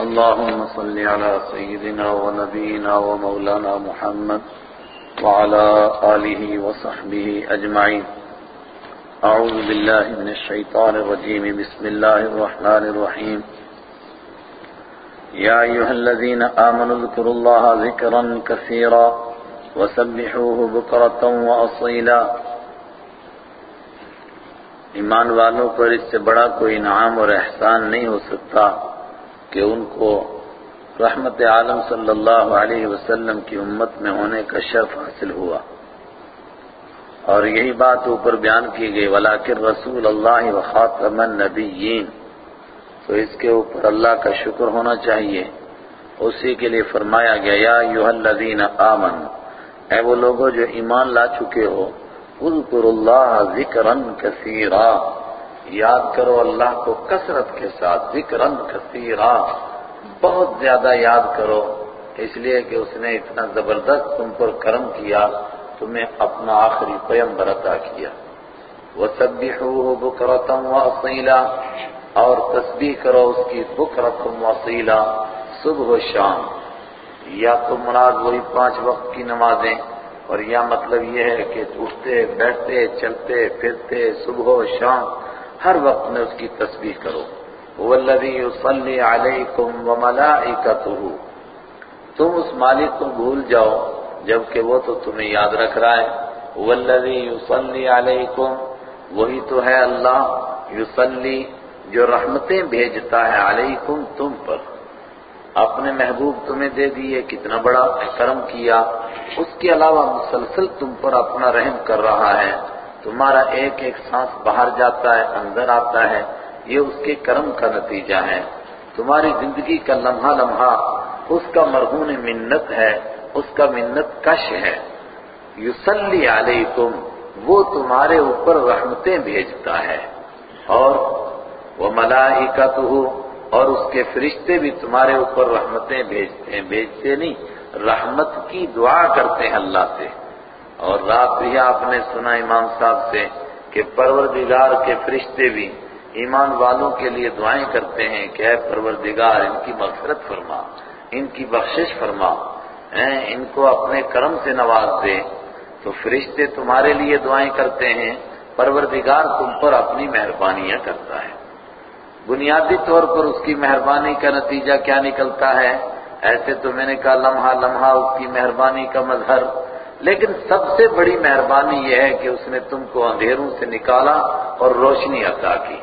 اللهم صل على سيدنا ونبينا ومولانا محمد وعلى آله وصحبه أجمعين. أعوذ بالله من الشيطان الرجيم. بسم الله الرحمن الرحيم. يا أيها الذين آمنوا اذكروا الله ذكرا كثيرا وسبحوه بكرة وأصيلا. ایمان والوں پر اس سے بڑا کوئی انعام اور احسان نہیں ہو سکتا. کہ ان کو رحمت عالم صلی اللہ علیہ وسلم کی امت میں ہونے کا شرف حاصل ہوا۔ اور یہی بات اوپر بیان کی گئی ولاکر رسول اللہ و خاتم النبیین تو اس کے اوپر اللہ کا شکر ہونا چاہیے۔ اسی کے لیے فرمایا گیا، یا ایوہ الذین آمن اے وہ لوگوں جو ایمان لا چکے ہو اذکر اللہ ذکرا کثیرا۔ یاد کرو اللہ کو کثرت کے ساتھ، ذکرا کثیرا۔ بہت زیادہ یاد کرو۔ اس لیے کہ اس نے اتنا زبردست تم پر کرم کیا، تمہیں اپنا آخری پیمبر عطا کیا۔ وَسَبِّحُوهُ بُكْرَةً وَأَصِيلًا۔ اور تسبیح کرو اس کی بکرتم وصیلا صبح و شام۔ یا تو مراد وہی پانچ وقت کی نمازیں۔ اور یا مطلب یہ ہے کہ اٹھتے، بیٹھتے، چلتے، پھرتے، صبح و شام۔ ہر وقت میں اس کی تسبیح کرو۔ وَالَّذِي يُصَلِّي عَلَيْكُمْ وَمَلَائِكَتُهُ تم اس مالک کو بھول جاؤ، جبکہ وہ تو تمہیں یاد رکھ رہا ہے۔ وَالَّذِي يُصَلِّي عَلَيْكُمْ وہی تو ہے اللہ، یصلی، جو رحمتیں بھیجتا ہے علیکم تم پر۔ اپنے محبوب تمہیں دے دیے، کتنا بڑا کرم کیا۔ اس کے علاوہ مسلسل تم پر اپنا رحم کر رہا ہے۔ تمہارا ایک ایک سانس باہر جاتا ہے، اندر آتا ہے۔ یہ اس کے کرم کا نتیجہ ہے۔ تمہاری زندگی کا لمحہ لمحہ اس کا مرہون منت ہے، اس کا منت کش ہے۔ یصلی علیکم، وہ تمہارے اوپر رحمتیں بھیجتا ہے۔ اور وہ ملائکتہ اور اس کے فرشتے بھی تمہارے اوپر رحمتیں بھیجتے ہیں۔ بھیجتے نہیں، رحمت کی دعا کرتے ہیں اللہ سے۔ اور رات بھی آپ نے سنا امام صاحب سے کہ پروردگار کے فرشتے بھی ایمان والوں کے لیے دعائیں کرتے ہیں کہ اے پروردگار، ان کی مغفرت فرما، ان کی بخشش فرما ان کو اپنے کرم سے نواز دے۔ تو فرشتے تمہارے لیے دعائیں کرتے ہیں، پروردگار تم پر اپنی مہربانیاں کرتا ہے۔ بنیادی طور پر اس کی مہربانی کا نتیجہ کیا نکلتا ہے؟ ایسے تو میں نے کہا، لمحہ لمحہ اس کی مہربانی کا مظہر لیکن سب سے بڑی مہربانی یہ ہے کہ اس نے تم کو اندھیروں سے نکالا اور روشنی عطا کی۔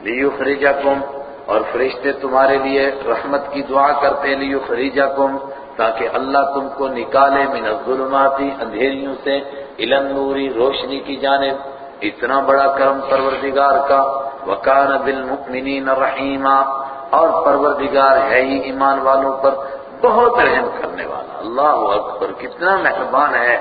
لیُخْرِجَكُمْ اور فرشتے تمہارے لیے رحمت کی دعا کرتے لیُخْرِجَكُمْ تاکہ اللہ تم کو نکالے من الظلمات اندھیریوں سے الی النور، روشنی کی جانب۔ اتنا بڑا کرم پروردگار کا۔ وَكَانَ بِالْمُؤْمِنِينَ رَحِيمًا۔ اور پروردگار ہے ہی ایمان والوں پر۔ بہت رحم کرنے والا۔ اللہ اکبر، کتنا مہربان ہے۔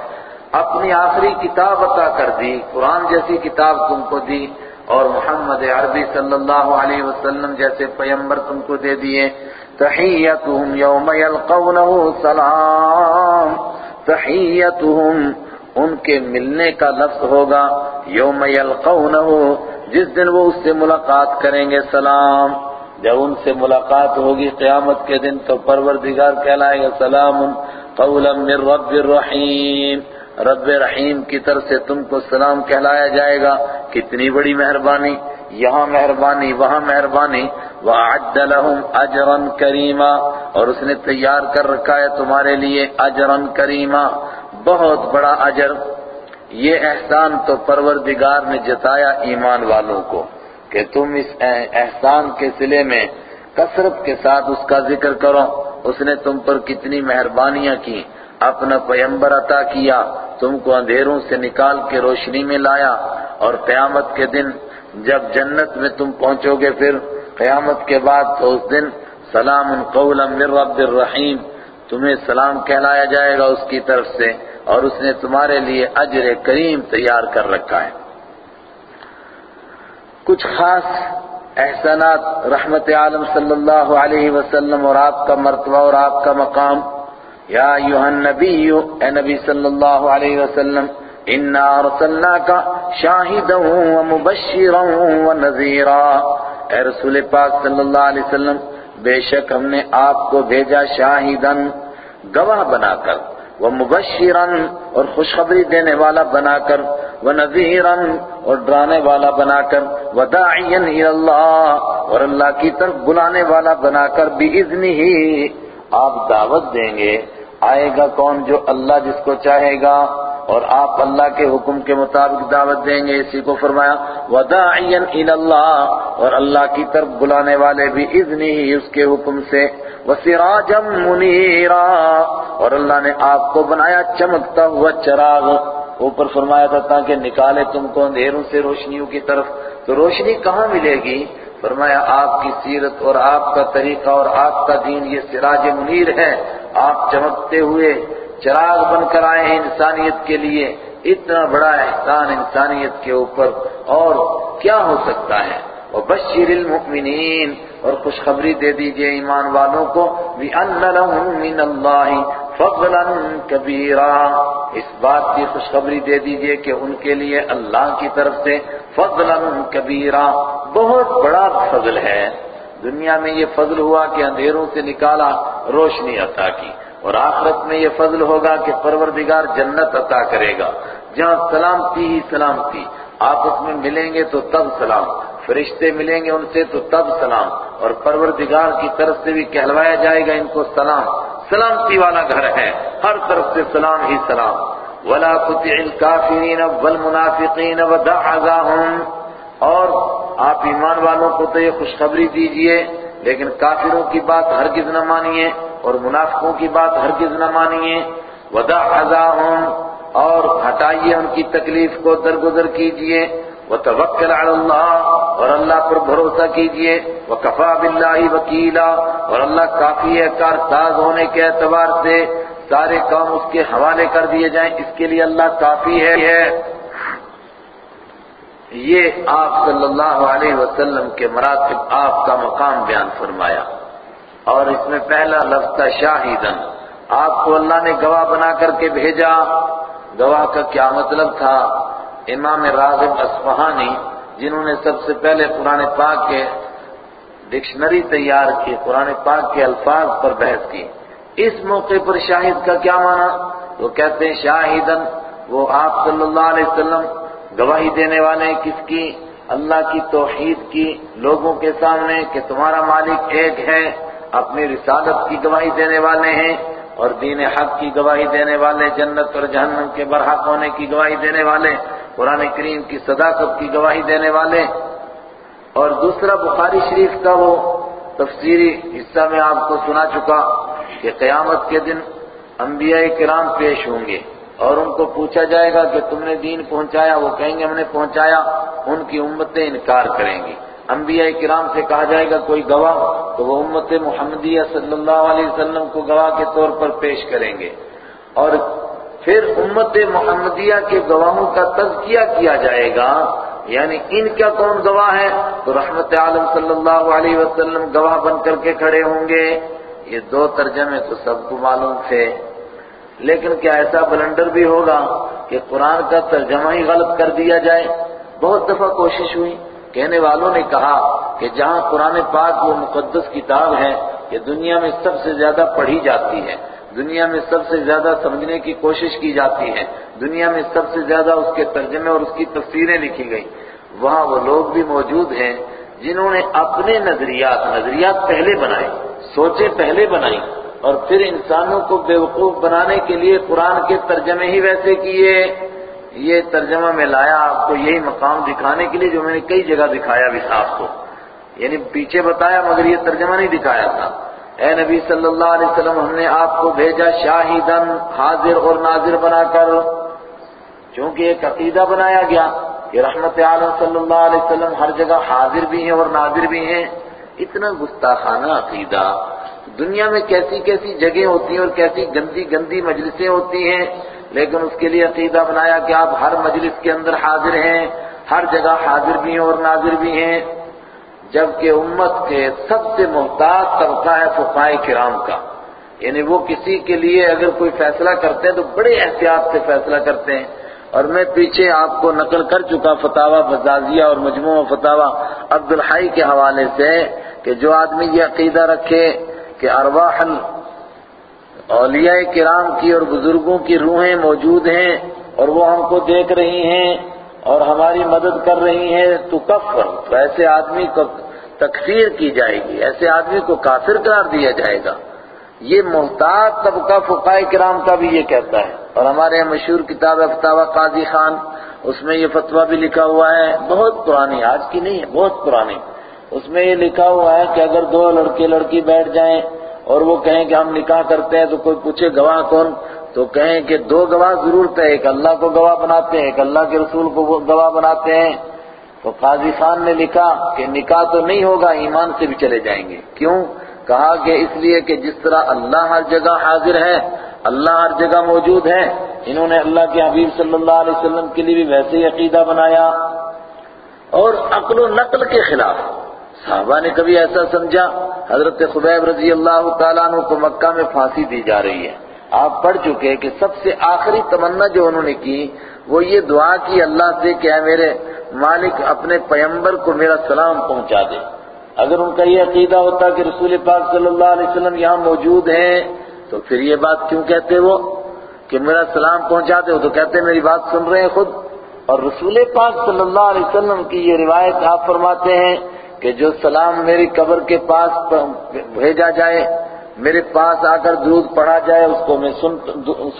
اپنی آخری کتاب عطا کر دی، قرآن جیسی کتاب تم کو دی اور محمد عربی صلی اللہ علیہ وسلم جیسے پیمبر تم کو دے دیے۔ تحیتہم یوم یلقونہ سلام، تحیتہم ان کے ملنے کا لفظ ہوگا، یوم یلقونہ جس دن وہ اس سے ملاقات کریں گے، سلام۔ جب ان سے ملاقات ہوگی قیامت کے دن تو پروردگار کہلائے گا سلام قولا من رب الرحیم۔ رب رحیم کی طرف سے تم کو سلام کہلایا جائے گا۔ کتنی بڑی مہربانی۔ یہاں مہربانی، وہاں مہربانی۔ وَأَعَدَّ لَهُمْ أَجْرًا كَرِيمًا۔ اور اس نے تیار کر رکھا ہے تمہارے لیے اجرن کریما بہت بڑا اجر یہ احسان تو پروردگار نے جتایا ایمان والوں کو۔ کہ تم اس احسان کے سلے میں کثرت کے ساتھ اس کا ذکر کرو۔ اس نے تم پر کتنی مہربانیاں کی اپنا پیمبر عطا کیا، تم کو اندھیروں سے نکال کے روشنی میں لایا۔ اور قیامت کے دن جب جنت میں تم پہنچو گے پھر قیامت کے بعد تو اس دن سلام قولا من رب الرحیم، تمہیں سلام کہلایا جائے گا اس کی طرف سے اور اس نے تمہارے لیے اجر کریم تیار کر رکھا ہے۔ کچھ خاص احسانات رحمت عالم صلی اللہ علیہ وسلم اور آپ کا مرتبہ اور آپ کا مقام۔ یا ایوہ النبی، اے نبی صلی اللہ علیہ وسلم، انا ارسلناک شاہدا و مبشرا و نذیرا۔ اے رسول پاک صلی اللہ علیہ وسلم، بے شک ہم نے آپ کو بھیجا شاہدن گواہ بنا کر۔ وہ مبشرن اور خوشخبری دینے والا بنا کر، وہ نذیرن اور ڈرانے والا بنا کر، وہ اللہ اور اللہ کی طرف بلانے والا بنا کر بھی ہی آپ دعوت دیں گے۔ آئے گا کون جو اللہ جس کو چاہے گا؟ اور آپ اللہ کے حکم کے مطابق دعوت دیں گے، اسی کو فرمایا وداعین اللہ اور اللہ کی طرف بلانے والے بھی اذنی ہی اس کے حکم سے وسراجم منیرا اور اللہ نے آپ کو بنایا چمکتا ہوا چراغ، اوپر فرمایا تھا، تاکہ نکالے تم کو اندھیروں سے روشنیوں کی طرف، تو روشنی کہاں ملے گی؟ فرمایا، آپ کی سیرت اور آپ کا طریقہ اور آپ کا دین یہ سراج منیر ہے، آپ چمکتے ہوئے چراغ بن کر آئے ہیں انسانیت کے لیے، اتنا بڑا احسان انسانیت کے اوپر، اور کیا ہو سکتا ہے؟ وہ بشیر المؤمنین اور خوشخبری دے دیجیے ایمان والوں کو، بِأَنَّ لَهُم مِّنَ اللَّهِ فَضْلًا اس بات کی خوشخبری دے دیجیے کہ ان کے لیے اللہ کی طرف سے فضلا کبیرا بہت بڑا فضل ہے۔ دنیا میں یہ فضل ہوا کہ اندھیروں سے نکالا، روشنی عطا کی۔ اور آخرت میں یہ فضل ہوگا کہ پروردگار جنت عطا کرے گا۔ جہاں سلامتی ہی سلامتی آپس میں ملیں گے تو تب سلام، فرشتے ملیں گے ان سے تو تب سلام، اور پروردگار کی طرف سے بھی کہلوایا جائے گا ان کو سلام۔ سلامتی والا گھر ہے، ہر طرف سے سلام ہی سلام۔ ولا تطع الكافرين والمنافقين ودعهم اور آپ ایمان والوں کو تو یہ خوشخبری دیجیے، لیکن کافروں کی بات ہرگز نہ مانیے۔ اور منافقوں کی بات ہرگز نہ مانیے۔ ودا ازاحم اور ہٹائیے ان کی تکلیف کو درگزر کیجیے وتوکل علی اللہ اور اللہ پر بھروسہ کیجیے وکفا باللہ وکیلا اور اللہ کافی ہے، کارساز ہونے کے اعتبار سے سارے کام اس کے حوالے کر دیے جائیں۔ اس کے لیے اللہ کافی ہے۔ یہ آپ صلی اللہ علیہ وسلم کے مراتب آپ کا مقام بیان فرمایا۔ اور اس میں پہلا لفظ تھا شاہدن آپ کو اللہ نے گواہ بنا کر کے بھیجا۔ گواہ کا کیا مطلب تھا؟ امام راغب اصفہانی، جنہوں نے سب سے پہلے قرآن پاک کے ڈکشنری تیار کی، قرآن پاک کے الفاظ پر بحث کی۔ اس موقع پر شاہد کا کیا معنی؟ وہ کہتے ہیں شاہدن وہ آپ صلی اللہ علیہ وسلم گواہی دینے والے کس کی؟ اللہ کی توحید کی، لوگوں کے سامنے کہ تمہارا مالک ایک ہے۔ اپنی رسالت کی گواہی دینے والے ہیں اور دین حق کی گواہی دینے والے، جنت اور جہنم کے برحق ہونے کی گواہی دینے والے، قرآن کریم کی صداقت کی گواہی دینے والے۔ اور دوسرا بخاری شریف کا وہ تفسیری حصہ میں آپ کو سنا چکا کہ قیامت کے دن انبیاء کرام پیش ہوں گے اور ان کو پوچھا جائے گا کہ تم نے دین پہنچایا؟ وہ کہیں گے ہم نے پہنچایا، ان کی امتیں انکار کریں گی۔ انبیاء کرام سے کہا جائے گا کوئی گواہ تو وہ امت محمدیہ صلی اللہ علیہ وسلم کو گواہ کے طور پر پیش کریں گے۔ اور پھر امت محمدیہ کے گواہوں کا تذکیہ کیا جائے گا یعنی ان کا کون گواہ ہے؟ تو رحمت عالم صلی اللہ علیہ وسلم گواہ بن کر کے کھڑے ہوں گے۔ یہ دو ترجمے تو سب کو معلوم تھے۔ لیکن کیا ایسا بلنڈر بھی ہوگا کہ قرآن کا ترجمہ ہی غلط کر دیا جائے؟ بہت دفعہ کوشش ہوئی۔ کہنے والوں نے کہا کہ جہاں قرآن پاک وہ مقدس کتاب ہے کہ دنیا میں سب سے زیادہ پڑھی جاتی ہے۔ دنیا میں سب سے زیادہ سمجھنے کی کوشش کی جاتی ہے۔ دنیا میں سب سے زیادہ اس کے ترجمے اور اس کی تفسیریں لکھی گئی وہاں وہ لوگ بھی موجود ہیں جنہوں نے اپنے نظریات نظریات پہلے بنائے، سوچیں پہلے بنائی اور پھر انسانوں کو بیوقوف بنانے کے لیے قرآن کے ترجمے ہی ویسے کیے۔ یہ ترجمہ میں لایا آپ کو یہی مقام دکھانے کے لیے جو میں نے کئی جگہ دکھایا بھی صاحب کو۔ یعنی پیچھے بتایا مگر یہ ترجمہ نہیں دکھایا تھا۔ اے نبی صلی اللہ علیہ وسلم، ہم نے آپ کو بھیجا شاہدن حاضر اور ناظر بنا کر۔ چونکہ ایک عقیدہ بنایا گیا کہ رحمت عالم صلی اللہ علیہ وسلم ہر جگہ حاضر بھی ہیں اور ناظر بھی ہیں۔ اتنا گستاخانہ عقیدہ۔ دنیا میں کیسی کیسی جگہ ہوتی ہیں اور کیسی گندی گندی مجلسیں ہوتی ہیں۔ لیکن اس کے لیے عقیدہ بنایا کہ آپ ہر مجلس کے اندر حاضر ہیں، ہر جگہ حاضر بھی ہیں اور ناظر بھی ہیں، جبکہ امت کے سب سے محتاج طبقہ ہے فقائے کرام کا۔ یعنی وہ کسی کے لیے اگر کوئی فیصلہ کرتے ہیں تو بڑے احتیاط سے فیصلہ کرتے ہیں۔ اور میں پیچھے آپ کو نقل کر چکا فتاوہ بزازیہ اور مجموعہ فتاوہ عبدالحائی کے حوالے سے کہ جو آدمی یہ عقیدہ رکھے کہ ارواح اولیاء کرام کی اور بزرگوں کی روحیں موجود ہیں اور وہ ہم کو دیکھ رہی ہیں اور ہماری مدد کر رہی ہیں، تو کفر، تو ایسے آدمی کو تکفیر کی جائے گی، ایسے آدمی کو کافر قرار دیا جائے گا۔ یہ محتاط طبقہ فقائے کرام کا بھی یہ کہتا ہے۔ اور ہمارے یہاں مشہور کتاب فتاوہ قاضی خان، اس میں یہ فتویٰ بھی لکھا ہوا ہے۔ بہت پرانی، آج کی نہیں ہے بہت پرانی۔ اس میں یہ لکھا ہوا ہے کہ اگر دو لڑکے لڑکی بیٹھ جائیں اور وہ کہیں کہ ہم نکاح کرتے ہیں تو کوئی پوچھے گواہ کون؟ تو کہیں کہ دو گواہ ضرورت ہے، ایک اللہ کو گواہ بناتے ہیں، ایک اللہ کے رسول کو گواہ بناتے ہیں۔ تو قاضی خان نے لکھا کہ نکاح تو نہیں ہوگا، ایمان سے بھی چلے جائیں گے۔ کیوں؟ کہا کہ اس لیے کہ جس طرح اللہ ہر جگہ حاضر ہے، اللہ ہر جگہ موجود ہے، انہوں نے اللہ کے حبیب صلی اللہ علیہ وسلم کے لیے بھی ویسے ہی عقیدہ بنایا۔ اور عقل و نقل کے خلاف۔ صحابہ نے کبھی ایسا سمجھا؟ حضرت خبیب رضی اللہ تعالیٰ عنہ کو مکہ میں پھانسی دی جا رہی ہے۔ آپ پڑھ چکے کہ سب سے آخری تمنا جو انہوں نے کی، وہ یہ دعا کی اللہ سے کہ اے میرے مالک اپنے پیمبر کو میرا سلام پہنچا دے۔ اگر ان کا یہ عقیدہ ہوتا کہ رسول پاک صلی اللہ علیہ وسلم یہاں موجود ہیں، تو پھر یہ بات کیوں کہتے وہ؟ کہ میرا سلام پہنچا دے، وہ تو کہتے میری بات سن رہے ہیں خود۔ اور رسول پاک صلی اللہ علیہ وسلم کی یہ روایت آپ فرماتے ہیں کہ جو سلام میری قبر کے پاس بھیجا جائے، میرے پاس آ کر درود پڑھا جائے، اس کو میں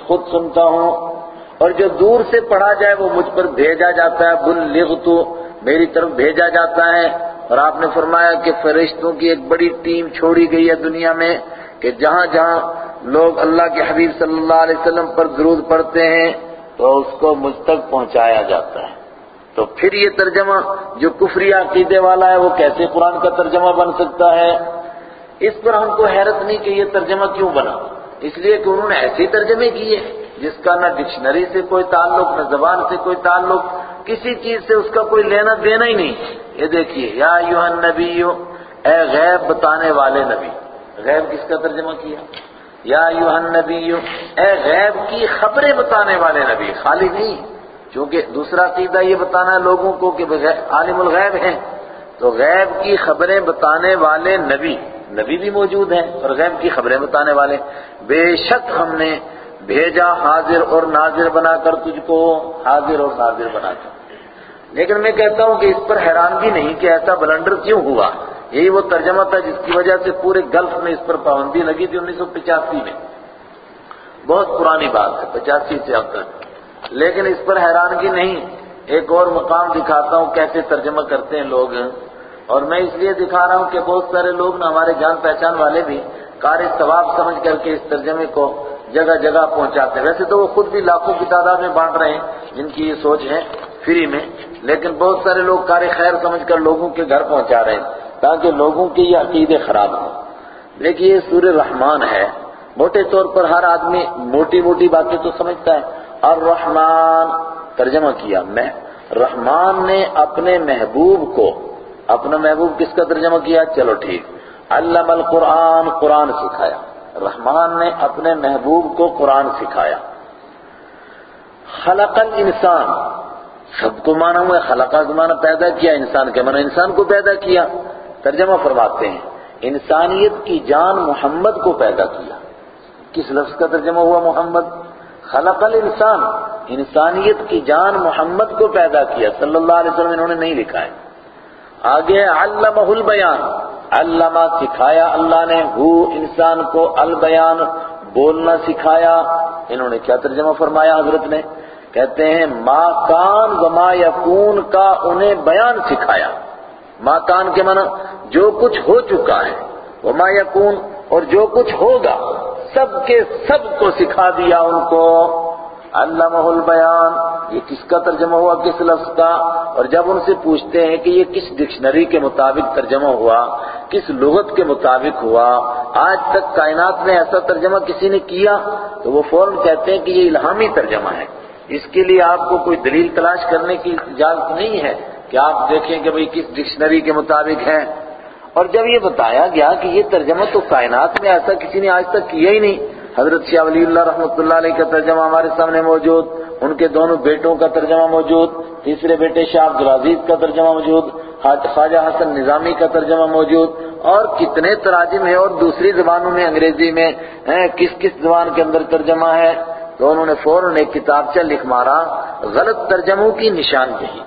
خود سنتا ہوں۔ اور جو دور سے پڑھا جائے، وہ مجھ پر بھیجا جاتا ہے۔ بل لغتو میری طرف بھیجا جاتا ہے۔ اور آپ نے فرمایا کہ فرشتوں کی ایک بڑی ٹیم چھوڑی گئی ہے دنیا میں کہ جہاں جہاں لوگ اللہ کے حبیب صلی اللہ علیہ وسلم پر درود پڑھتے ہیں، تو اس کو مجھ تک پہنچایا جاتا ہے۔ تو پھر یہ ترجمہ جو کفری عقیدے والا ہے وہ کیسے قرآن کا ترجمہ بن سکتا ہے؟ اس پر ہم کو حیرت نہیں کہ یہ ترجمہ کیوں بنا؟ اس لیے کہ انہوں نے ایسے ترجمے کیے جس کا نہ ڈکشنری سے کوئی تعلق، نہ زبان سے کوئی تعلق، کسی چیز سے اس کا کوئی لینا دینا ہی نہیں۔ یہ دیکھیے، یا النبی اے غیب بتانے والے نبی۔ غیب کس کا ترجمہ کیا؟ یا النبی اے غیب کی خبریں بتانے والے نبی، خالی نہیں۔ کیونکہ دوسرا قیدہ یہ بتانا ہے لوگوں کو کہ عالم الغیب ہیں، تو غیب کی خبریں بتانے والے نبی نبی بھی موجود ہیں اور غیب کی خبریں بتانے والے۔ بے شک ہم نے بھیجا حاضر اور ناظر بنا کر تجھ کو، حاضر اور ناظر بنا کر۔ لیکن میں کہتا ہوں کہ اس پر حیرانگی نہیں کہ ایسا بلنڈر کیوں ہوا۔ یہی وہ ترجمہ تھا جس کی وجہ سے پورے گلف میں اس پر پابندی لگی تھی انیس سو پچاسی میں۔ بہت پرانی بات ہے، پچاسی سے اب تک۔ لیکن اس پر حیرانگی نہیں، ایک اور مقام دکھاتا ہوں، کیسے ترجمہ کرتے ہیں لوگ۔ اور میں اس لیے دکھا رہا ہوں کہ بہت سارے لوگ نا ہمارے جان پہچان والے بھی کار ثواب سمجھ کر کے اس ترجمے کو جگہ جگہ پہنچاتے ہیں۔ ویسے تو وہ خود بھی لاکھوں کی تعداد میں بانٹ رہے ہیں، جن کی یہ سوچ ہے فری میں۔ لیکن بہت سارے لوگ کار خیر سمجھ کر لوگوں کے گھر پہنچا رہے ہیں، تاکہ لوگوں کے یہ عقیدے خراب ہوں۔ دیکھیے، یہ سور رحمان ہے۔ موٹے طور پر ہر آدمی موٹی موٹی باتیں تو سمجھتا ہے اور رحمان ترجمہ کیا میں، رحمان نے اپنے محبوب کو، اپنا محبوب کس کا ترجمہ کیا؟ چلو ٹھیک۔ علم القرآن، قرآن سکھایا۔ رحمان نے اپنے محبوب کو قرآن سکھایا۔ خلق الانسان، سب کو مانا ہوا خلقہ کو مانا پیدا کیا، انسان کے مانا انسان کو پیدا کیا۔ ترجمہ فرماتے ہیں۔ انسانیت کی جان محمد کو پیدا کیا۔ کس لفظ کا ترجمہ ہوا محمد؟ خلق الانسان، انسانیت کی جان محمد کو پیدا کیا، صلی اللہ علیہ وسلم انہوں نے نہیں لکھا ہے۔ آگے علمہ البیان۔ علامہ سکھایا اللہ نے ہو انسان کو البیان، بولنا سکھایا۔ انہوں نے کیا ترجمہ فرمایا حضرت نے؟ کہتے ہیں، ما کان و ما یکون کا انہیں بیان سکھایا۔ ما کان کے معنی، جو کچھ ہو چکا ہے۔ وہ ما یکون اور جو کچھ ہوگا۔ سب کے سب کو سکھا دیا ان کو۔ علامہ البیان، یہ کس کا ترجمہ ہوا؟ کس لفظ کا؟ اور جب ان سے پوچھتے ہیں کہ یہ کس ڈکشنری کے مطابق ترجمہ ہوا، کس لغت کے مطابق ہوا، آج تک کائنات میں ایسا ترجمہ کسی نے کیا؟ تو وہ فوراً کہتے ہیں کہ یہ الہامی ترجمہ ہے۔ اس کے لیے آپ کو کوئی دلیل تلاش کرنے کی اجازت نہیں ہے کہ آپ دیکھیں کہ بھئی کس ڈکشنری کے مطابق ہے اور جب یہ بتایا گیا کہ یہ ترجمہ تو کائنات میں ایسا کسی نے آج تک کیا ہی نہیں۔ حضرت شاہ ولی اللہ رحمۃ اللہ علیہ کا ترجمہ ہمارے سامنے موجود، ان کے دونوں بیٹوں کا ترجمہ موجود، تیسرے بیٹے شاہ عبد العزیز کا ترجمہ موجود، خواجہ حسن نظامی کا ترجمہ موجود، اور کتنے تراجم ہیں اور دوسری زبانوں میں، انگریزی میں کس کس زبان کے اندر ترجمہ ہے۔ تو انہوں نے فوراً ایک کتابچہ لکھ مارا، غلط ترجموں کی نشان کہی۔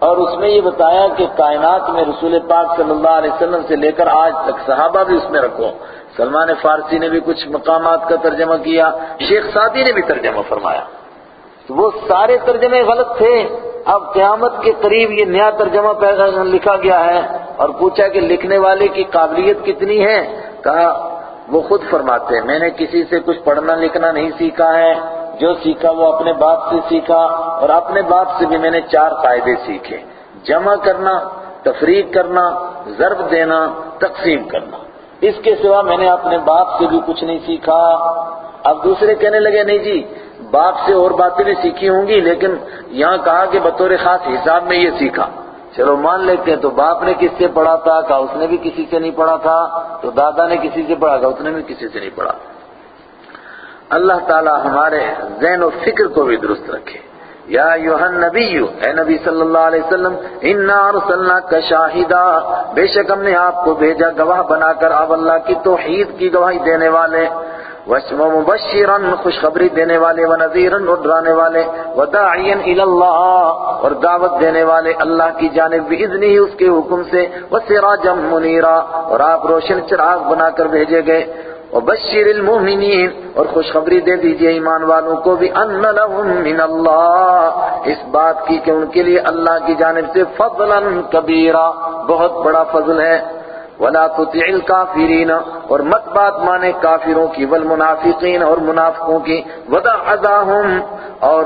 اور اس میں یہ بتایا کہ کائنات میں رسول پاک صلی اللہ علیہ وسلم سے لے کر آج تک صحابہ بھی اس میں رکھو۔ سلمان فارسی نے بھی کچھ مقامات کا ترجمہ کیا، شیخ سعدی نے بھی ترجمہ فرمایا۔ وہ سارے ترجمے غلط تھے۔ اب قیامت کے قریب یہ نیا ترجمہ لکھا گیا ہے اور پوچھا کہ لکھنے والے کی قابلیت کتنی ہے؟ کہا، وہ خود فرماتے ہیں، میں نے کسی سے کچھ پڑھنا لکھنا نہیں سیکھا ہے۔ جو سیکھا وہ اپنے باپ سے سیکھا اور اپنے باپ سے بھی میں نے چار قاعدے سیکھے۔ جمع کرنا، تفریق کرنا، ضرب دینا، تقسیم کرنا۔ اس کے سوا میں نے اپنے باپ سے بھی کچھ نہیں سیکھا۔ اب دوسرے کہنے لگے، نہیں جی باپ سے اور باتیں بھی سیکھی ہوں گی، لیکن یہاں کہا کہ بطور خاص حساب میں یہ سیکھا۔ چلو مان لیتے ہیں، تو باپ نے کس سے پڑھا تھا؟ کہا، اس نے بھی کسی سے نہیں پڑھا تھا۔ تو دادا نے کسی سے پڑھا تھا اس نے بھی کسی سے نہیں پڑھا۔ اللہ تعالی ہمارے ذہن و فکر کو بھی درست رکھے۔ یا یوہن نبی اے نبی صلی اللہ علیہ وسلم، انا ارسلناک شاہدہ بے شک ہم نے آپ کو بھیجا گواہ بنا کر اب اللہ کی توحید کی گواہی دینے والے۔ مبشرا، خوشخبری دینے والے، ونذیرا اور ڈرانے والے۔ وداعیا الى اللہ اور دعوت دینے والے اللہ کی جانب باذنہ اس کے حکم سے۔ وسراجا منیرا، اور آپ روشن چراغ بنا کر بھیجے گئے۔ وبشر المؤمنین، اور خوشخبری دے دیجیے ایمان والوں کو بھی ان لهم من اللہ، اس بات کی کہ ان کے لیے اللہ کی جانب سے فضلا کبیرا بہت بڑا فضل ہے۔ ولا تطع الكافرین اور مت بات مانے کافروں کی والمنافقین اور منافقوں کی۔ ودا عزاہم اور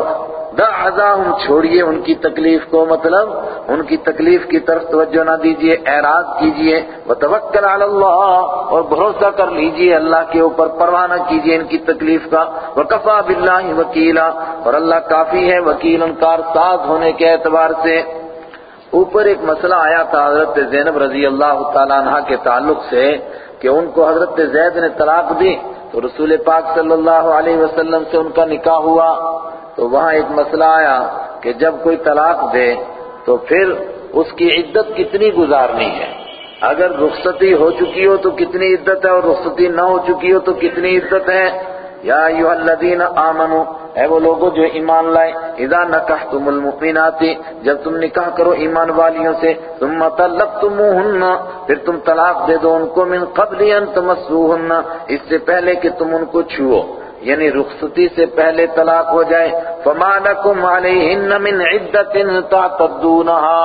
دا عزاہم چھوڑیے ان کی تکلیف کو۔ مطلب ان کی تکلیف کی طرف توجہ نہ دیجیے اعراض کیجیے وتوکل علی اللہ اور بھروسہ کر لیجیے اللہ کے اوپر پرواہ نہ کیجیے ان کی تکلیف کا۔ وکفا باللہ وکیلا اور اللہ کافی ہے وکیل کار ساز ہونے کے اعتبار سے۔ اوپر ایک مسئلہ آیا تھا حضرت زینب رضی اللہ تعالیٰ عنہ کے تعلق سے کہ ان کو حضرت زید نے طلاق دی تو رسول پاک صلی اللہ علیہ وسلم سے ان کا نکاح ہوا تو وہاں ایک مسئلہ آیا کہ جب کوئی طلاق دے تو پھر اس کی عدت کتنی گزارنی ہے؟ اگر رخصتی ہو چکی ہو تو کتنی عدت ہے اور رخصتی نہ ہو چکی ہو تو کتنی عدت ہے؟ یا ایوہ الذین آمنوا اے وہ لوگوں جو ایمان لائے، اذا نکحتم المؤمنات، جب تم نکاح کرو ایمان والیوں سے، ثم طلقتموہن، پھر تم طلاق دے دو ان کو من قبل ان تمسوہن، اس سے پہلے کہ تم ان کو چھو یعنی رخصتی سے پہلے طلاق ہو جائے۔ فما لکم علیہن من عدت تعتدونها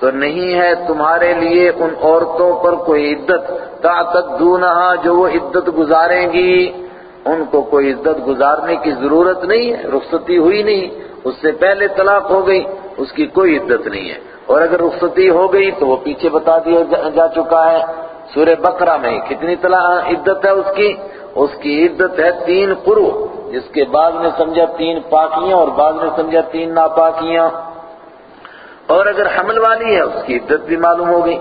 تو نہیں ہے تمہارے لیے ان عورتوں پر کوئی عدت تعتدونها جو وہ عدت گزاریں گی۔ ان کو کوئی عزت گزارنے کی ضرورت نہیں ہے، رخصتی ہوئی نہیں، اس سے پہلے طلاق ہو گئی، اس کی کوئی عزت نہیں ہے۔ اور اگر رخصتی ہو گئی تو وہ پیچھے بتا دیا جا چکا ہے۔ سورہ بقرہ میں کتنی طلاق عدت ہے اس کی؟ اس کی عدت ہے تین قرو جس کے بعد میں سمجھا تین پاکیاں اور بعد میں سمجھا تین ناپاکیاں۔ اور اگر حمل والی ہے، اس کی عدت بھی معلوم ہو گئی۔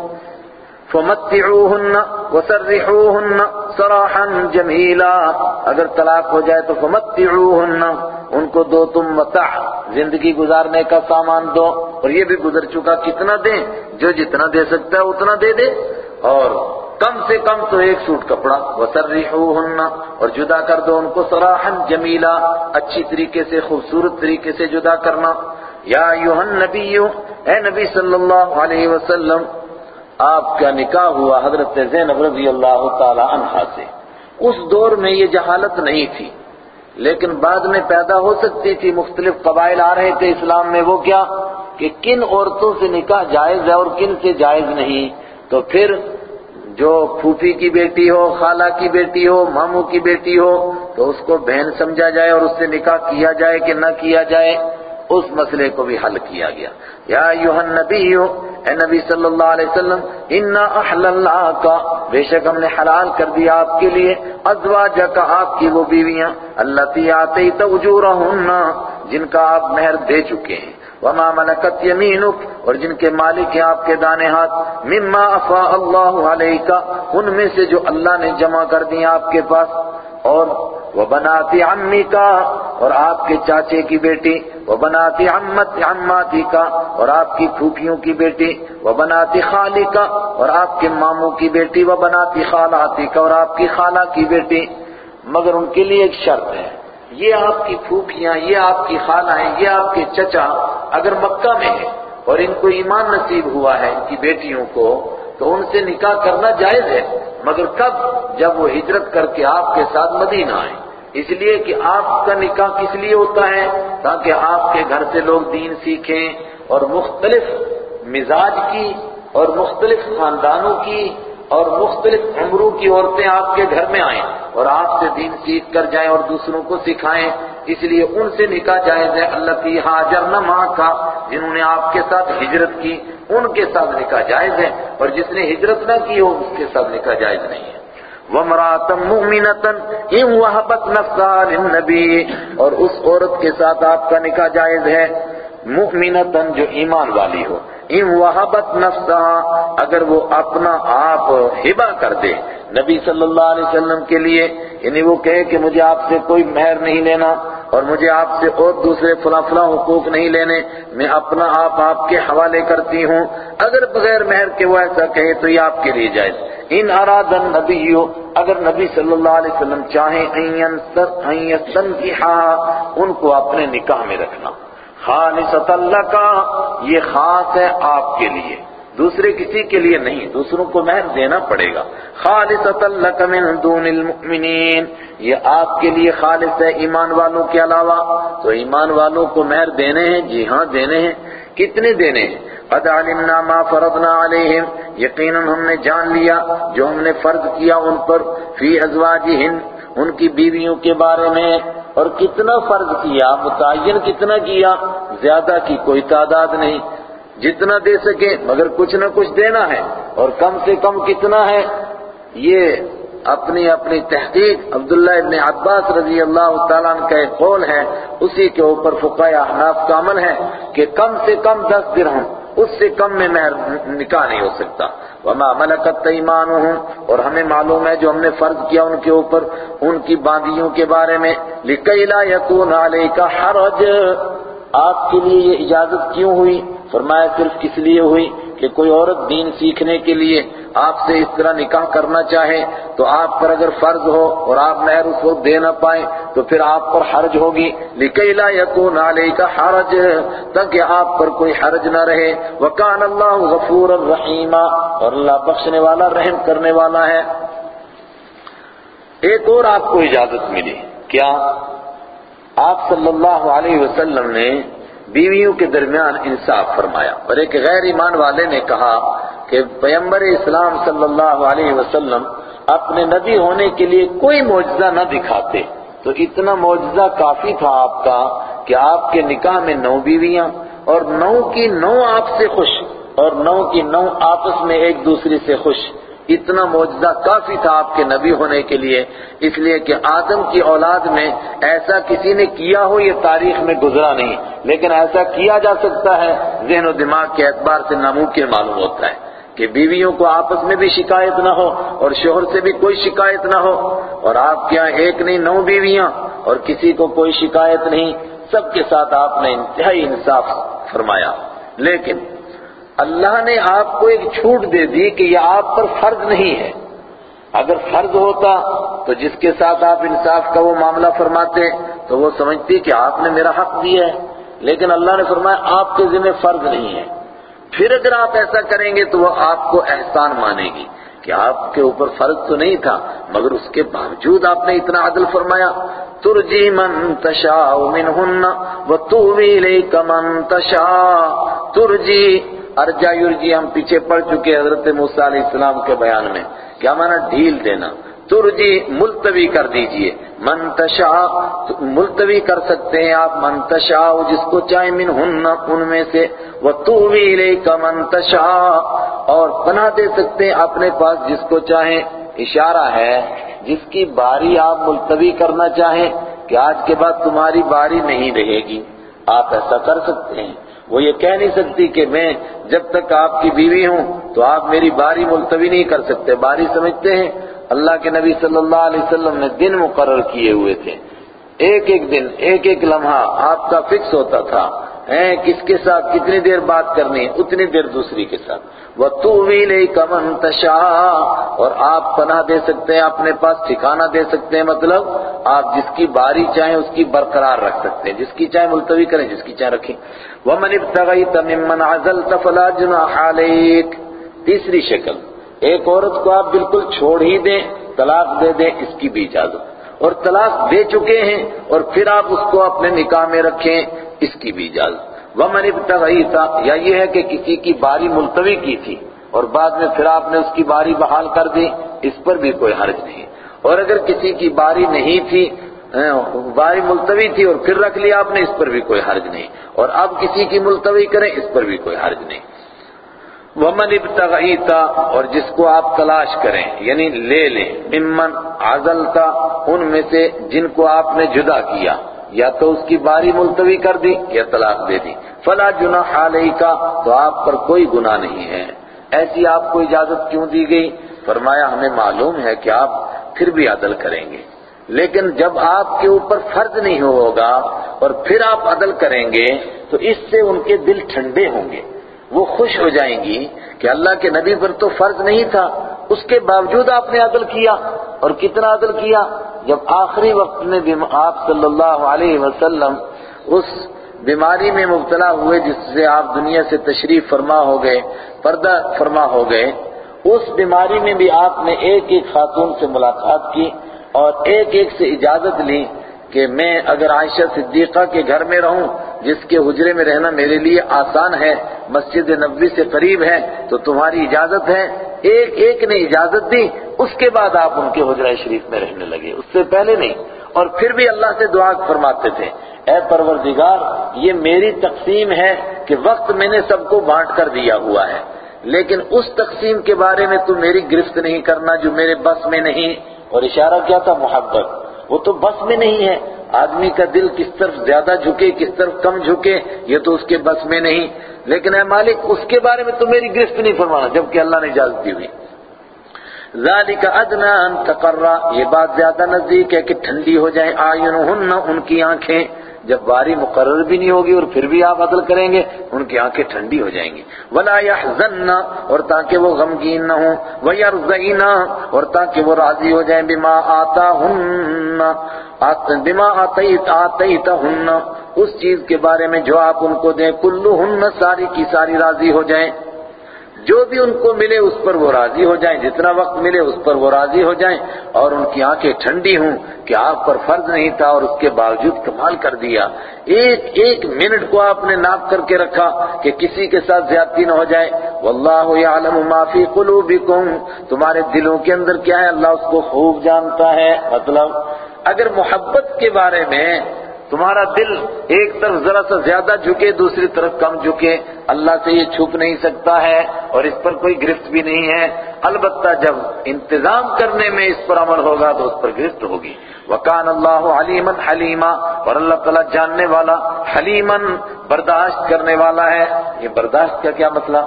فمتعوهن وسرحوهن سراحا جميلا اگر طلاق ہو جائے تو فمتعوهن، ان کو دو تم متع زندگی گزارنے کا سامان دو۔ اور یہ بھی گزر چکا کتنا دیں، جو جتنا دے سکتا ہے اتنا دے دے۔ اور کم سے کم تو ایک سوٹ کپڑا۔ وسرحوهن، اور جدا کر دو ان کو سراحا جمیلا۔ اچھی طریقے سے، خوبصورت طریقے سے جدا کرنا۔ یا ایوہ النبی اے نبی صلی اللہ علیہ وسلم آپ کا نکاح ہوا حضرت زینب رضی اللہ تعالی عنہ سے۔ اس دور میں یہ جہالت نہیں تھی، لیکن بعد میں پیدا ہو سکتی تھی۔ مختلف قبائل آ رہے تھے اسلام میں، وہ کیا؟ کہ کن عورتوں سے نکاح جائز ہے اور کن سے جائز نہیں۔ تو پھر جو پھوپھی کی بیٹی ہو، خالہ کی بیٹی ہو، ماموں کی بیٹی ہو، تو اس کو بہن سمجھا جائے اور اس سے نکاح کیا جائے کہ نہ کیا جائے۔ اس مسئلے کو بھی حل کیا گیا۔ یا ایوہ النبی اے نبی صلی اللہ علیہ وسلم، انا احل اللہ کا بے شک ہم نے حلال کر دیا آپ کے لیے۔ ازواجہ کا آپ کی وہ بیویاں اللہ تی آتے تو جن کا آپ مہر دے چکے ہیں۔ وما ملکت یمینک اور جن کے مالک ہیں آپ کے دانے ہاتھ، مما افا اللہ علیہ ان میں سے جو اللہ نے جمع کر دی آپ کے پاس۔ اور وہ بناتی امی کا اور آپ کے چاچے کی بیٹی۔ وہ بناتی امت اماتی کا اور آپ کی پھوپھیوں کی بیٹی۔ وہ بناتی خالی کا اور آپ کے ماموں کی بیٹی۔ وہ بناتی خالاتی کا اور آپ کی خالہ کی بیٹی۔ مگر ان کے لیے ایک شرط ہے۔ یہ آپ کی پھوپھیاں، یہ آپ کی خالہ ہیں یہ آپ کے چچا اگر مکہ میں ہے اور ان کو ایمان نصیب ہوا ہے ان کی بیٹیوں کو، تو ان سے نکاح کرنا جائز ہے۔ مگر کب؟ جب وہ ہجرت کر کے آپ کے ساتھ مدینہ آئیں۔ اس لیے کہ آپ کا نکاح کس لیے ہوتا ہے؟ تاکہ آپ کے گھر سے لوگ دین سیکھیں اور مختلف مزاج کی اور مختلف خاندانوں کی اور مختلف عمروں کی عورتیں آپ کے گھر میں آئیں اور آپ سے دین سیکھ کر جائیں اور دوسروں کو سکھائیں۔ اس لیے ان سے نکاح جائز ہے۔ اللہ کی حاجر نہ کا جنہوں نے آپ کے ساتھ ہجرت کی، ان کے ساتھ نکاح جائز ہے اور جس نے ہجرت نہ کی ہو، اس کے ساتھ نکاح جائز نہیں ہے۔ وَمْرَاتً مُؤْمِنَةً إِن وَهَبَتْ نَفْسَهَا لِلنَّبِيِّ اور اس عورت کے ساتھ آپ کا نکاح جائز ہے۔ مؤمنتن جو ایمان والی ہو۔ ان وہبت نفسا اگر وہ اپنا آپ ہبا کر دے نبی صلی اللہ علیہ وسلم کے لیے یعنی وہ کہے کہ مجھے آپ سے کوئی مہر نہیں لینا اور مجھے آپ سے اور دوسرے فلاں فلاں حقوق نہیں لینے، میں اپنا آپ آپ کے حوالے کرتی ہوں۔ اگر بغیر مہر کے وہ ایسا کہے تو یہ آپ کے لیے جائز۔ ان ارادن نبی اگر نبی صلی اللہ علیہ وسلم چاہیں کی ان کو اپنے نکاح میں رکھنا۔ خالصت اللہ کا یہ خاص ہے آپ کے لیے۔ دوسرے کسی کے لیے نہیں، دوسروں کو مہر دینا پڑے گا۔ خالصت اللہ کا من دون المؤمنین، یہ آپ کے لیے خالص ہے ایمان والوں کے علاوہ۔ تو ایمان والوں کو مہر دینے ہیں جی ہاں دینے ہیں۔ کتنے دینے ہیں؟ قد علمنا ما فرضنا علیہم، یقیناً ہم نے جان لیا، جو ہم نے فرض کیا ان پر، فی ازواجہن۔ ان کی بیویوں کے بارے میں اور کتنا فرض کیا، متعین کتنا کیا، زیادہ کی کوئی تعداد نہیں۔ جتنا دے سکے، مگر کچھ نہ کچھ دینا ہے۔ اور کم سے کم کتنا ہے، یہ اپنی اپنی تحقیق۔ عبداللہ ابن عباس رضی اللہ تعالیٰ عنہ کا ایک قول ہے، اسی کے اوپر فقہ احناف کا عمل ہے کہ کم سے کم دس درہم۔ اس سے کم میں مہر نکاح نہیں ہو سکتا۔ وما ملکت ایمانہم اور ہمیں معلوم ہے جو ہم نے فرض کیا ان کے اوپر، ان کی باندیوں کے بارے میں۔ لِكَيْ لَا يَكُونَ عَلَيْكَ حَرَجْ۔ آپ کے لیے یہ اجازت کیوں ہوئی؟ فرمایا صرف کس لیے ہوئی کہ کوئی عورت دین سیکھنے کے لیے آپ سے اس طرح نکاح کرنا چاہے تو آپ پر اگر فرض ہو اور آپ مہر اس وقت دے نہ پائیں تو پھر آپ پر حرج ہوگی۔ لِكَيْ لَا يَكُونَ عَلَيْكَ حَرَجْ، تاکہ آپ پر کوئی حرج نہ رہے۔ وَكَانَ اللَّهُ غَفُورًا رَحِيمًا اور اللہ بخشنے والا، رحم کرنے والا ہے۔ ایک اور آپ کو اجازت ملی۔ کیا؟ آپ صلی اللہ علیہ وسلم نے بیویوں کے درمیان انصاف فرمایا۔ اور ایک غیر ایمان والے نے کہا کہ پیمبر اسلام صلی اللہ علیہ وسلم اپنے نبی ہونے کے لیے کوئی معجزہ نہ دکھاتے۔ تو اتنا معجزہ کافی تھا آپ کا کہ آپ کے نکاح میں نو بیویاں اور نو کی نو آپ سے خوش اور نو کی نو آپس میں ایک دوسرے سے خوش۔ اتنا معجزہ کافی تھا آپ کے نبی ہونے کے لیے، اس لیے کہ آدم کی اولاد میں ایسا کسی نے کیا ہو یہ تاریخ میں گزرا نہیں، لیکن ایسا کیا جا سکتا ہے، ذہن و دماغ کے اعتبار سے ناممکن معلوم ہوتا ہے کہ بیویوں کو آپس میں بھی شکایت نہ ہو اور شوہر سے بھی کوئی شکایت نہ ہو۔ اور آپ کے یہاں ایک نہیں، نو بیویاں، اور کسی کو کوئی شکایت نہیں۔ سب کے ساتھ آپ نے انتہائی انصاف فرمایا۔ لیکن اللہ نے آپ کو ایک چھوٹ دے دی کہ یہ آپ پر فرض نہیں ہے۔ اگر فرض ہوتا تو جس کے ساتھ آپ انصاف کا وہ معاملہ فرماتے تو وہ سمجھتی کہ آپ نے میرا حق دیا ہے۔ لیکن اللہ نے فرمایا آپ کے ذمہ فرض نہیں ہے۔ پھر اگر آپ ایسا کریں گے تو وہ آپ کو احسان مانے گی کہ آپ کے اوپر فرض تو نہیں تھا، مگر اس کے باوجود آپ نے اتنا عدل فرمایا۔ ترجی من تشاء منہن وتوی الیک من تشاء۔ ترجی ارجا یورجی ہم پیچھے پڑ چکے حضرت موسیٰ علیہ السلام کے بیان میں۔ کیا مانا ڈھیل دینا؟ ترجی، ملتوی کر دیجیے۔ منتشا ملتوی کر سکتے ہیں آپ۔ منتشا جس کو چاہے، من ہن، ان میں سے۔ وہ تو کا منتشا اور پناہ دے سکتے ہیں اپنے پاس جس کو چاہیں اشارہ ہے، جس کی باری آپ ملتوی کرنا چاہیں، کہ آج کے بعد تمہاری باری نہیں رہے گی۔ آپ ایسا کر سکتے ہیں۔ وہ یہ کہہ نہیں سکتی کہ میں جب تک آپ کی بیوی ہوں تو آپ میری باری ملتوی نہیں کر سکتے۔ باری سمجھتے ہیں۔ اللہ کے نبی صلی اللہ علیہ وسلم نے دن مقرر کیے ہوئے تھے۔ ایک ایک دن، ایک ایک لمحہ آپ کا فکس ہوتا تھا۔ کس کے ساتھ کتنی دیر بات کرنی اتنی دیر دوسری کے ساتھ۔ وہ تو ویلے کمن تشا اور آپ پناہ دے سکتے ہیں، اپنے پاس ٹھکانہ دے سکتے ہیں مطلب آپ جس کی باری چاہیں اس کی برقرار رکھ سکتے ہیں، جس کی چاہے ملتوی کریں، جس کی چاہے رکھیں۔ وہ ممن عزلت فلا جناح علیک تیسری شکل، ایک عورت کو آپ بالکل چھوڑ ہی دیں، طلاق دے دیں، اس کی بھی اجازت۔ اور طلاق دے چکے ہیں اور پھر آپ اس کو اپنے نکاح میں رکھیں اس کی بھی اجازت۔ ومن ابتغی تھا یا یہ ہے کہ کسی کی باری ملتوی کی تھی اور بعد میں پھر آپ نے اس کی باری بحال کر دی، اس پر بھی کوئی حرج نہیں۔ اور اگر کسی کی باری نہیں تھی باری ملتوی تھی اور پھر رکھ لیا آپ نے، اس پر بھی کوئی حرج نہیں۔ اور اب کسی کی ملتوی کریں، اس پر بھی کوئی حرج نہیں۔ ومن ابتغیتا اور جس کو آپ تلاش کریں یعنی لے لیں، ممن عزلتا ان میں سے جن کو آپ نے جدا کیا، یا تو اس کی باری ملتوی کر دی، یا طلاق دے دی۔ فلا جناح علیہ کا تو آپ پر کوئی گناہ نہیں ہے۔ ایسی آپ کو اجازت کیوں دی گئی؟ فرمایا، ہمیں معلوم ہے کہ آپ پھر بھی عدل کریں گے۔ لیکن جب آپ کے اوپر فرض نہیں ہوگا اور پھر آپ عدل کریں گے، تو اس سے ان کے دل ٹھنڈے ہوں گے۔ وہ خوش ہو جائیں گی کہ اللہ کے نبی پر تو فرض نہیں تھا، اس کے باوجود آپ نے عدل کیا۔ اور کتنا عدل کیا؟ جب آخری وقت میں آپ صلی اللہ علیہ وسلم اس بیماری میں مبتلا ہوئے، جس سے آپ دنیا سے تشریف فرما ہو گئے، پردہ فرما ہو گئے، اس بیماری میں بھی آپ نے ایک ایک خاتون سے ملاقات کی اور ایک ایک سے اجازت لی۔ کہ میں اگر عائشہ صدیقہ کے گھر میں رہوں، جس کے حجرے میں رہنا میرے لیے آسان ہے، مسجد نبوی سے قریب ہے، تو تمہاری اجازت ہے۔ ایک ایک نے اجازت دی، اس کے بعد آپ ان کے حجرہ شریف میں رہنے لگے۔ اس سے پہلے نہیں۔ اور پھر بھی اللہ سے دعا فرماتے تھے۔ اے پروردگار، یہ میری تقسیم ہے کہ وقت میں نے سب کو بانٹ کر دیا ہوا ہے۔ لیکن اس تقسیم کے بارے میں تو میری گرفت نہیں کرنا، جو میرے بس میں نہیں۔ اور اشارہ کیا تھا؟ محبت۔ وہ تو بس میں نہیں ہے۔ آدمی کا دل کس طرف زیادہ جھکے، کس طرف کم جھکے، یہ تو اس کے بس میں نہیں۔ لیکن اے مالک، اس کے بارے میں تو میری گرفت نہیں فرمانا، جبکہ اللہ نے اجازت دی ہوئی۔ ذالک ادنا ان تقرا، یہ بات زیادہ نزدیک ہے کہ ٹھنڈی ہو جائیں آئین ان کی آنکھیں۔ جب باری مقرر بھی نہیں ہوگی اور پھر بھی آپ عدل کریں گے، ان کی آنکھیں ٹھنڈی ہو جائیں گی۔ ولا يحزن، اور تاکہ وہ غمگین نہ ہوں۔ ويرضين اور تاکہ وہ راضی ہو جائیں۔ بما آتاهن بما آتیت آتیتهن اس چیز کے بارے میں جو آپ ان کو دیں کلہن ساری کی ساری راضی ہو جائیں۔ جو بھی ان کو ملے اس پر وہ راضی ہو جائیں، جتنا وقت ملے اس پر وہ راضی ہو جائیں۔ اور ان کی آنکھیں ٹھنڈی ہوں کہ آپ پر فرض نہیں تھا اور اس کے باوجود کمال کر دیا۔ ایک ایک منٹ کو آپ نے ناپ کر کے رکھا کہ کسی کے ساتھ زیادتی نہ ہو جائے۔ واللہ یعلم ما فی قلوبکم۔ تمہارے دلوں کے اندر کیا ہے؟ اللہ اس کو خوب جانتا ہے۔ مطلب اگر محبت کے بارے میں تمہارا دل ایک طرف ذرا سا زیادہ جھکے، دوسری طرف کم جھکے۔ اللہ سے یہ چھپ نہیں سکتا ہے اور اس پر کوئی گرفت بھی نہیں ہے۔ البتہ جب انتظام کرنے میں اس پر عمل ہوگا تو اس پر گرفت ہوگی۔ وکان اللہ علیمن حلیما اور اللہ تعالیٰ جاننے والا حلیمن برداشت کرنے والا ہے۔ یہ برداشت کا کیا مطلب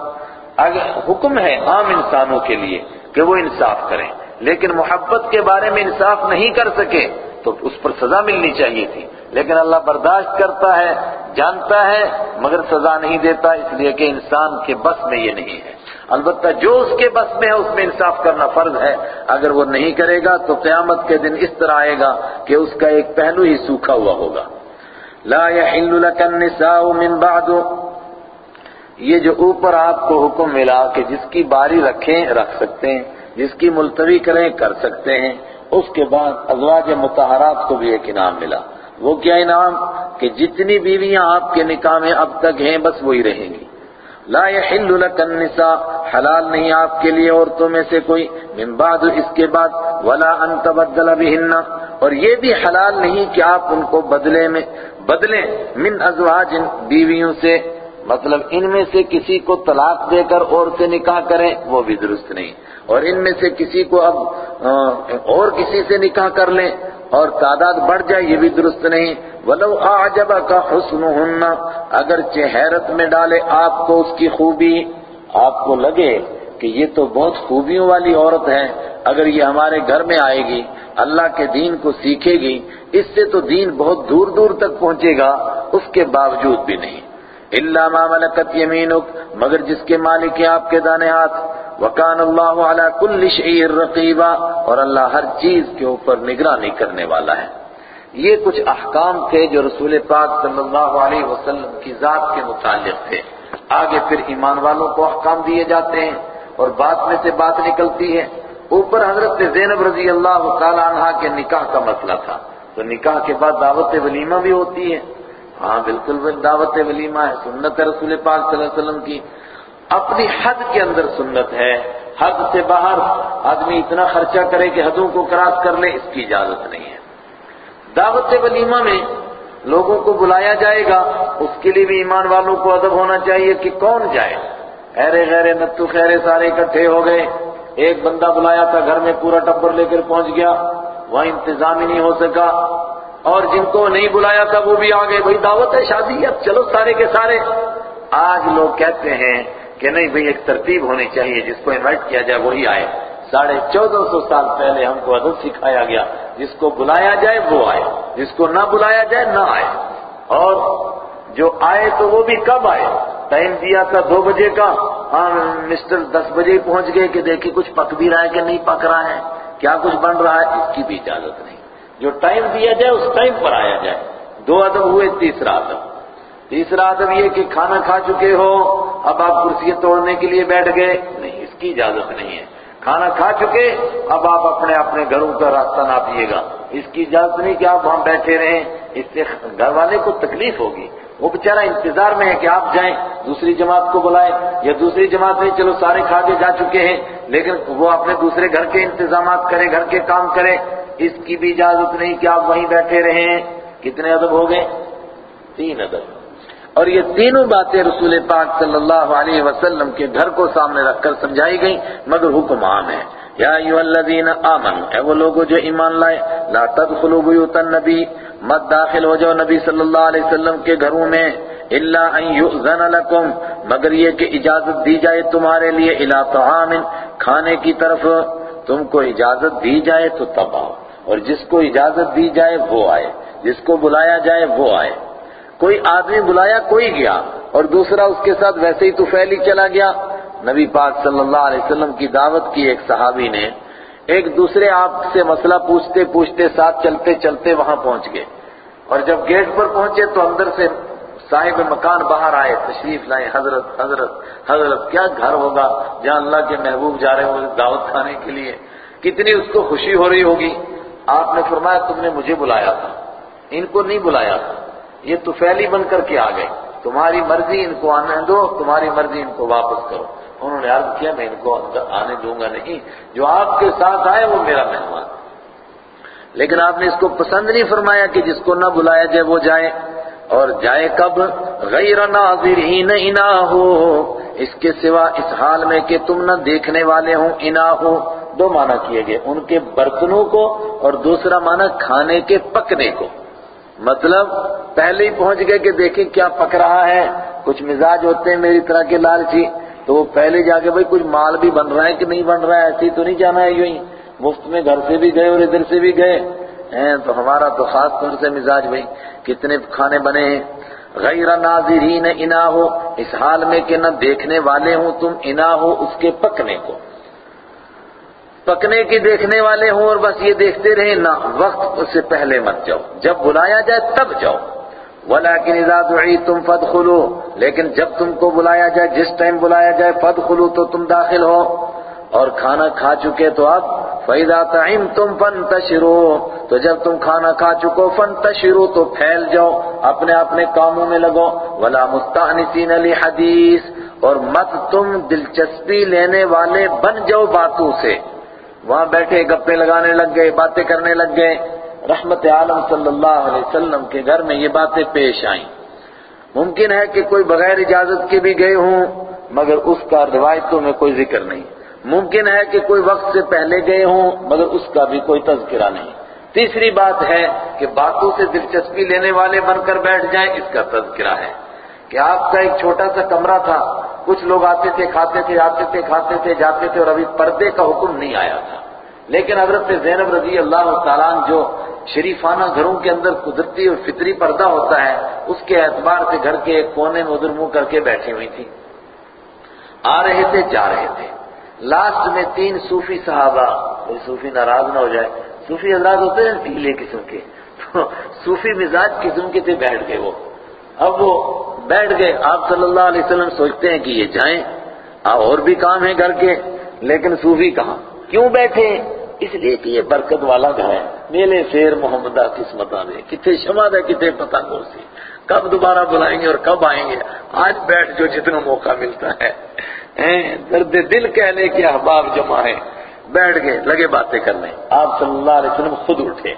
اگر حکم ہے عام انسانوں کے لیے کہ وہ انصاف کریں، لیکن محبت کے بارے میں انصاف نہیں کر سکے تو اس پر سزا ملنی چاہیے تھی۔ لیکن اللہ برداشت کرتا ہے، جانتا ہے، مگر سزا نہیں دیتا، اس لیے کہ انسان کے بس میں یہ نہیں ہے۔ البتہ جو اس کے بس میں ہے، اس میں انصاف کرنا فرض ہے۔ اگر وہ نہیں کرے گا تو قیامت کے دن اس طرح آئے گا کہ اس کا ایک پہلو ہی سوکھا ہوا ہوگا۔ لا يحل لك النساء من بعد۔ یہ جو اوپر آپ کو حکم ملا کہ جس کی باری رکھیں، رکھ سکتے ہیں، جس کی ملتوی کریں، کر سکتے ہیں۔ اس کے بعد ازواج متحرات کو بھی ایک انعام ملا۔ وہ کیا انعام؟ کہ جتنی بیویاں آپ کے نکاح میں اب تک ہیں، بس وہی رہیں گی۔ لا يحل لك النساء، حلال نہیں آپ کے لیے عورتوں میں سے کوئی۔ من بعد اس کے بعد ولا ان تبدل بهن۔ اور یہ بھی حلال نہیں کہ آپ ان کو بدلے میں، بدلیں من ازواج بیویوں سے۔ مطلب ان میں سے کسی کو طلاق دے کر اور سے نکاح کریں، وہ بھی درست نہیں۔ اور ان میں سے کسی کو اب اور کسی سے نکاح کر لیں اور تعداد بڑھ جائے، یہ بھی درست نہیں۔ ولو اعجبك حسنهن اگر حیرت میں ڈالے آپ کو اس کی خوبی۔ آپ کو لگے کہ یہ تو بہت خوبیوں والی عورت ہے، اگر یہ ہمارے گھر میں آئے گی، اللہ کے دین کو سیکھے گی، اس سے تو دین بہت دور دور تک پہنچے گا، اس کے باوجود بھی نہیں۔ اللہ ما ملکت یمینک مگر جس کے مالک ہیں آپ کے دانے ہاتھ۔ وکان اللہ علی کل شعیر رقیبا اور اللہ ہر چیز کے اوپر نگرانی کرنے والا ہے۔ یہ کچھ احکام تھے جو رسول پاک صلی اللہ علیہ وسلم کی ذات کے متعلق تھے۔ آگے پھر ایمان والوں کو احکام دیے جاتے ہیں، اور بات میں سے بات نکلتی ہے۔ اوپر حضرت زینب رضی اللہ تعالی عنہ کے نکاح کا مسئلہ تھا۔ تو نکاح کے بعد دعوت ولیمہ بھی ہوتی ہے۔ ہاں بالکل دعوت ولیمہ ہے، سنت رسول پاک صلی اللہ علیہ وسلم کی اپنی حد کے اندر سنت ہے۔ حد سے باہر آدمی اتنا خرچہ کرے کہ حدوں کو کراس کر لے، اس کی اجازت نہیں ہے۔ دعوت ولیمہ میں لوگوں کو بلایا جائے گا، اس کے لیے بھی ایمان والوں کو ادب ہونا چاہیے کہ کون جائے۔ ایرے غیرے نتو خیرے، سارے اکٹھے ہو گئے۔ ایک بندہ بلایا تھا، گھر میں پورا ٹبر لے کر پہنچ گیا۔ وہاں انتظام ہی نہیں ہو سکا۔ اور جن کو نہیں بلایا تھا وہ بھی آگے بھائی دعوت ہے شادی؟ اب چلو سارے کے سارے۔ آج لوگ کہتے ہیں کہ نہیں بھئی ایک ترتیب ہونی چاہیے، جس کو انوائٹ کیا جائے وہی آئے۔ ساڑھے چودہ سو سال پہلے ہم کو ادب سکھایا گیا، جس کو بلایا جائے وہ آئے، جس کو نہ بلایا جائے نہ آئے۔ اور جو آئے تو وہ بھی کب آئے؟ ٹائم دیا تھا دو بجے کا۔ ہاں مسٹر دس بجے پہنچ گئے کہ دیکھیں کچھ پک بھی رہا ہے کہ نہیں پک رہا ہے، کیا کچھ بن رہا ہے، اس کی بھی اجازت نہیں۔ جو ٹائم دیا جائے اس ٹائم پر آیا جائے۔ دو ادب ہوئے، تیسرا ادب تیسرا ادب یہ کہ کھانا کھا چکے ہو، اب آپ کرسیاں توڑنے کے لیے بیٹھ گئے۔ نہیں، اس کی اجازت نہیں ہے۔ کھانا کھا چکے، اب آپ اپنے اپنے گھروں کا راستہ ناپیے گا۔ اس کی اجازت نہیں کہ آپ وہاں بیٹھے رہیں۔ اس سے گھر والے کو تکلیف ہوگی۔ وہ بیچارہ انتظار میں ہے کہ آپ جائیں، دوسری جماعت کو بلائیں، یا دوسری جماعت نہیں چلو سارے کھا کے جا چکے ہیں، لیکن وہ اپنے دوسرے گھر کے انتظامات کرے، گھر کے کام کرے۔ اس کی بھی اجازت نہیں کہ آپ وہیں بیٹھے رہیں کتنے ادب ہو گئے؟ تین ادب۔ اور یہ تینوں باتیں رسول پاک صلی اللہ علیہ وسلم کے گھر کو سامنے رکھ کر سمجھائی گئیں، مگر حکم عام ہے۔ یا ایوہ الذین آمن اے وہ لوگوں جو ایمان لائے، لا تدخلوا بیوت النبی، مت داخل ہو جاؤ نبی صلی اللہ علیہ وسلم کے گھروں میں، الا ان یؤذن لکم، مگر یہ کہ اجازت دی جائے تمہارے لیے، الى طعام، کھانے کی طرف تم کو اجازت دی جائے تو تب آؤ۔ اور جس کو اجازت دی جائے وہ آئے، جس کو بلایا جائے وہ آئے۔ کوئی آدمی بلایا کوئی گیا اور دوسرا اس کے ساتھ ویسے ہی تو پھیلی چلا گیا۔ نبی پاک صلی اللہ علیہ وسلم کی دعوت کی ایک صحابی نے ایک دوسرے آپ سے مسئلہ پوچھتے پوچھتے ساتھ چلتے چلتے وہاں پہنچ گئے۔ اور جب گیٹ پر پہنچے تو اندر سے صاحب مکان باہر آئے، تشریف لائے، حضرت حضرت حضرت، کیا گھر ہوگا؟ جہاں اللہ کے محبوب جا رہے ہوں، دعوت کھانے کے لیے۔ کتنی اس کو خوشی ہو رہی ہوگی۔ آپ نے فرمایا تم نے مجھے بلایا تھا۔ ان کو نہیں بلایا تھا۔ یہ تو فیلی بن کر کے آ گئے۔ تمہاری مرضی ان کو آنے دو، تمہاری مرضی ان کو واپس کرو۔ انہوں نے عرض کیا، میں ان کو آنے دوں گا نہیں۔ جو آپ کے ساتھ آئے، وہ میرا مہمان۔ لیکن آپ نے اس کو پسند نہیں فرمایا کہ جس کو نہ بلایا جائے، وہ جائے۔ اور جائے کب؟ غیر ناظر ہی نہ ہو۔ اس کے سوا اس حال میں کہ تم نہ دیکھنے والے ہوں، انا ہو۔ دو معنی کیے گئے، ان کے برتنوں کو اور دوسرا معنی کھانے کے پکنے کو۔ مطلب پہلے ہی پہنچ گئے کہ دیکھیں کیا پک رہا ہے، کچھ مزاج ہوتے ہیں میری طرح کے لالچی تو وہ پہلے جا کے بھائی کچھ مال بھی بن رہا ہے کہ نہیں بن رہا ہے، ایسی تو نہیں جانا ہے یوں ہی۔ مفت میں گھر سے بھی گئے اور ادھر سے بھی گئے۔ ہیں، تو ہمارا تو خاص طور سے مزاج بھائی، کتنے کھانے بنے ہیں۔ غیر ناظرین انا ہو، اس حال میں کہ نہ دیکھنے والے ہوں تم، انا ہو اس کے پکنے کو۔ پکنے کی دیکھنے والے ہوں اور بس یہ دیکھتے رہے نہ، وقت اس سے پہلے مت جاؤ۔ جب بلایا جائے تب جاؤ۔ ولیکن اذا دعیتم فادخلوا لیکن جب تم کو بلایا جائے، جس ٹائم بلایا جائے فادخلوا تو تم داخل ہو۔ اور کھانا کھا چکے تو اب، فَإِذَا تَعِمْتُمْ فَانْتَشِرُوا تو جب تم کھانا کھا چکو فَانْتَشِرُوا تو پھیل جاؤ، اپنے اپنے کاموں میں لگو۔ وَلَا مُسْتَعْنِسِينَ لِحَدِيث۔ اور مت تم دلچسپی لینے والے بن جاؤ باتوں سے۔ وہاں بیٹھے گپے لگانے لگ گئے، باتیں کرنے لگ گئے۔ رحمت عالم صلی اللہ علیہ وسلم کے گھر میں یہ باتیں پیش آئیں۔ ممکن ہے کہ کوئی بغیر اجازت کے بھی گئے ہوں، مگر اس کا روایتوں میں کوئی ذکر نہیں۔ ممکن ہے کہ کوئی وقت سے پہلے گئے ہوں، مگر اس کا بھی کوئی تذکرہ نہیں۔ تیسری بات ہے کہ باتوں سے دلچسپی لینے والے بن کر بیٹھ جائیں، اس کا تذکرہ ہے۔ کہ آپ کا ایک چھوٹا سا کمرہ تھا، کچھ لوگ آتے تھے، کھاتے تھے، آتے تھے، کھاتے تھے، جاتے تھے اور ابھی پردے کا حکم نہیں آیا تھا۔ لیکن حضرت زینب رضی اللہ تعالیٰ جو شریفانہ گھروں کے اندر قدرتی اور فطری پردہ ہوتا ہے، اس کے اعتبار سے گھر کے ایک کونے میں ادھر منہ کر کے بیٹھی ہوئی تھی۔ آ رہے تھے، جا رہے تھے۔ لاسٹ میں تین صوفی صحابہ کوئی صوفی ناراض نہ ہو جائے۔ صوفی حضرات ہوتے ہیں ڈھیلے قسم کے۔ تو صوفی مزاج قسم کے تھے، بیٹھ گئے وہ۔ اب وہ بیٹھ گئے۔ آپ صلی اللہ علیہ وسلم سوچتے ہیں کہ یہ جائیں۔ اور بھی کام ہے گھر کے۔ لیکن صوفی کہاں؟ کیوں بیٹھے؟ اس لیے کہ یہ برکت والا گھر ہے۔ میلے شیر محمدہ قسمتہ دے کتنے شما دے کتنے پتہ کو سی کب دوبارہ بلائیں گے اور کب آئیں گے؟ آج بیٹھ جو جتنا موقع ملتا ہے۔ درد دل کہنے کے احباب جمع ہے بیٹھ گئے، لگے باتیں کرنے۔ آپ صلی اللہ علیہ وسلم خود اٹھے۔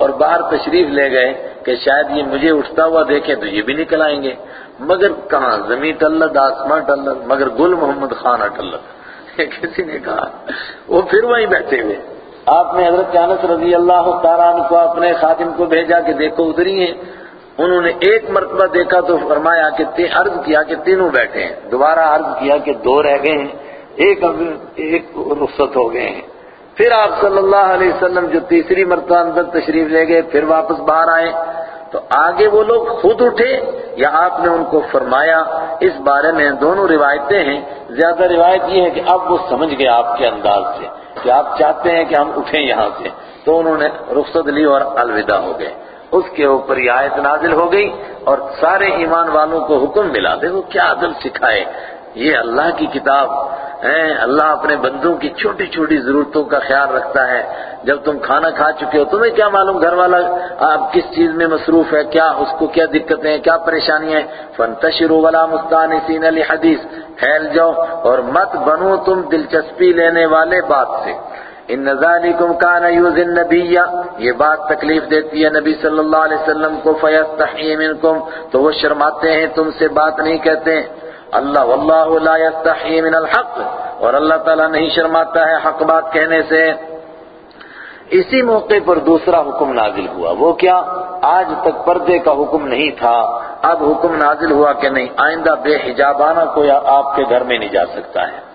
اور باہر تشریف لے گئے کہ شاید یہ مجھے اٹھتا ہوا دیکھیں تو یہ بھی نکل آئیں گے۔ مگر کہاں؟ زمین ٹلت آسمان ٹلت مگر گل محمد خان اٹلت کسی نے کہا؟ وہ پھر وہیں بیٹھے ہوئے۔ آپ نے حضرت انس رضی اللہ تعالیٰ عنہ کو اپنے خادم کو بھیجا کہ دیکھو ادھر ہی ہیں۔ انہوں نے ایک مرتبہ دیکھا تو فرمایا کہ عرض کیا کہ تینوں بیٹھے ہیں۔ دوبارہ عرض کیا کہ دو رہ گئے ہیں۔ ایک ایک رخصت ہو گئے ہیں۔ پھر آپ صلی اللہ علیہ وسلم جو تیسری مرتبہ اندر تشریف لے گئے، پھر واپس باہر آئے۔ تو آگے وہ لوگ خود اٹھے، یا آپ نے ان کو فرمایا؟ اس بارے میں دونوں روایتیں ہیں۔ زیادہ روایت یہ ہے کہ اب وہ سمجھ گئے آپ کے انداز سے کہ آپ چاہتے ہیں کہ ہم اٹھیں یہاں سے۔ تو انہوں نے رخصت لی اور الوداع ہو گئے۔ اس کے اوپر یہ آیت نازل ہو گئی اور سارے ایمان والوں کو حکم ملا۔ دیکھو کیا عدل سکھائے۔ یہ اللہ کی کتاب ہے، اللہ اپنے بندوں کی چھوٹی چھوٹی ضرورتوں کا خیال رکھتا ہے۔ جب تم کھانا کھا چکے ہو، تمہیں کیا معلوم گھر والا آپ کس چیز میں مصروف ہے، کیا اس کو کیا دقتیں ہیں، کیا پریشانی ہے فانتشروا ولا مستانسین لحدیث۔ پھیل جاؤ اور مت بنو تم دلچسپی لینے والے بات سے۔ ان ذالکم کان یوز النبی، یہ بات تکلیف دیتی ہے نبی صلی اللہ علیہ وسلم کو فیستحی منکم، تو وہ شرماتے ہیں، تم سے بات نہیں کہتے۔ ہیں اللہ واللہ لا يستحی من الحق اور اللہ تعالیٰ نہیں شرماتا ہے حق بات کہنے سے۔ اسی موقع پر دوسرا حکم نازل ہوا۔ وہ کیا؟ آج تک پردے کا حکم نہیں تھا۔ اب حکم نازل ہوا کہ نہیں، آئندہ بے حجابانہ کوئی آپ کے گھر میں نہیں جا سکتا ہے۔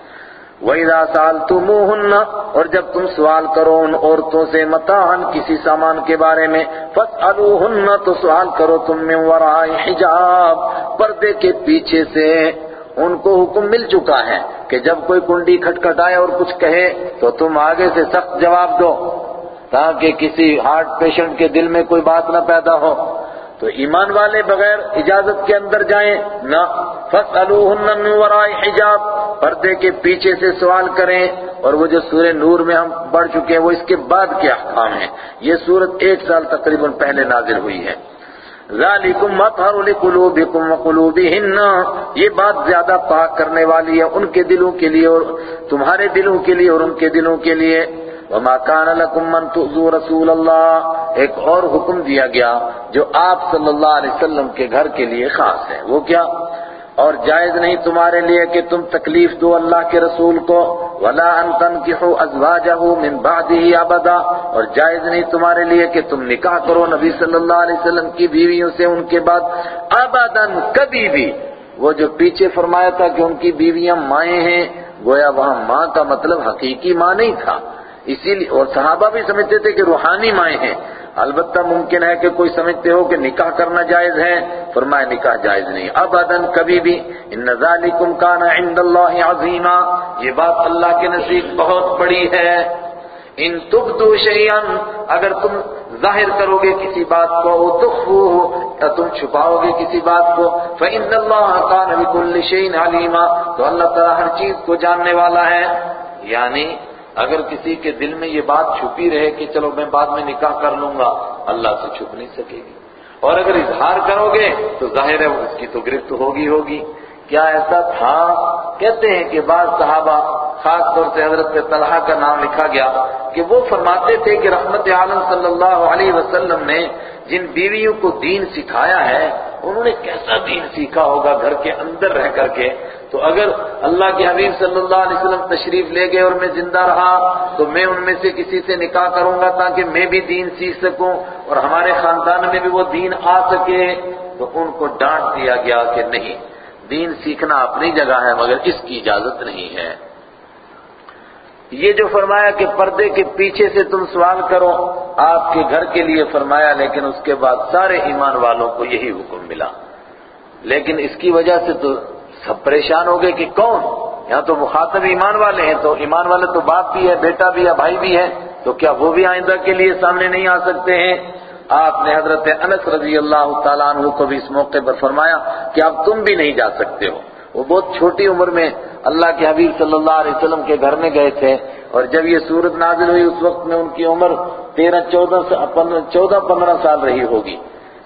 وَإِذَا سَأَلْتُمُوهُنَّ، اور جب تم سوال کرو ان عورتوں سے متاحن کسی سامان کے بارے میں، فَاسْأَلُوهُنَّ تو سوال کرو تم من وراء حجاب، پردے کے پیچھے سے۔ ان کو حکم مل چکا ہے کہ جب کوئی کنڈی کھٹکھٹائے اور کچھ کہے تو تم آگے سے سخت جواب دو تاکہ کسی ہارٹ پیشنٹ کے دل میں کوئی بات نہ پیدا ہو۔ تو ایمان والے بغیر اجازت کے اندر جائیں، نہ فَاسْأَلُوهُنَّ مِنْ وَرَائِ حجاب، پردے کے پیچھے سے سوال کریں۔ اور وہ جو سورہ نور میں ہم پڑھ چکے ہیں، وہ اس کے بعد کے احکام ہیں۔ یہ سورت ایک سال تقریباً پہلے نازل ہوئی ہے۔ ذالکم مطہر لقلوبکم وقلوبہن۔ یہ بات زیادہ پاک کرنے والی ہے ان کے دلوں کے لیے اور تمہارے دلوں کے لیے اور ان کے دلوں کے لیے۔ وما كان لكم من تؤذوا رسول اللہ۔ ایک اور حکم دیا گیا جو آپ صلی اللہ علیہ وسلم کے گھر کے لیے خاص ہے۔ وہ کیا؟ اور جائز نہیں تمہارے لیے کہ تم تکلیف دو اللہ کے رسول کو، ولا ان تنكحوا ازواجه من بعده ابدا اور جائز نہیں تمہارے لیے کہ تم نکاح کرو نبی صلی اللہ علیہ وسلم کی بیویوں سے ان کے بعد۔ ابدا کبھی بھی۔ وہ جو پیچھے فرمایا تھا کہ ان کی بیویاں مائیں ہیں، گویا وہاں ماں کا مطلب حقیقی ماں نہیں تھا۔ اسی لیے، اور صحابہ بھی سمجھتے تھے کہ روحانی مائیں ہیں۔ البتہ ممکن ہے کہ کوئی سمجھتے ہو کہ نکاح کرنا جائز ہے، فرمایا نکاح جائز نہیں۔ اب ادن کبھی بھی ان ذالکم کان عند اللہ عظیما، یہ بات اللہ کے نزدیک بہت بڑی ہے۔ ان تبدو شیئا، اگر تم ظاہر کرو گے کسی بات کو تخفوه یا تم چھپاؤ گے کسی بات کو، فإن اللہ کان بكل شيء علیما تو اللہ تعالی ہر چیز کو جاننے والا ہے یعنی اگر کسی کے دل میں یہ بات چھپی رہے کہ چلو میں بعد میں نکاح کر لوں گا، اللہ سے چھپ نہیں سکے گی۔ اور اگر اظہار کرو گے تو ظاہر ہے اس کی تو گرفت ہوگی ہوگی۔ کیا ایسا تھا؟ کہتے ہیں کہ بعض صحابہ، خاص طور سے حضرت طلحہ کا نام لکھا گیا، کہ وہ فرماتے تھے کہ رحمت عالم صلی اللہ علیہ وسلم نے جن بیویوں کو دین سکھایا ہے، انہوں نے کیسا دین سیکھا ہوگا گھر کے اندر رہ کر کے؟ تو اگر اللہ کے حبیب صلی اللہ علیہ وسلم تشریف لے گئے اور میں زندہ رہا، تو میں ان میں سے کسی سے نکاح کروں گا تاکہ میں بھی دین سیکھ سکوں اور ہمارے خاندان میں بھی وہ دین آ سکے۔ تو ان کو ڈانٹ دیا گیا کہ نہیں، دین سیکھنا اپنی جگہ ہے مگر اس کی اجازت نہیں ہے۔ یہ جو فرمایا کہ پردے کے پیچھے سے تم سوال کرو، آپ کے گھر کے لیے فرمایا، لیکن اس کے بعد سارے ایمان والوں کو یہی حکم ملا۔ لیکن اس کی وجہ سے تو سب پریشان ہو گئے کہ کون؟ یہاں تو مخاطب ایمان والے ہیں، تو ایمان والے تو باپ بھی ہے، بیٹا بھی ہے، بھائی بھی ہے، تو کیا وہ بھی آئندہ کے لیے سامنے نہیں آ سکتے ہیں؟ آپ نے حضرت انس رضی اللہ تعالیٰ عنہ کو بھی اس موقع پر فرمایا کہ اب تم بھی نہیں جا سکتے ہو۔ وہ بہت چھوٹی عمر میں اللہ کے حبیب صلی اللہ علیہ وسلم کے گھر میں گئے تھے، اور جب یہ صورت نازل ہوئی، اس وقت میں ان کی عمر تیرہ، چودہ چودہ، پندرہ سال رہی ہوگی۔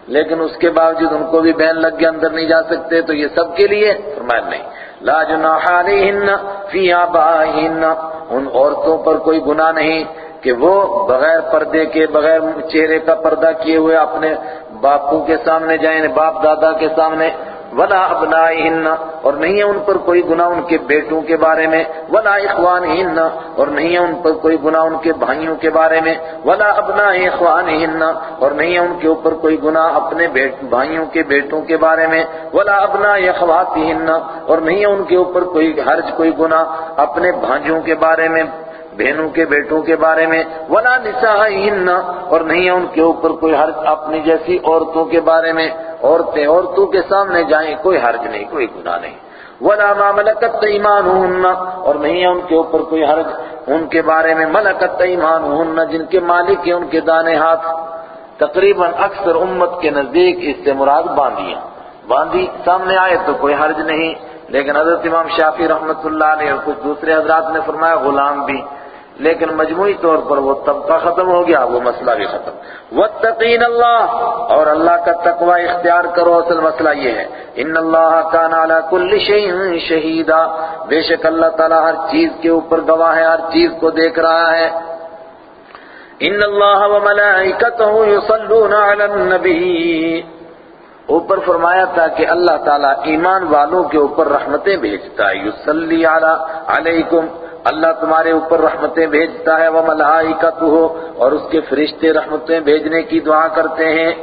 لیکن اس کے باوجود ان کو بھی بین لگ کے اندر نہیں جا سکتے، تو یہ سب کے لیے فرمایا نہیں۔ لا جناح علیہن فی آبائہن۔ ان عورتوں پر کوئی گناہ نہیں کہ وہ بغیر پردے کے، بغیر چہرے کا پردہ کیے ہوئے اپنے باپوں کے سامنے جائیں یعنی باپ دادا کے سامنے ولا ابنائہن، اور نہیں ہے ان پر کوئی گناہ ان کے بیٹوں کے بارے میں، ولا اخوانہن، اور نہیں ہے ان پر کوئی گناہ ان کے بھائیوں کے بارے میں، ولا ابناء اخوانہن، اور نہیں ہے ان کے اوپر کوئی گناہ اپنے بھائیوں کے بیٹوں کے بارے میں، ولا ابناء اخواتہن، اور نہیں ہے ان کے اوپر کوئی حرج، کوئی گناہ اپنے بھانجوں کے بارے میں۔ بہنوں کے بیٹوں کے بارے میں، ولا نسائہن اور نہیں ہے ان کے اوپر کوئی حرج اپنی جیسی عورتوں کے بارے میں، عورتیں عورتوں کے سامنے جائیں، کوئی حرج نہیں، کوئی گناہ نہیں۔ ولا ما ملکت ایمانہن اور نہیں ہے ان کے اوپر کوئی حرج ان کے بارے میں، ملکت ایمانہن جن کے مالک ہیں، ان کے دانے ہاتھ۔ تقریباً اکثر امت کے نزدیک اس سے مراد باندیاں۔ باندی سامنے آئے تو کوئی حرج نہیں، لیکن حضرت امام شافی رحمت اللہ علیہ اور کچھ دوسرے حضرات نے فرمایا، غلام بھی۔ لیکن مجموعی طور پر وہ طبقہ ختم ہو گیا، وہ مسئلہ بھی ختم۔ واتقین اللہ اور اللہ کا تقوی اختیار کرو، اصل مسئلہ یہ ہے۔ ان اللہ کان علی کل شیء شہیدا بے شک اللہ تعالی ہر چیز کے اوپر گواہ ہے، ہر چیز کو دیکھ رہا ہے۔ ان اللہ وملائکتہ یصلون علی النبی اوپر فرمایا تھا کہ اللہ تعالیٰ ایمان والوں کے اوپر رحمتیں بھیجتا ہے۔ یصلی علی علیکم اللہ تمہارے اوپر رحمتیں بھیجتا ہے وہ ملائکتہ اور اس کے فرشتے رحمتیں بھیجنے کی دعا کرتے ہیں۔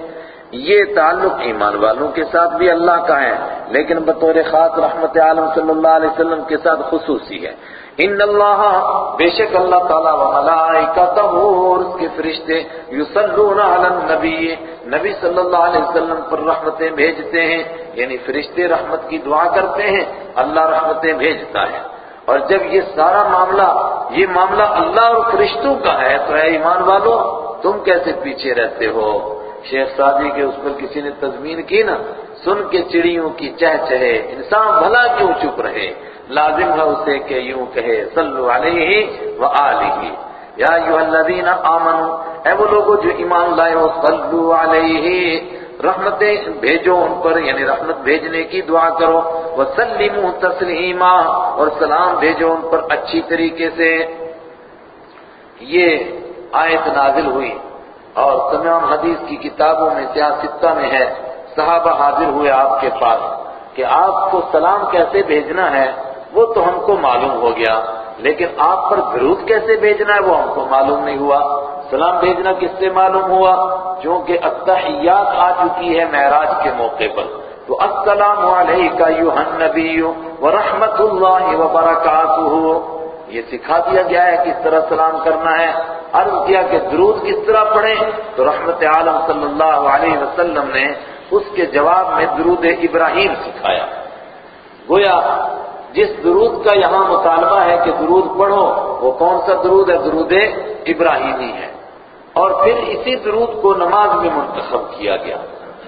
یہ تعلق ایمان والوں کے ساتھ بھی اللہ کا ہے، لیکن بطور خاص رحمت عالم صلی اللہ علیہ وسلم کے ساتھ خصوصی ہے۔ ان اللہ، بے شک اللہ تعالیٰ و ملائکتہ اور اس کے فرشتے یصلون علی النبی، نبی صلی اللہ علیہ وسلم پر رحمتیں بھیجتے ہیں یعنی فرشتے رحمت کی دعا کرتے ہیں، اللہ رحمتیں بھیجتا ہے۔ اور جب یہ سارا معاملہ، یہ معاملہ اللہ اور فرشتوں کا ہے، تو اے ایمان والو، تم کیسے پیچھے رہتے ہو؟ شیخ سادی کے اس پر کسی نے تضمین کی نا، سن کے چڑیوں کی چہ چہے انسان بھلا کیوں چپ رہے؟ لازم ہے اسے کہ یوں کہے، صلو علیہ و یا ایوہ الذین آمنوا، اے وہ لوگوں جو ایمان لائے ہو، صلو علیہ۔ رحمتیں بھیجو ان پر یعنی رحمت بھیجنے کی دعا کرو۔ وسلموا تسلیما اور سلام بھیجو ان پر اچھی طریقے سے۔ یہ آیت نازل ہوئی، اور تمام حدیث کی کتابوں میں سیاستہ میں ہے۔ صحابہ حاضر ہوئے آپ کے پاس کہ آپ کو سلام کیسے بھیجنا ہے، وہ تو ہم کو معلوم ہو گیا، لیکن آپ پر درود کیسے بھیجنا ہے، وہ ہم کو معلوم نہیں ہوا۔ سلام بھیجنا کس سے معلوم ہوا؟ چونکہ التحیات آ چکی ہے معراج کے موقع پر۔ تو السلام علیکہ یوہ النبی ورحمت اللہ وبرکاتہ۔ یہ سکھا دیا گیا ہے کس طرح سلام کرنا ہے۔ عرض کیا کہ درود کس طرح پڑھیں؟ تو رحمت عالم صلی اللہ علیہ وسلم نے اس کے جواب میں درود ابراہیم سکھایا۔ گویا، جس درود کا یہاں مطالبہ ہے کہ درود پڑھو، وہ کون سا درود ہے؟ درود ابراہیمی ہے۔ اور پھر اسی درود کو نماز میں منتخب کیا گیا۔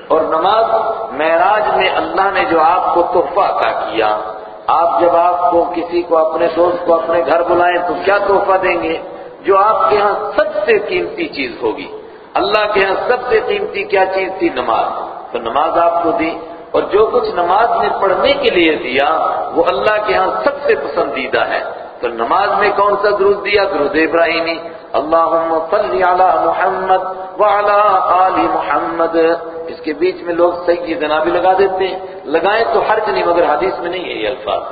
اور نماز معراج میں اللہ نے جو آپ کو تحفہ عطا کیا، آپ جب آپ کو کسی کو اپنے دوست کو اپنے گھر بلائیں تو کیا تحفہ دیں گے؟ جو آپ کے ہاں سب سے قیمتی چیز ہوگی۔ اللہ کے ہاں سب سے قیمتی کیا چیز تھی؟ نماز۔ تو نماز آپ کو دی۔ اور جو کچھ نماز میں پڑھنے کے لیے دیا، وہ اللہ کے ہاں سب سے پسندیدہ ہے۔ تو نماز میں کون سا درود دیا؟ درود ابراہیمی۔ اللہم صلی علی محمد وعلی آل محمد۔ اس کے بیچ میں لوگ سیدنا بھی لگا دیتے ہیں۔ لگائیں تو حرج نہیں مگر حدیث میں نہیں ہے یہ الفاظ۔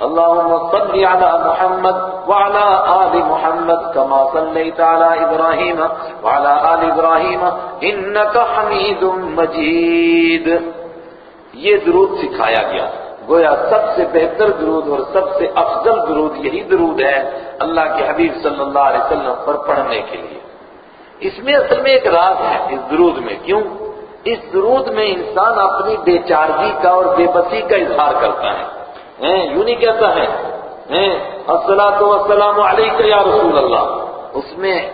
اللهم صل على محمد وعلى آل محمد كما صليت على إبراهيم وعلى آل إبراهيم إنك حميد مجيد یہ درود سکھایا گیا۔ گویا سب سے بہتر درود اور سب سے افضل درود یہی درود ہے۔ اللہ کے حبیب صلی اللہ علیہ وسلم پر پڑھنے کے لیے۔ اس میں اصل میں ایک راز ہے اس درود میں۔ کیوں؟ اس درود میں انسان اپنی بے چارگی کا اور بے بسی کا اظہار کرتا ہے۔ یوں نہیں کہتا ہے۔ السلام والسلام علیکہ یا رسول اللہ۔ اس میں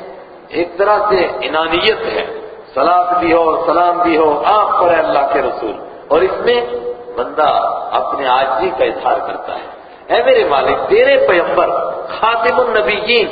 ایک طرح سے انانیت ہے۔ سلام بھی ہو، سلام بھی ہو، آپ پر اللہ کے رسول۔ اور اس میں بندہ اپنے آجی کا اظہار کرتا ہے۔ اے میرے مالک، تیرے پیمبر خاتم النبیین،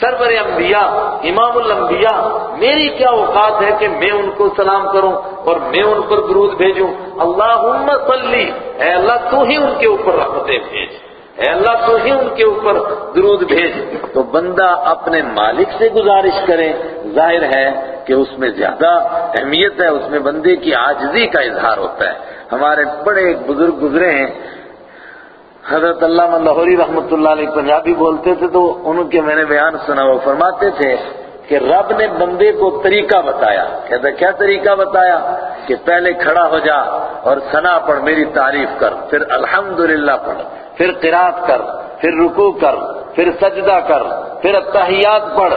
سرور انبیاء، امام الانبیاء، میری کیا اوقات ہے کہ میں ان کو سلام کروں اور میں ان پر درود بھیجوں؟ اللہم صلی۔ اے اللہ، تو ہی ان کے اوپر رحمتیں بھیج۔ اے اللہ، تو ہی ان کے اوپر درود بھیج۔ تو بندہ اپنے مالک سے گزارش کرے۔ ظاہر ہے کہ اس میں زیادہ اہمیت ہے، اس میں بندے کی عاجزی کا اظہار ہوتا ہے۔ ہمارے بڑے ایک بزرگ گزرے ہیں۔ حضرت علامہ لاہوری رحمۃ اللہ علیہ پنجابی بولتے تھے تو ان کے میں نے بیان سنا، وہ فرماتے تھے کہ رب نے بندے کو طریقہ بتایا۔ کہتا کیا طریقہ بتایا؟ کہ پہلے کھڑا ہو جا اور سنا پڑھ، میری تعریف کر، پھر الحمدللہ پڑھ، پھر قرات کر، پھر رکوع کر، پھر سجدہ کر، پھر اتحیات پڑھ۔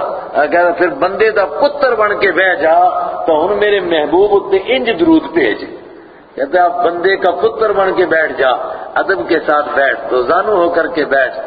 پھر بندے دا پتر بن کے بہ جا، تو ان میرے محبوب اتنے انج درود بھیج۔ کہتے آپ بندے کا پتر بن کے بیٹھ جا، ادب کے ساتھ بیٹھ، تو زانو ہو کر کے بیٹھ۔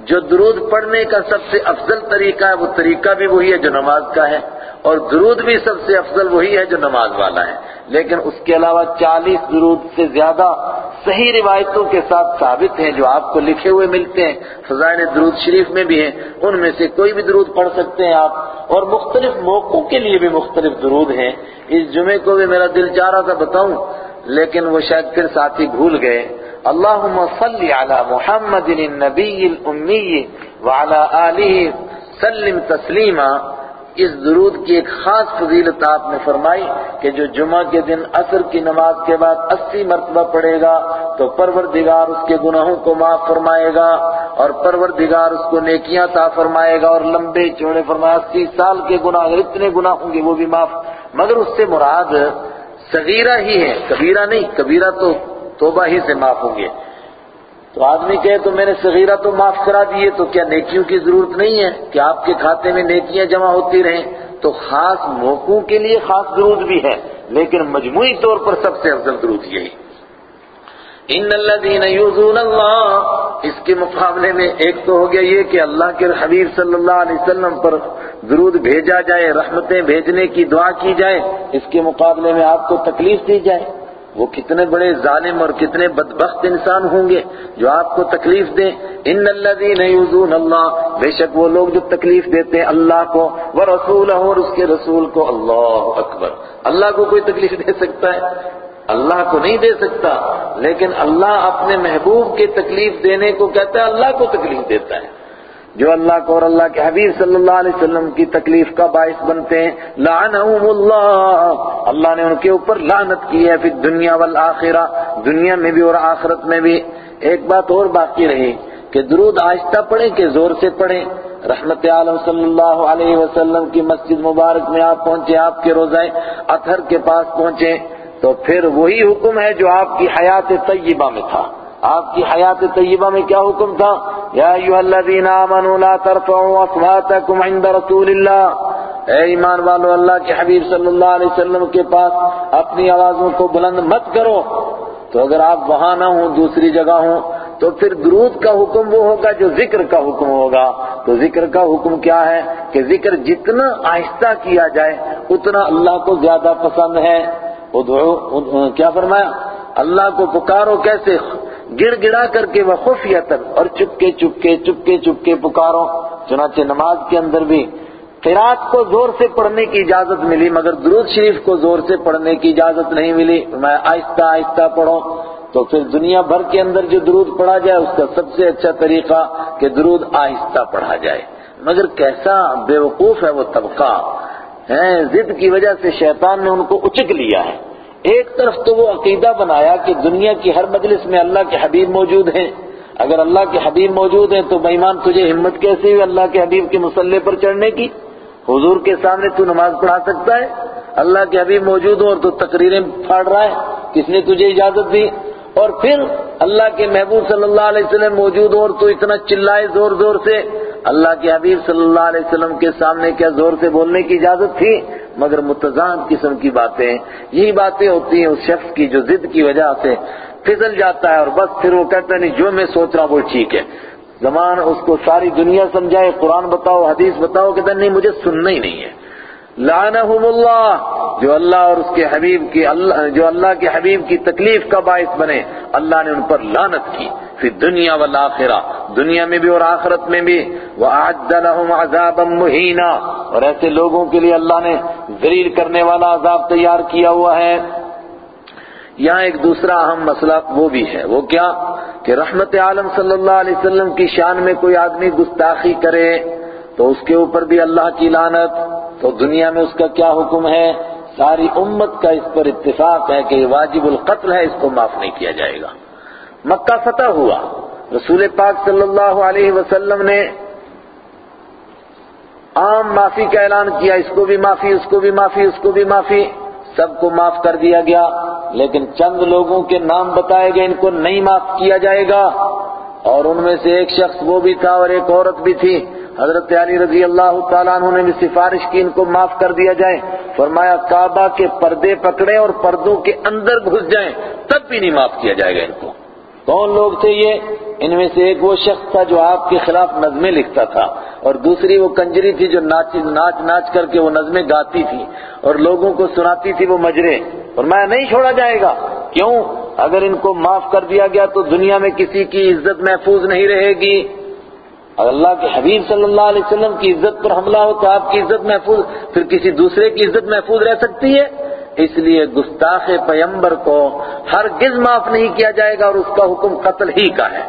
جو درود پڑھنے کا سب سے افضل طریقہ ہے، وہ طریقہ بھی وہی ہے جو نماز کا ہے۔ اور درود بھی سب سے افضل وہی ہے جو نماز والا ہے۔ لیکن اس کے علاوہ چالیس درود سے زیادہ صحیح روایتوں کے ساتھ ثابت ہیں جو آپ کو لکھے ہوئے ملتے ہیں۔ فضائل درود شریف میں بھی ہیں۔ ان میں سے کوئی بھی درود پڑھ سکتے ہیں آپ۔ اور مختلف موقعوں کے لیے بھی مختلف درود ہیں۔ اس جمعے کو بھی میرا دل چاہ رہا تھا، بتاؤں۔ لیکن وہ شاید پھر ساتھی بھول گئے۔ اللہم صلی علی محمد النبی الامی وعلی آلہ سلم تسلیما۔ اس درود کی ایک خاص فضیلت آپ نے فرمائی کہ جو جمعہ کے دن عصر کی نماز کے بعد اسی مرتبہ پڑھے گا، تو پروردگار اس کے گناہوں کو معاف فرمائے گا اور پروردگار اس کو نیکیاں تا فرمائے گا اور لمبے چوڑے فرمائے اسی سال کے گناہ اگر اتنے گناہ ہوں گے وہ بھی معاف۔ مگر اس سے مراد صغیرہ ہی ہے، کبیرہ نہیں، کبیرہ تو توبہ ہی سے معاف ہوں گے۔ تو آدمی کہے تو میں نے صغیرہ تو معاف کرا دیے، تو کیا نیکیوں کی ضرورت نہیں ہے کہ آپ کے کھاتے میں نیکیاں جمع ہوتی رہیں؟ تو خاص موقعوں کے لیے خاص ضرورت بھی ہے، لیکن مجموعی طور پر سب سے افضل ضرورت یہی۔ ان الذين يؤذون اللہ اس کے مقابلے میں ایک تو ہو گیا یہ کہ اللہ کے حبیب صلی اللہ علیہ وسلم پر درود بھیجا جائے، رحمتیں بھیجنے کی دعا کی جائے، اس کے مقابلے میں آپ کو تکلیف دی جائے۔ وہ کتنے بڑے ظالم اور کتنے بدبخت انسان ہوں گے جو آپ کو تکلیف دیں۔ ان الذين يؤذون اللہ بے شک وہ لوگ جو تکلیف دیتے ہیں اللہ کو وہ رسول اور اس کے رسول کو۔ اللہ اکبر۔ اللہ کو کوئی تکلیف دے سکتا ہے؟ اللہ کو نہیں دے سکتا، لیکن اللہ اپنے محبوب کے تکلیف دینے کو کہتا ہے، اللہ کو تکلیف دیتا ہے۔ جو اللہ کو اور اللہ کے حبیب صلی اللہ علیہ وسلم کی تکلیف کا باعث بنتے ہیں، لعنہم اللہ۔ اللہ نے ان کے اوپر لعنت کی ہے پھر دنیا والآخرہ، دنیا میں بھی اور آخرت میں بھی۔ ایک بات اور باقی رہی کہ درود آہستہ پڑھیں کہ زور سے پڑھیں۔ رحمت عالم صلی اللہ علیہ وسلم کی مسجد مبارک میں آپ پہنچے، آپ کے روزہ اطہر کے پاس پہنچے۔ تو پھر وہی حکم ہے جو آپ کی حیات طیبہ میں تھا۔ آپ کی حیات طیبہ میں کیا حکم تھا؟ یا ایوہ الذین آمنوا لا ترفعوا اصواتکم عند رسول اللہ۔ اے ایمان والو، اللہ کے حبیب صلی اللہ علیہ وسلم کے پاس اپنی آوازوں کو بلند مت کرو۔ تو اگر آپ وہاں نہ ہوں، دوسری جگہ ہوں، تو پھر درود کا حکم وہ ہوگا جو ذکر کا حکم ہوگا۔ تو ذکر کا حکم کیا ہے؟ کہ ذکر جتنا آہستہ کیا جائے، اتنا اللہ کو زیادہ پسند ہے۔ ادعو کیا فرمایا؟ اللہ کو پکارو کیسے؟ گڑ گڑا کر کے وہ خفیتن اور چپکے چپکے چپکے چپکے پکارو۔ چنانچہ نماز کے اندر بھی قرآت کو زور سے پڑھنے کی اجازت ملی، مگر درود شریف کو زور سے پڑھنے کی اجازت نہیں ملی۔ میں آہستہ آہستہ پڑھو تو پھر دنیا بھر کے اندر جو درود پڑھا جائے، اس کا سب سے اچھا طریقہ کہ درود آہستہ پڑھا جائے۔ مگر کیسا بے وقوف ہے وہ طبقہ۔ ضد کی وجہ سے شیطان نے ان کو اچک لیا ہے۔ ایک طرف تو وہ عقیدہ بنایا کہ دنیا کی ہر مجلس میں اللہ کے حبیب موجود ہیں۔ اگر اللہ کے حبیب موجود ہیں تو بےمان تجھے ہمت کیسے ہوئی اللہ کے حبیب کے مسلح پر چڑھنے کی؟ حضور کے سامنے تو نماز پڑھا سکتا ہے۔ اللہ کے حبیب موجود ہو اور تو تقریریں پھاڑ رہا ہے۔ کس نے تجھے اجازت دی؟ اور پھر اللہ کے محبوب صلی اللہ علیہ وسلم موجود اور تو اتنا چلائے زور زور سے اللہ کے حبیب صلی اللہ علیہ وسلم کے سامنے کیا زور سے بولنے کی اجازت تھی، مگر متضان قسم کی باتیں، یہی باتیں ہوتی ہیں اس شخص کی جو ضد کی وجہ سے پھسل جاتا ہے اور بس پھر وہ کہتا ہے، نہیں، جو میں سوچ رہا وہ ٹھیک ہے۔ زمان اس کو ساری دنیا سمجھائے، قرآن بتاؤ، حدیث بتاؤ کہ نہیں، مجھے سننا ہی نہیں ہے۔ لعنہم اللہ، جو اللہ اور اس کے حبیب کی اللہ، جو اللہ کے حبیب کی تکلیف کا باعث بنے، اللہ نے ان پر لعنت کی پھر دنیا والآخرہ، دنیا میں بھی اور آخرت میں بھی۔ وَأَعَدَّ لَهُمْ عَذَابًا مُحِينًا، اور ایسے لوگوں کے لیے اللہ نے ذلیل کرنے والا عذاب تیار کیا ہوا ہے۔ یہاں ایک دوسرا اہم مسئلہ وہ بھی ہے، وہ کیا؟ کہ رحمت عالم صلی اللہ علیہ وسلم کی شان میں کوئی آدمی گستاخی کرے، تو اس کے اوپر بھی اللہ کی لانت تو دنیا میں اس کا کیا حکم ہے؟ ساری امت کا اس پر اتفاق ہے کہ یہ واجب القتل ہے، اس کو معاف نہیں کیا جائے گا۔ مکہ فتح ہوا۔ رسول پاک صلی اللہ علیہ وسلم نے عام معافی کا اعلان کیا، اس کو بھی معافی، اس کو بھی معافی، اس کو بھی معافی، سب کو معاف کر دیا گیا۔ لیکن چند لوگوں کے نام بتائے گئے، ان کو نہیں معاف کیا جائے گا۔ اور ان میں سے ایک شخص وہ بھی تھا اور ایک عورت بھی تھی۔ حضرت علی رضی اللہ تعالیٰ عنہ نے بھی سفارش کی ان کو معاف کر دیا جائے۔ فرمایا، کعبہ کے پردے پکڑے اور پردوں کے اندر گھس جائیں، تب بھی نہیں معاف کیا جائے گا ان کو۔ کون لوگ تھے یہ؟ ان میں سے ایک وہ شخص تھا جو آپ کے خلاف نظمیں لکھتا تھا، اور دوسری وہ کنجری تھی جو ناچ ناچ ناچ کر کے وہ نظمیں گاتی تھی، اور لوگوں کو سناتی تھی وہ مجرے۔ فرمایا، نہیں چھوڑا جائے گا۔ کیوں؟ اگر ان کو معاف کر دیا گیا تو دنیا میں کسی کی عزت محفوظ نہیں رہے گی۔ اگر اللہ کے حبیب صلی اللہ علیہ وسلم کی عزت پر حملہ ہو تو آپ کی عزت محفوظ، پھر کسی دوسرے کی عزت محفوظ رہ سکتی ہے؟ اس لیے گستاخ پیمبر کو ہر گز معاف نہیں کیا جائے گا اور اس کا حکم قتل ہی کا ہے۔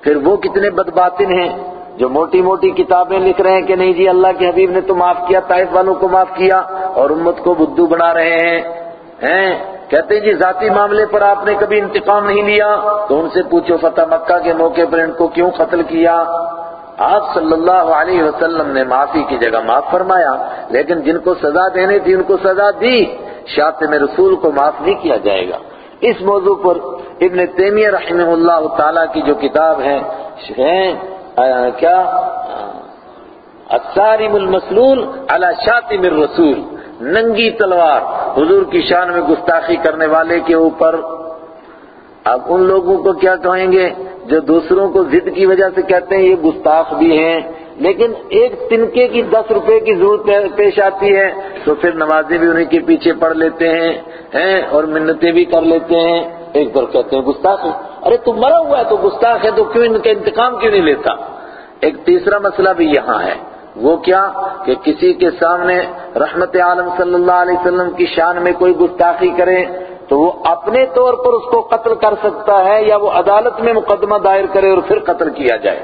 پھر وہ کتنے بدباطن ہیں جو موٹی موٹی کتابیں لکھ رہے ہیں کہ نہیں جی اللہ کے حبیب نے تو معاف کیا، طائف والوں کو معاف کیا اور امت کو بدو بنا رہے ہیں۔ ہیں؟ کہتے ہیں جی ذاتی معاملے پر آپ نے کبھی انتقام نہیں لیا تو ان سے پوچھو فتح مکہ کے موقع پر ان کو کیوں قتل کیا؟ آپ صلی اللہ علیہ وسلم نے معافی کی جگہ معاف فرمایا، لیکن جن کو سزا دینے تھی ان کو سزا دی۔ شاطم رسول کو معاف نہیں کیا جائے گا۔ اس موضوع پر ابن تیمیہ رحمہ اللہ تعالی کی جو کتاب ہے کیا؟ السارم المسلول علی شاطم الرسول۔ ننگی تلوار، حضور کی شان میں گستاخی کرنے والے کے اوپر۔ اب ان لوگوں کو کیا کہیں گے؟ جو دوسروں کو ضد کی وجہ سے کہتے ہیں، یہ گستاخ بھی ہیں۔ لیکن ایک تنکے کی دس روپے کی ضرورت پیش آتی ہے، تو پھر نمازیں بھی انہیں کے پیچھے پڑھ لیتے ہیں اور منتیں بھی کر لیتے ہیں۔ ایک بار کہتے ہیں، گستاخ ہے۔ ارے تو مرا ہوا ہے تو گستاخ ہے، تو کیوں ان کا انتقام کیوں نہیں لیتا؟ ایک تیسرا مسئلہ بھی یہاں ہے۔ وہ کیا کہ کسی کے سامنے رحمت عالم صلی اللہ علیہ وسلم کی شان میں کوئی گستاخی کرے تو وہ اپنے طور پر اس کو قتل کر سکتا ہے یا وہ عدالت میں مقدمہ دائر کرے اور پھر قتل کیا جائے۔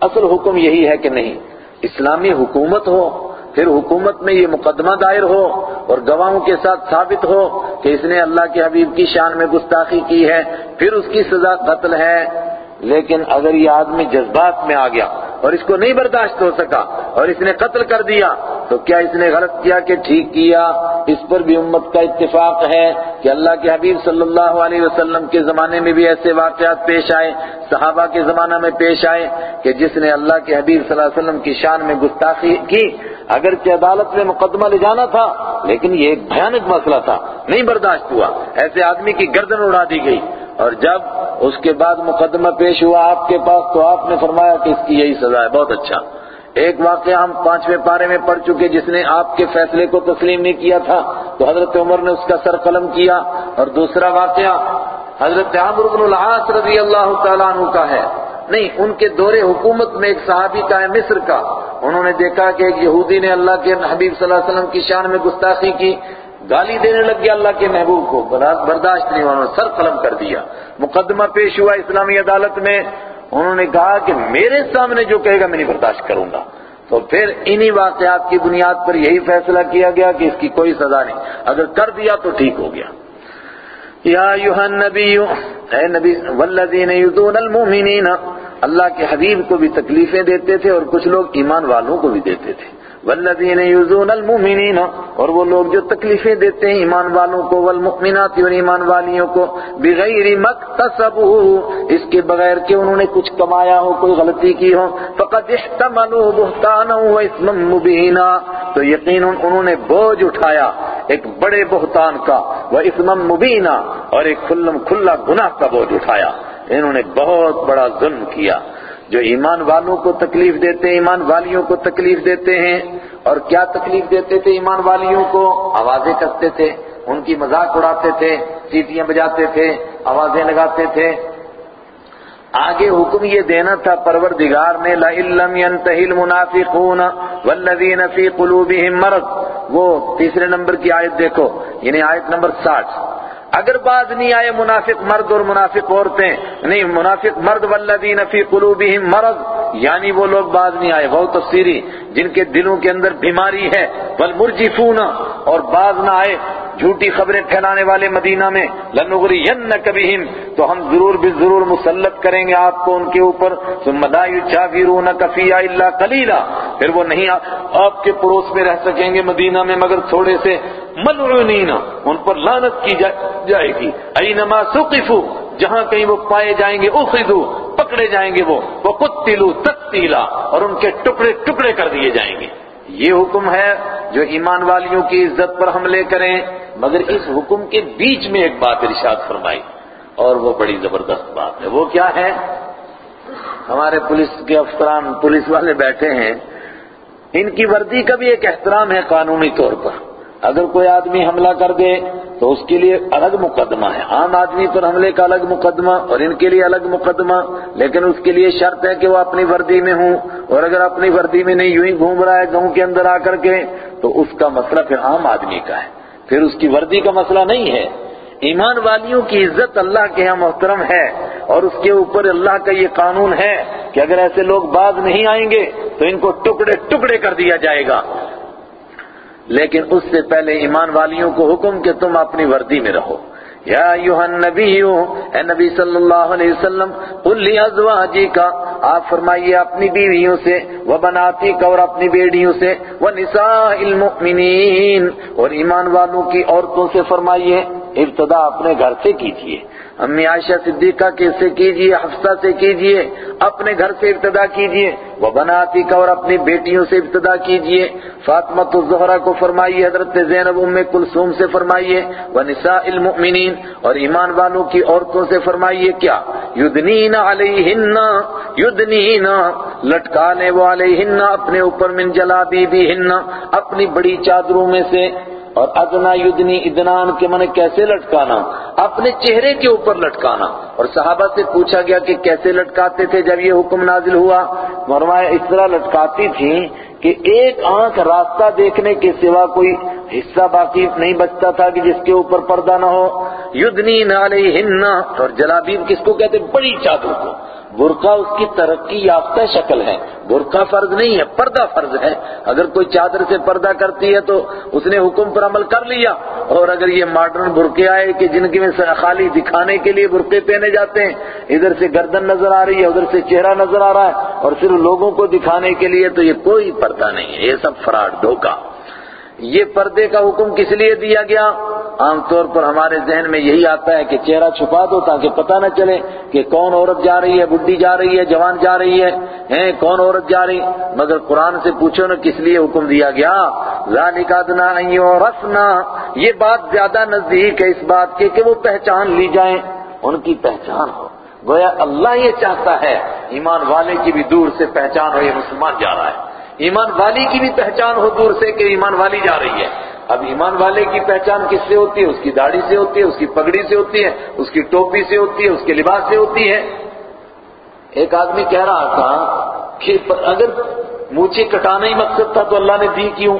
اصل حکم یہی ہے کہ نہیں، اسلامی حکومت ہو، پھر حکومت میں یہ مقدمہ دائر ہو اور گواہوں کے ساتھ ثابت ہو کہ اس نے اللہ کے حبیب کی شان میں گستاخی کی ہے، پھر اس کی سزا قتل ہے۔ لیکن اگر یہ آدمی جذبات میں آ گیا اور اس کو نہیں برداشت ہو سکا اور اس نے قتل کر دیا، تو کیا اس نے غلط کیا کہ ٹھیک کیا؟ اس پر بھی امت کا اتفاق ہے کہ اللہ کے حبیب صلی اللہ علیہ وسلم کے زمانے میں بھی ایسے واقعات پیش آئے، صحابہ کے زمانہ میں پیش آئے کہ جس نے اللہ کے حبیب صلی اللہ علیہ وسلم کی شان میں گستاخی کی۔ اگرچہ عدالت میں مقدمہ لے جانا تھا، لیکن یہ ایک بھیانک مسئلہ تھا، نہیں برداشت ہوا۔ ایسے آدمی کی گردن اڑا دی گئی۔ اور جب اس کے بعد مقدمہ پیش ہوا آپ کے پاس، تو آپ نے فرمایا کہ اس کی یہی سزا ہے، بہت اچھا۔ ایک واقعہ ہم پانچویں پارے میں پڑھ چکے، جس نے آپ کے فیصلے کو تسلیم نہیں کیا تھا، تو حضرت عمر نے اس کا سر قلم کیا۔ اور دوسرا واقعہ حضرت عمر بن العاص رضی اللہ تعالیٰ عنہ کا ہے۔ نہیں، ان کے دور حکومت میں ایک صحابی کا ہے، مصر کا۔ انہوں نے دیکھا کہ ایک یہودی نے اللہ کے حبیب صلی اللہ علیہ وسلم کی شان میں گستاخی کی۔ گالی دینے لگ گیا اللہ کے محبوب کو برداشت نہیں انہوں نے سر قلم کر دیا۔ مقدمہ پیش ہوا اسلامی عدالت میں، انہوں نے کہا کہ میرے سامنے جو کہے گا میں نہیں برداشت کروں گا۔ تو پھر انہی واقعات کی بنیاد پر یہی فیصلہ کیا گیا کہ اس کی کوئی سزا نہیں۔ اگر کر دیا تو ٹھیک ہو گیا۔ یا ایوہ النبی، اے نبی، والذین یذون المؤمنین، اللہ کے حبیب کو بھی تکلیفیں دیتے تھے اور کچھ لوگ ایمان والوں کو بھی دیتے تھے۔ والذین یذون المؤمنین اور وہ لوگ جو تکلیفیں دیتے ہیں ایمان والوں کو، والمؤمنات اور ایمان والیوں کو، بغیر مکتسبوا اس کے بغیر کہ انہوں نے کچھ کمایا ہو، کوئی غلطی کی ہو، فقد احتملوا بہتانا و اسما مبینا، تو یقین انہوں نے بوجھ اٹھایا ایک بڑے بہتان کا وہ اسما مبینا، اور ایک کھلم کھلا گناہ کا بوجھ اٹھایا، انہوں نے بہت بڑا ظلم کیا۔ جو ایمان والوں کو تکلیف دیتے ہیں، ایمان والیوں کو تکلیف دیتے ہیں۔ اور کیا تکلیف دیتے تھے ایمان والیوں کو؟ آوازیں کرتے تھے، ان کی مذاق اڑاتے تھے سیٹیاں بجاتے تھے، آوازیں لگاتے تھے۔ آگے حکم یہ دینا تھا، پروردگار نے لَإِلَّمْ يَنْتَهِ الْمُنَافِقُونَ وَالَّذِينَ فِي قُلُوبِهِمْ مَرَض۔ وہ تیسرے نمبر کی آیت دیکھو یعنی آیت نمبر ساٹھ۔ اگر بعد نہیں آئے منافق مرد اور منافق عورتیں، نہیں، منافق مرد والذین فی قلوبہم مرض یعنی وہ لوگ بعد نہیں آئے، بہت تفسیری جن کے دلوں کے اندر بیماری ہے والمرجفون اور بعض نہ آئے۔ جھوٹی خبریں پھیلانے والے مدینہ میں لَنُغْرِيَنَّكَ بِهِمْ تو ہم ضرور بھی ضرور مسلط کریں گے آپ کو ان کے اوپر، ثُمَّ لَا يُجَاوِرُونَ فِيهَا إِلَّا قَلِيلًا پھر وہ نہیں آپ کے پڑوس میں رہ سکیں گے مدینہ میں، مگر تھوڑے سے ملعونین ان پر لعنت کی جائے گی۔ اینما سقفو جہاں کہیں وہ پائے جائیں گے اخذو پکڑے جائیں گے وہ۔ وقتلوا تقتیلا، اور ان کے ٹکڑے ٹکڑے کر دیے جائیں گے۔ یہ حکم ہے جو ایمان والیوں کی عزت پر حملے کریں، مگر اس حکم کے بیچ میں ایک بات ارشاد فرمائی، اور وہ بڑی زبردست بات ہے۔ وہ کیا ہے؟ ہمارے پولیس کے افسران، پولیس والے بیٹھے ہیں۔ ان کی وردی کا بھی ایک احترام ہے قانونی طور پر۔ اگر کوئی آدمی حملہ کر دے تو اس کے لیے الگ مقدمہ ہے۔ عام آدمی پر حملے کا الگ مقدمہ اور ان کے لیے الگ مقدمہ، لیکن اس کے لیے شرط ہے کہ وہ اپنی وردی میں ہوں۔ اور اگر اپنی وردی میں نہیں، یوں ہی گھوم رہا ہے گاؤں کے اندر آ کر کے، تو اس کا مسئلہ پھر عام آدمی کا ہے۔ پھر اس کی وردی کا مسئلہ نہیں ہے۔ ایمان والیوں کی عزت اللہ کے یہاں محترم ہے، اور اس کے اوپر اللہ کا یہ قانون ہے کہ اگر ایسے لوگ باز نہیں آئیں گے تو ان کو ٹکڑے ٹکڑے کر دیا جائے گا۔ لیکن اس سے پہلے ایمان والیوں کو حکم کہ تم اپنی وردی میں رہو۔ یا ایوہ النبی، اے نبی صلی اللہ علیہ وسلم، قل لی ازواجی کا آپ فرمائیے اپنی بیویوں سے وہ بناتی کا اور اپنی بیڑیوں سے وہ نساء المؤمنین اور ایمان والوں کی عورتوں سے فرمائیے، ابتدا اپنے گھر سے کیجیے امی عائشہ صدیقہ کے سے کیجیے حفصہ سے کیجیے اپنے گھر سے ابتدا کیجیے وہ بناتی کا اور اپنی بیٹیوں سے ابتدا کیجیے فاطمہ الزہرا کو فرمائیے، حضرت زینب ام کلثوم سے فرمائیے وہ نساء المؤمنین اور ایمان والوں کی عورتوں سے فرمائیے، کیا؟ یدنین علیہن، یدنین، لٹکانے وہ علیہن اپنے اوپر من جلابی بھی اپنی بڑی چادروں میں سے اور ادنا یدنی ادنان کے من کیسے لٹکانا؟ اپنے چہرے کے اوپر لٹکانا۔ اور صحابہ سے پوچھا گیا کہ کیسے لٹکاتے تھے جب یہ حکم نازل ہوا؟ مرمائے اس طرح لٹکاتی تھی کہ ایک آنکھ راستہ دیکھنے کے سوا کوئی حصہ باقی نہیں بچتا تھا کہ جس کے اوپر پردہ نہ ہو۔ یدنی علیہن اور جلابیب کس کو کہتے بڑی چادر کو۔ برقع اس کی ترقی یافتہ شکل ہے۔ برقع فرض نہیں ہے، پردہ فرض ہے۔ اگر کوئی چادر سے پردہ کرتی ہے تو اس نے حکم پر عمل کر لیا۔ اور اگر یہ ماڈرن برقے آئے کہ جن کی میں خالی دکھانے کے لیے برقے پہنے جاتے ہیں، ادھر سے گردن نظر آ رہی ہے، ادھر سے چہرہ نظر آ رہا ہے اور صرف لوگوں کو دکھانے کے لیے تو یہ کوئی پردہ نہیں ہے۔ یہ سب فراڈ، دھوکہ۔ یہ پردے کا حکم کس لیے دیا گیا؟ عام طور پر ہمارے ذہن میں یہی آتا ہے کہ چہرہ چھپا دو تاکہ پتہ نہ چلے کہ کون عورت جا رہی ہے بڈی جا رہی ہے، جوان جا رہی ہے۔ ہیں، کون عورت جا رہی؟ مگر قرآن سے پوچھو نا کس لیے حکم دیا گیا؟ ذالک ادنا ان یعرفنا۔ یہ بات زیادہ نزدیک ہے اس بات کے کہ وہ پہچان لی جائیں۔ ان کی پہچان ہو۔ گویا اللہ یہ چاہتا ہے، ایمان والے کی بھی دور سے پہچان ہو، یہ مسلمان جا رہا ہے۔ ایمان والی کی بھی پہچان ہو دور سے کہ ایمان والی جا رہی ہے۔ اب ایمان والے کی پہچان کس سے ہوتی ہے؟ اس کی داڑھی سے ہوتی ہے، اس کی پگڑی سے ہوتی ہے، اس کی ٹوپی سے ہوتی ہے، اس کے لباس سے ہوتی ہے۔ ایک آدمی کہہ رہا تھا کہ اگر مونچے کٹانا ہی مقصد تھا تو اللہ نے دی کیوں؟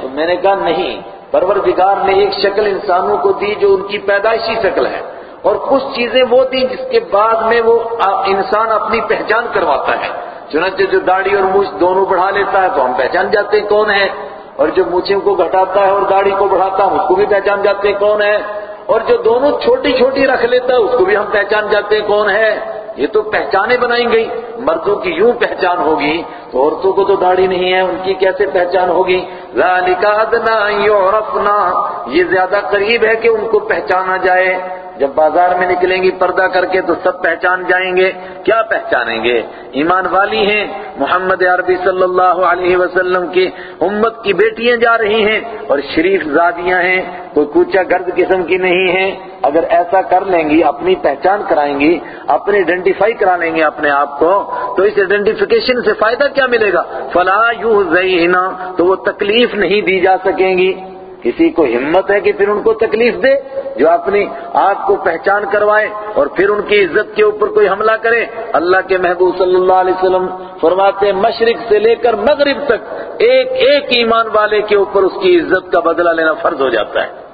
تو میں نے کہا نہیں، پروردگار نے ایک شکل انسانوں کو دی جو ان کی پیدائشی شکل ہے۔ اور کچھ چیزیں وہ دی جس کے بعد میں وہ انسان اپنی پہچان کرواتا ہے۔ چنانچہ جو داڑھی اور مونچھ دونوں بڑھا لیتا ہے تو ہم پہچان جاتے ہیں کون ہے۔ اور جو مونچھوں کو گھٹاتا ہے اور داڑھی کو بڑھاتا ہے اس کو بھی پہچان جاتے ہیں کون ہے۔ اور جو دونوں چھوٹی چھوٹی رکھ لیتا ہے، اس کو بھی ہم پہچان جاتے ہیں کون ہے۔ یہ تو پہچانے بنائی گئی۔ مردوں کی یوں پہچان ہوگی، تو عورتوں کو تو داڑھی نہیں ہے، ان کی کیسے پہچان ہوگی؟ ذَلِكَ أَدْنَا يُعْرَفْنَا یہ زیادہ قریب ہے کہ ان کو پہچانا جائے۔ جب بازار میں نکلیں گی پردہ کر کے تو سب پہچان جائیں گے، کیا پہچانیں گے؟ ایمان والی ہیں، محمد عربی صلی اللہ علیہ وسلم کی امت کی بیٹیاں جا رہی ہیں اور شریف زادیاں ہیں، کوئی کوچا گرد قسم کی نہیں ہیں۔ اگر ایسا کر لیں گی، اپنی پہچان کرائیں گی، اپنی آئیڈینٹیفائی کرا لیں گے اپنے آپ کو، تو اس آئیڈینٹیفیکیشن سے فائدہ کیا ملے گا؟ فلا یو تو وہ تکلیف نہیں دی جا سکیں گی۔ کسی کو ہمت ہے کہ پھر ان کو تکلیف دے، جو اپنی آپ کو پہچان کروائے اور پھر ان کی عزت کے اوپر کوئی حملہ کرے۔ اللہ کے محبوب صلی اللہ علیہ وسلم فرماتے ہیں مشرق سے لے کر مغرب تک ایک ایک ایمان والے کے اوپر اس کی عزت کا بدلہ لینا فرض ہو جاتا ہے۔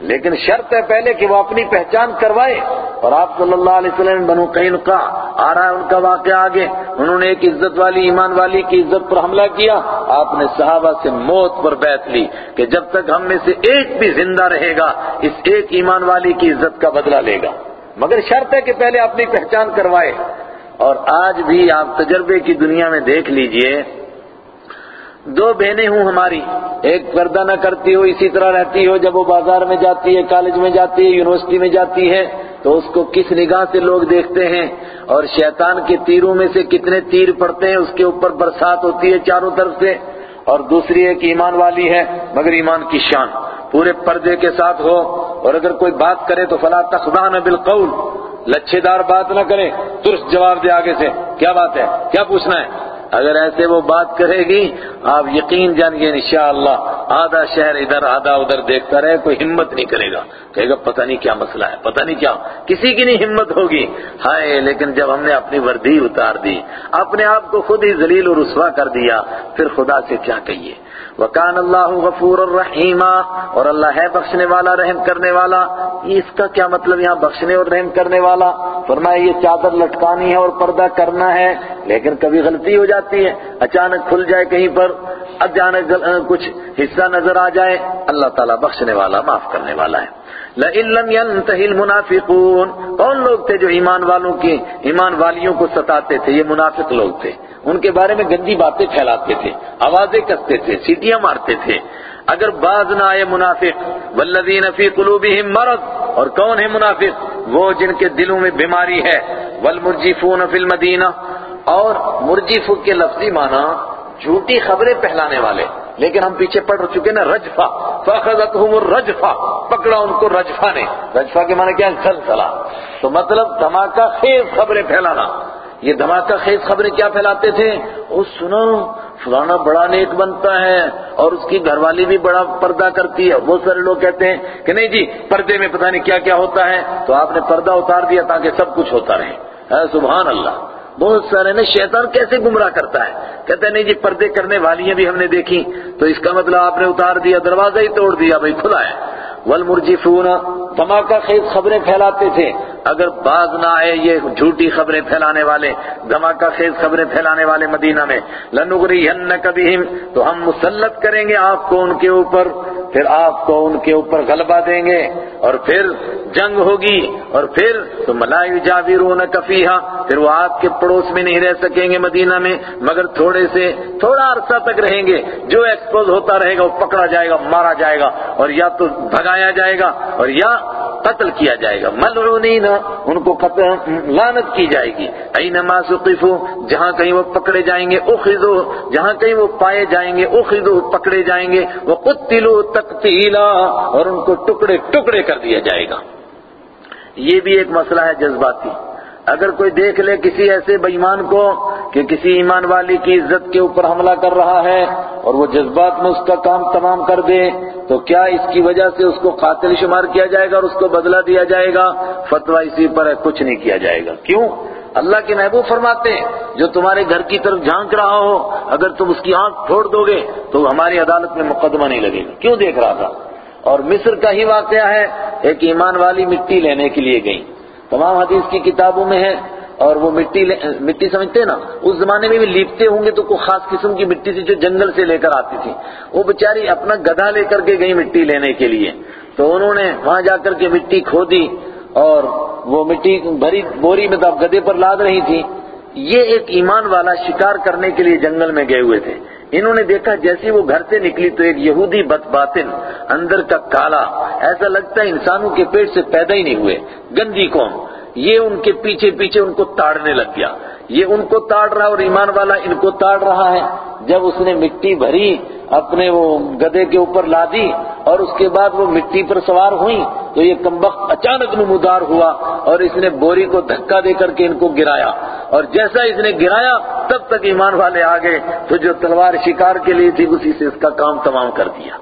لیکن شرط ہے پہلے کہ وہ اپنی پہچان کروائے اور آپ صلی اللہ علیہ وسلم بنو قینقاع آ رہا ہے ان کا واقعہ آگے، انہوں نے ایک عزت والی، ایمان والی کی عزت پر حملہ کیا، آپ نے صحابہ سے موت پر بیعت لی کہ جب تک ہم میں سے ایک بھی زندہ رہے گا، اس ایک ایمان والی کی عزت کا بدلہ لے گا۔ مگر شرط ہے کہ پہلے اپنی پہچان کروائے۔ اور آج بھی آپ تجربے کی دنیا میں دیکھ لیجیے دو بہنیں ہوں ہماری۔ ایک پردہ نہ کرتی ہو، اسی طرح رہتی ہو، جب وہ بازار میں جاتی ہے، کالج میں جاتی ہے، یونیورسٹی میں جاتی ہے، تو اس کو کس نگاہ سے لوگ دیکھتے ہیں؟ اور شیطان کے تیروں میں سے کتنے تیر پڑتے ہیں؟ اس کے اوپر برسات ہوتی ہے چاروں طرف سے۔ اور دوسری ایک ایمان والی ہے، مگر ایمان کی شان۔ پورے پردے کے ساتھ ہو۔ اور اگر کوئی بات کرے تو فلا تخدان بالقول۔ لچھے دار بات نہ کرے، ترس جواب دے آگے سے۔ کیا بات ہے؟ کیا پوچھنا ہے؟ اگر ایسے وہ بات کرے گی، آپ یقین جانگے انشاءاللہ، آدھا شہر ادھر، آدھا ادھر دیکھتا رہے، کوئی ہمت نہیں کرے گا۔ کہے گا، پتہ نہیں کیا مسئلہ ہے، پتہ نہیں کیا۔ کسی کی نہیں ہمت ہوگی۔ ہائے، لیکن جب ہم نے اپنی وردی اتار دی، اپنے آپ کو خود ہی ذلیل و رسوا کر دیا، پھر خدا سے کیا کہیے؟ وکان اللہ غفور الرحیم. اور اللہ ہے بخشنے والا، رحم کرنے والا. اس کا کیا مطلب؟ یہاں بخشنے اور رحم کرنے والا. فرمایا، یہ چادر لٹکانی ہے اور پردہ کرنا ہے، لیکن کبھی غلطی ہو جاتی ہے، اچانک کھل جائے کہیں پر اچانک کچھ حصہ نظر آ جائے، اللہ تعالیٰ بخشنے والا، معاف کرنے والا ہے۔ لَإِن لَمْ يَنْتَهِ الْمُنَافِقُونَ۔ کون لوگ تھے جو ایمان والوں کے ایمان والیوں کو ستاتے تھے؟ یہ منافق لوگ تھے۔ ان کے بارے میں گندی باتیں پھیلاتے تھے، آوازیں کستے تھے، سیٹیاں مارتے تھے۔ اگر باز نہ آئے منافق والذین فی قلوبہم مرض۔ اور کون ہے منافق؟ وہ جن کے دلوں میں بیماری ہے۔ والمرجفون فی المدینہ اور مرجف کے لفظی معنی جھوٹی خبریں پہلانے والے۔ لیکن ہم پیچھے پڑ چکے نا رجفا فاخذتهم الرجفا پکڑا ان کو رجفا نے۔ رجفا کے معنی کیا؟ زلزلہ تو مطلب دھماکہ خیز خبریں پھیلانا۔ یہ دھماکہ خیز خبریں کیا پھیلاتے تھے؟ وہ سنو، فلانا بڑا نیک بنتا ہے اور اس کی گھر والی بھی بڑا پردہ کرتی ہے۔ بہت سارے لوگ کہتے ہیں کہ نہیں جی پردے میں پتہ نہیں کیا کیا ہوتا ہے۔ تو آپ نے پردہ اتار دیا تاکہ سب کچھ ہوتا رہے۔ سبحان اللہ۔ بہت سارے نا شیطان کیسے گمراہ کرتا ہے؟ کہتے ہیں، نہیں جی پردے کرنے والی بھی ہم نے دیکھی۔ تو اس کا مطلب آپ نے اتار دیا، دروازہ ہی توڑ دیا، بھائی، کھلا ہے۔ والمرجفون، دھماکہ خیز خبریں پھیلاتے تھے۔ اگر باز نہ آئے یہ جھوٹی خبریں پھیلانے والے، دھماکہ خیز خبریں پھیلانے والے مدینہ میں لَنُغْرِيَنَّكَ بِهِمْ تو ہم مسلط کریں گے آپ کو ان کے اوپر۔ پھر آپ کو ان کے اوپر غلبہ دیں گے اور پھر جنگ ہوگی اور پھر تو ملائی جاویرون کفیہا پھر وہ آپ کے پڑوس میں نہیں رہ سکیں گے مدینہ میں، مگر تھوڑے سے، تھوڑا عرصہ تک رہیں گے، جو ایکسپوز ہوتا رہے گا وہ پکڑا جائے گا، مارا جائے گا اور یا تو بھگایا جائے گا اور یا قتل کیا جائے گا۔ ملعونین، ان کو قتل لانت کی جائے گی۔ اینما سقفو، جہاں کہیں وہ پکڑے جائیں گے، اخذو، جہاں کہیں وہ پائے جائیں گے، اخذو، پکڑے جائیں گے۔ وہ قتلو تقتیلا اور ان کو ٹکڑے ٹکڑے کر دیا جائے گا۔ یہ بھی ایک مسئلہ ہے جذباتی۔ اگر کوئی دیکھ لے کسی ایسے بےمان کو کہ کسی ایمان والی کی عزت کے اوپر حملہ کر رہا ہے اور وہ جذبات میں اس کا کام تمام کر دے، تو کیا اس کی وجہ سے اس کو قاتل شمار کیا جائے گا اور اس کو بدلہ دیا جائے گا؟ فتویٰ اسی پر ہے، کچھ نہیں کیا جائے گا۔ کیوں؟ اللہ کے محبوب فرماتے ہیں، جو تمہارے گھر کی طرف جھانک رہا ہو، اگر تم اس کی آنکھ پھوڑ دو گے، تو ہماری عدالت میں مقدمہ نہیں لگے گا۔ کیوں دیکھ رہا تھا؟ اور مصر کا ہی واقعہ ہے، ایک ایمان والی مٹی لینے کے لیے گئی تمام حدیث کی کتابوں میں ہے، اور وہ مٹی مٹی سمجھتے ہیں نا، اس زمانے میں بھی لیپتے ہوں گے تو کوئی خاص قسم کی مٹی تھی جو جنگل سے لے کر آتی تھی۔ وہ بچاری اپنا گدھا لے کر کے گئی مٹی لینے کے لیے۔ تو انہوں نے وہاں جا کر کے مٹی کھودی اور وہ مٹی بھری بوری میں تو آپ گدے پر لاد رہی تھی یہ ایک ایمان والا شکار کرنے کے لیے جنگل میں گئے ہوئے تھے۔ انہوں نے دیکھا جیسی وہ گھر سے نکلی تو ایک یہودی بد باطن اندر کا کالا، ایسا لگتا ہے انسانوں کے پیٹ سے پیدا ہی نہیں ہوئے۔ گندی قوم، یہ ان کے پیچھے پیچھے ان کو تاڑنے لگ گیا۔ یہ ان کو تاڑ رہا اور ایمان والا ان کو تاڑ رہا ہے۔ جب اس نے مٹی بھری، اپنے وہ گدے کے اوپر لا دی اور اس کے بعد وہ مٹی پر سوار ہوئی تو یہ کمبخت اچانک نمودار ہوا اور اس نے بوری کو دھکا دے کر کے ان کو گرایا۔ اور جیسا اس نے گرایا، تب تک ایمان والے آ گئے۔ تو جو تلوار شکار کے لیے تھی، اسی سے اس کا کام تمام کر دیا۔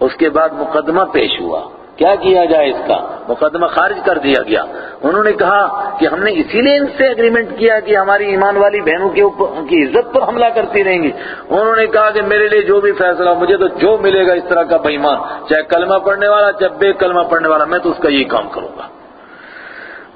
اس کے بعد مقدمہ پیش ہوا۔ کیا کیا جائے اس کا؟ مقدمہ خارج کر دیا گیا۔ انہوں نے کہا کہ ہم نے اسی لیے ان سے اگریمنٹ کیا کہ ہماری ایمان والی بہنوں کے اوپر کی عزت پر حملہ کرتی رہیں گی۔ انہوں نے کہا کہ میرے لیے جو بھی فیصلہ مجھے تو جو ملے گا اس طرح کا بےمان چاہے کلمہ پڑھنے والا، چاہے بے کلمہ پڑھنے والا، میں تو اس کا یہی کام کروں گا۔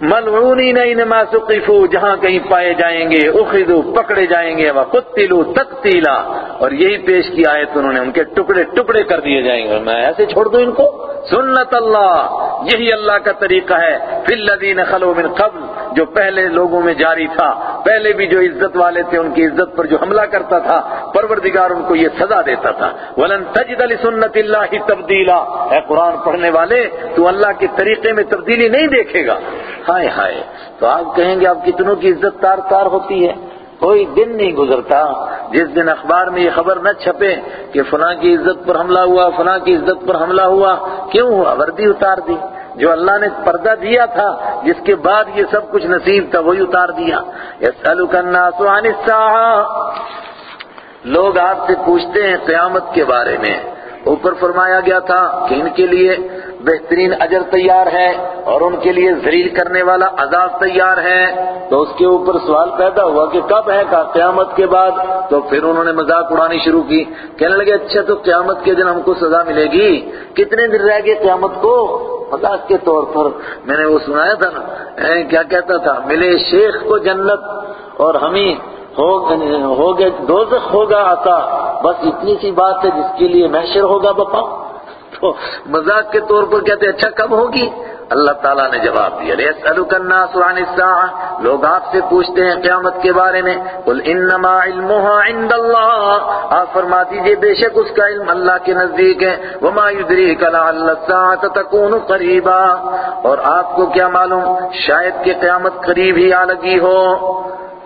ملعونین انما سقفو، جہاں کہیں پائے جائیں گے، اخذو، پکڑے جائیں گے، وقتلو تقتیلا۔ اور یہی پیش کی آیت انہوں نے، ان کے ٹکڑے ٹکڑے کر دیے جائیں گے۔ میں ایسے چھوڑ دوں ان کو۔ سنت اللہ، یہی اللہ کا طریقہ ہے۔ فی الذین خلو من قبل، جو پہلے لوگوں میں جاری تھا، پہلے بھی جو عزت والے تھے، ان کی عزت پر جو حملہ کرتا تھا، پروردگار ان کو یہ سزا دیتا تھا۔ ولن تجد لسنت اللہ تبدیلا۔ اے قرآن پڑھنے والے، تو اللہ کے طریقے میں تبدیلی نہیں دیکھے گا۔ ہائے ہائے، تو آپ کہیں گے آپ کتنوں کی عزت تار تار ہوتی ہے؟ کوئی دن نہیں گزرتا۔ جس دن اخبار میں یہ خبر نہ چھپے کہ فلاں کی عزت پر حملہ ہوا، فلاں کی عزت پر حملہ ہوا، کیوں ہوا؟ وردی اتار دی۔ جو اللہ نے پردہ دیا تھا، جس کے بعد یہ سب کچھ نصیب تھا، وہی اتار دیا۔ يَسْأَلُكَ النَّاسُ عَنِ السَّاعَةِ لوگ آپ سے پوچھتے ہیں قیامت کے بارے میں۔ اوپر فرمایا گیا تھا کہ ان کے لیے بہترین اجر تیار ہے اور ان کے لیے ذلیل کرنے والا عذاب تیار ہے۔ تو اس کے اوپر سوال پیدا ہوا کہ کب ہے کا قیامت کے بعد؟ تو پھر انہوں نے مذاق اڑانی شروع کی۔ کہنے لگے اچھا تو قیامت کے دن ہم کو سزا ملے گی۔ کتنے دن رہ گئے قیامت کو؟ مذاق کے طور پر میں نے وہ سنایا تھا نا۔ کیا کہتا تھا؟ ملے شیخ کو جنت اور ہمیں ہوگا دوزخ ہوگا آتا بس اتنی سی بات ہے جس کے لیے محشر ہوگا بپا تو مذاق کے طور پر کہتے اچھا کب ہوگی؟ اللہ تعالیٰ نے جواب دیا۔ يَسْأَلُكَ النَّاسُ عَنِ لوگ آپ سے پوچھتے ہیں قیامت کے بارے میں۔ قُلْ إِنَّمَا عِلْمُهَا عِنْدَ اللَّهِ۔ آپ فرما دیجیے، بے شک اس کا علم اللہ کے نزدیک ہے۔ وَمَا يُدْرِيكَ لَعَلَّ السَّاعَةَ تَكُونُ قَرِيبًا۔ اور آپ کو کیا معلوم؟ شاید کہ قیامت قریب ہی آ لگی ہو۔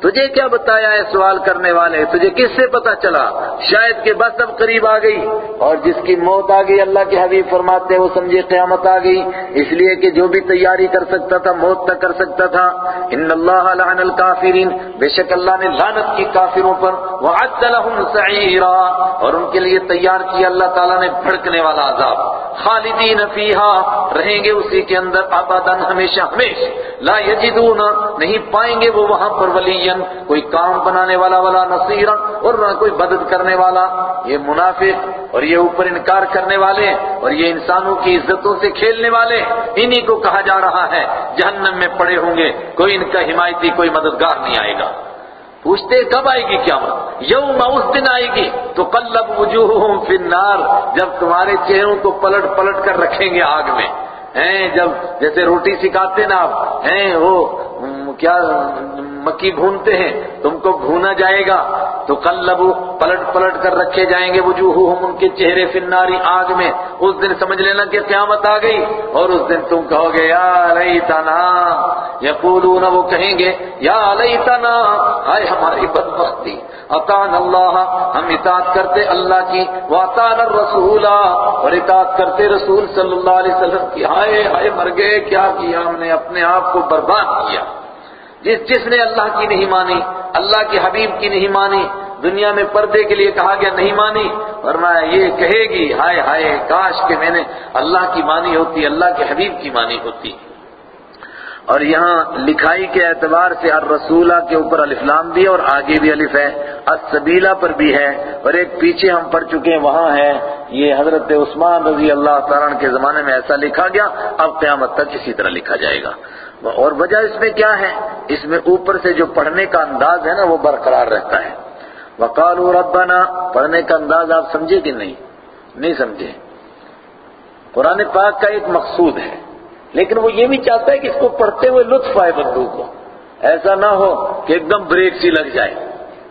تجھے کیا بتایا ہے سوال کرنے والے؟ تجھے کس سے پتا چلا؟ شاید کہ بس اب قریب آ گئی۔ اور جس کی موت آ گئی، اللہ کے حبیب فرماتے ہیں، وہ سمجھے قیامت آ گئی۔ اس لیے کہ جو بھی تیاری کر سکتا تھا، موت تک کر سکتا تھا۔ ان اللہ لعن الکافرین۔ بے شک اللہ نے لعنت کی کافروں پر۔ وعد لهم سعیرا۔ اور ان کے لیے تیار کیا اللہ تعالیٰ نے بھڑکنے والا عذاب۔ خالدین فیہا۔ رہیں گے اسی کے اندر ابدا ہمیشہ ہمیشہ۔ لا یجدون۔ نہیں پائیں گے وہ وہاں پر ولی۔ کوئی کام بنانے والا والا نصیرا اور نہ کوئی مدد کرنے والا، یہ منافق اور یہ اوپر انکار کرنے والے اور یہ انسانوں کی عزتوں سے کھیلنے والے، انہی کو کہا جا رہا ہے، جہنم میں پڑے ہوں گے، کوئی ان کا حمایتی، کوئی مددگار نہیں آئے گا۔ پوچھتے کب آئے گی قیامت؟ یوم اس دن آئے گی۔ تو قلب وجوہہم فی النار، جب تمہارے چہروں کو پلٹ پلٹ کر رکھیں گے آگ میں۔ ہیں، جب جیسے روٹی سکھاتے نا آپ، ہیں، وہ کیا مکی بھونتے ہیں، تم کو بھونا جائے گا۔ تو قلبو پلٹ پلٹ کر رکھے جائیں گے وجوہہم ان کے چہرے فناری آگ میں۔ اس دن سمجھ لینا کہ قیامت آ گئی۔ اور اس دن تم کہو گے، یا لیتنا۔ یقولون وہ کہیں گے، یا لیتنا۔ آئے ہماری بدبختی۔ اطان اللہ۔ ہم اطاعت کرتے اللہ کی۔ واطان الرسول۔ اور اطاعت کرتے رسول صلی اللہ علیہ وسلم کی۔ ہائے ہائے، مر گئے، کیا کیا ہم نے اپنے آپ کو برباد کیا؟ جس جس نے اللہ کی نہیں مانی، اللہ کے حبیب کی نہیں مانی، دنیا میں پردے کے لیے کہا گیا نہیں مانی، فرمایا یہ کہے گی، ہائے ہائے، کاش کہ میں نے اللہ کی مانی ہوتی، اللہ کے حبیب کی مانی ہوتی۔ اور یہاں لکھائی کے اعتبار سے الرسولہ کے اوپر الفلام بھی ہے اور آگے بھی الف ہے، السبیلہ پر بھی ہے۔ اور ایک پیچھے ہم پڑھ چکے ہیں، وہاں ہے، یہ حضرت عثمان رضی اللہ تعالیٰ کے زمانے میں ایسا لکھا گیا، اب قیامت تک اسی طرح لکھا جائے گا۔ اور وجہ اس میں کیا ہے؟ اس میں اوپر سے جو پڑھنے کا انداز ہے نا، وہ برقرار رہتا ہے۔ وقالوا ربنا، پڑھنے کا انداز آپ سمجھے کہ نہیں؟ نہیں سمجھے۔ قرآن پاک کا ایک مقصود ہے۔ لیکن وہ یہ بھی چاہتا ہے کہ اس کو پڑھتے ہوئے لطف آئے بندو کو۔ ایسا نہ ہو کہ ایک دم بریک سی لگ جائے۔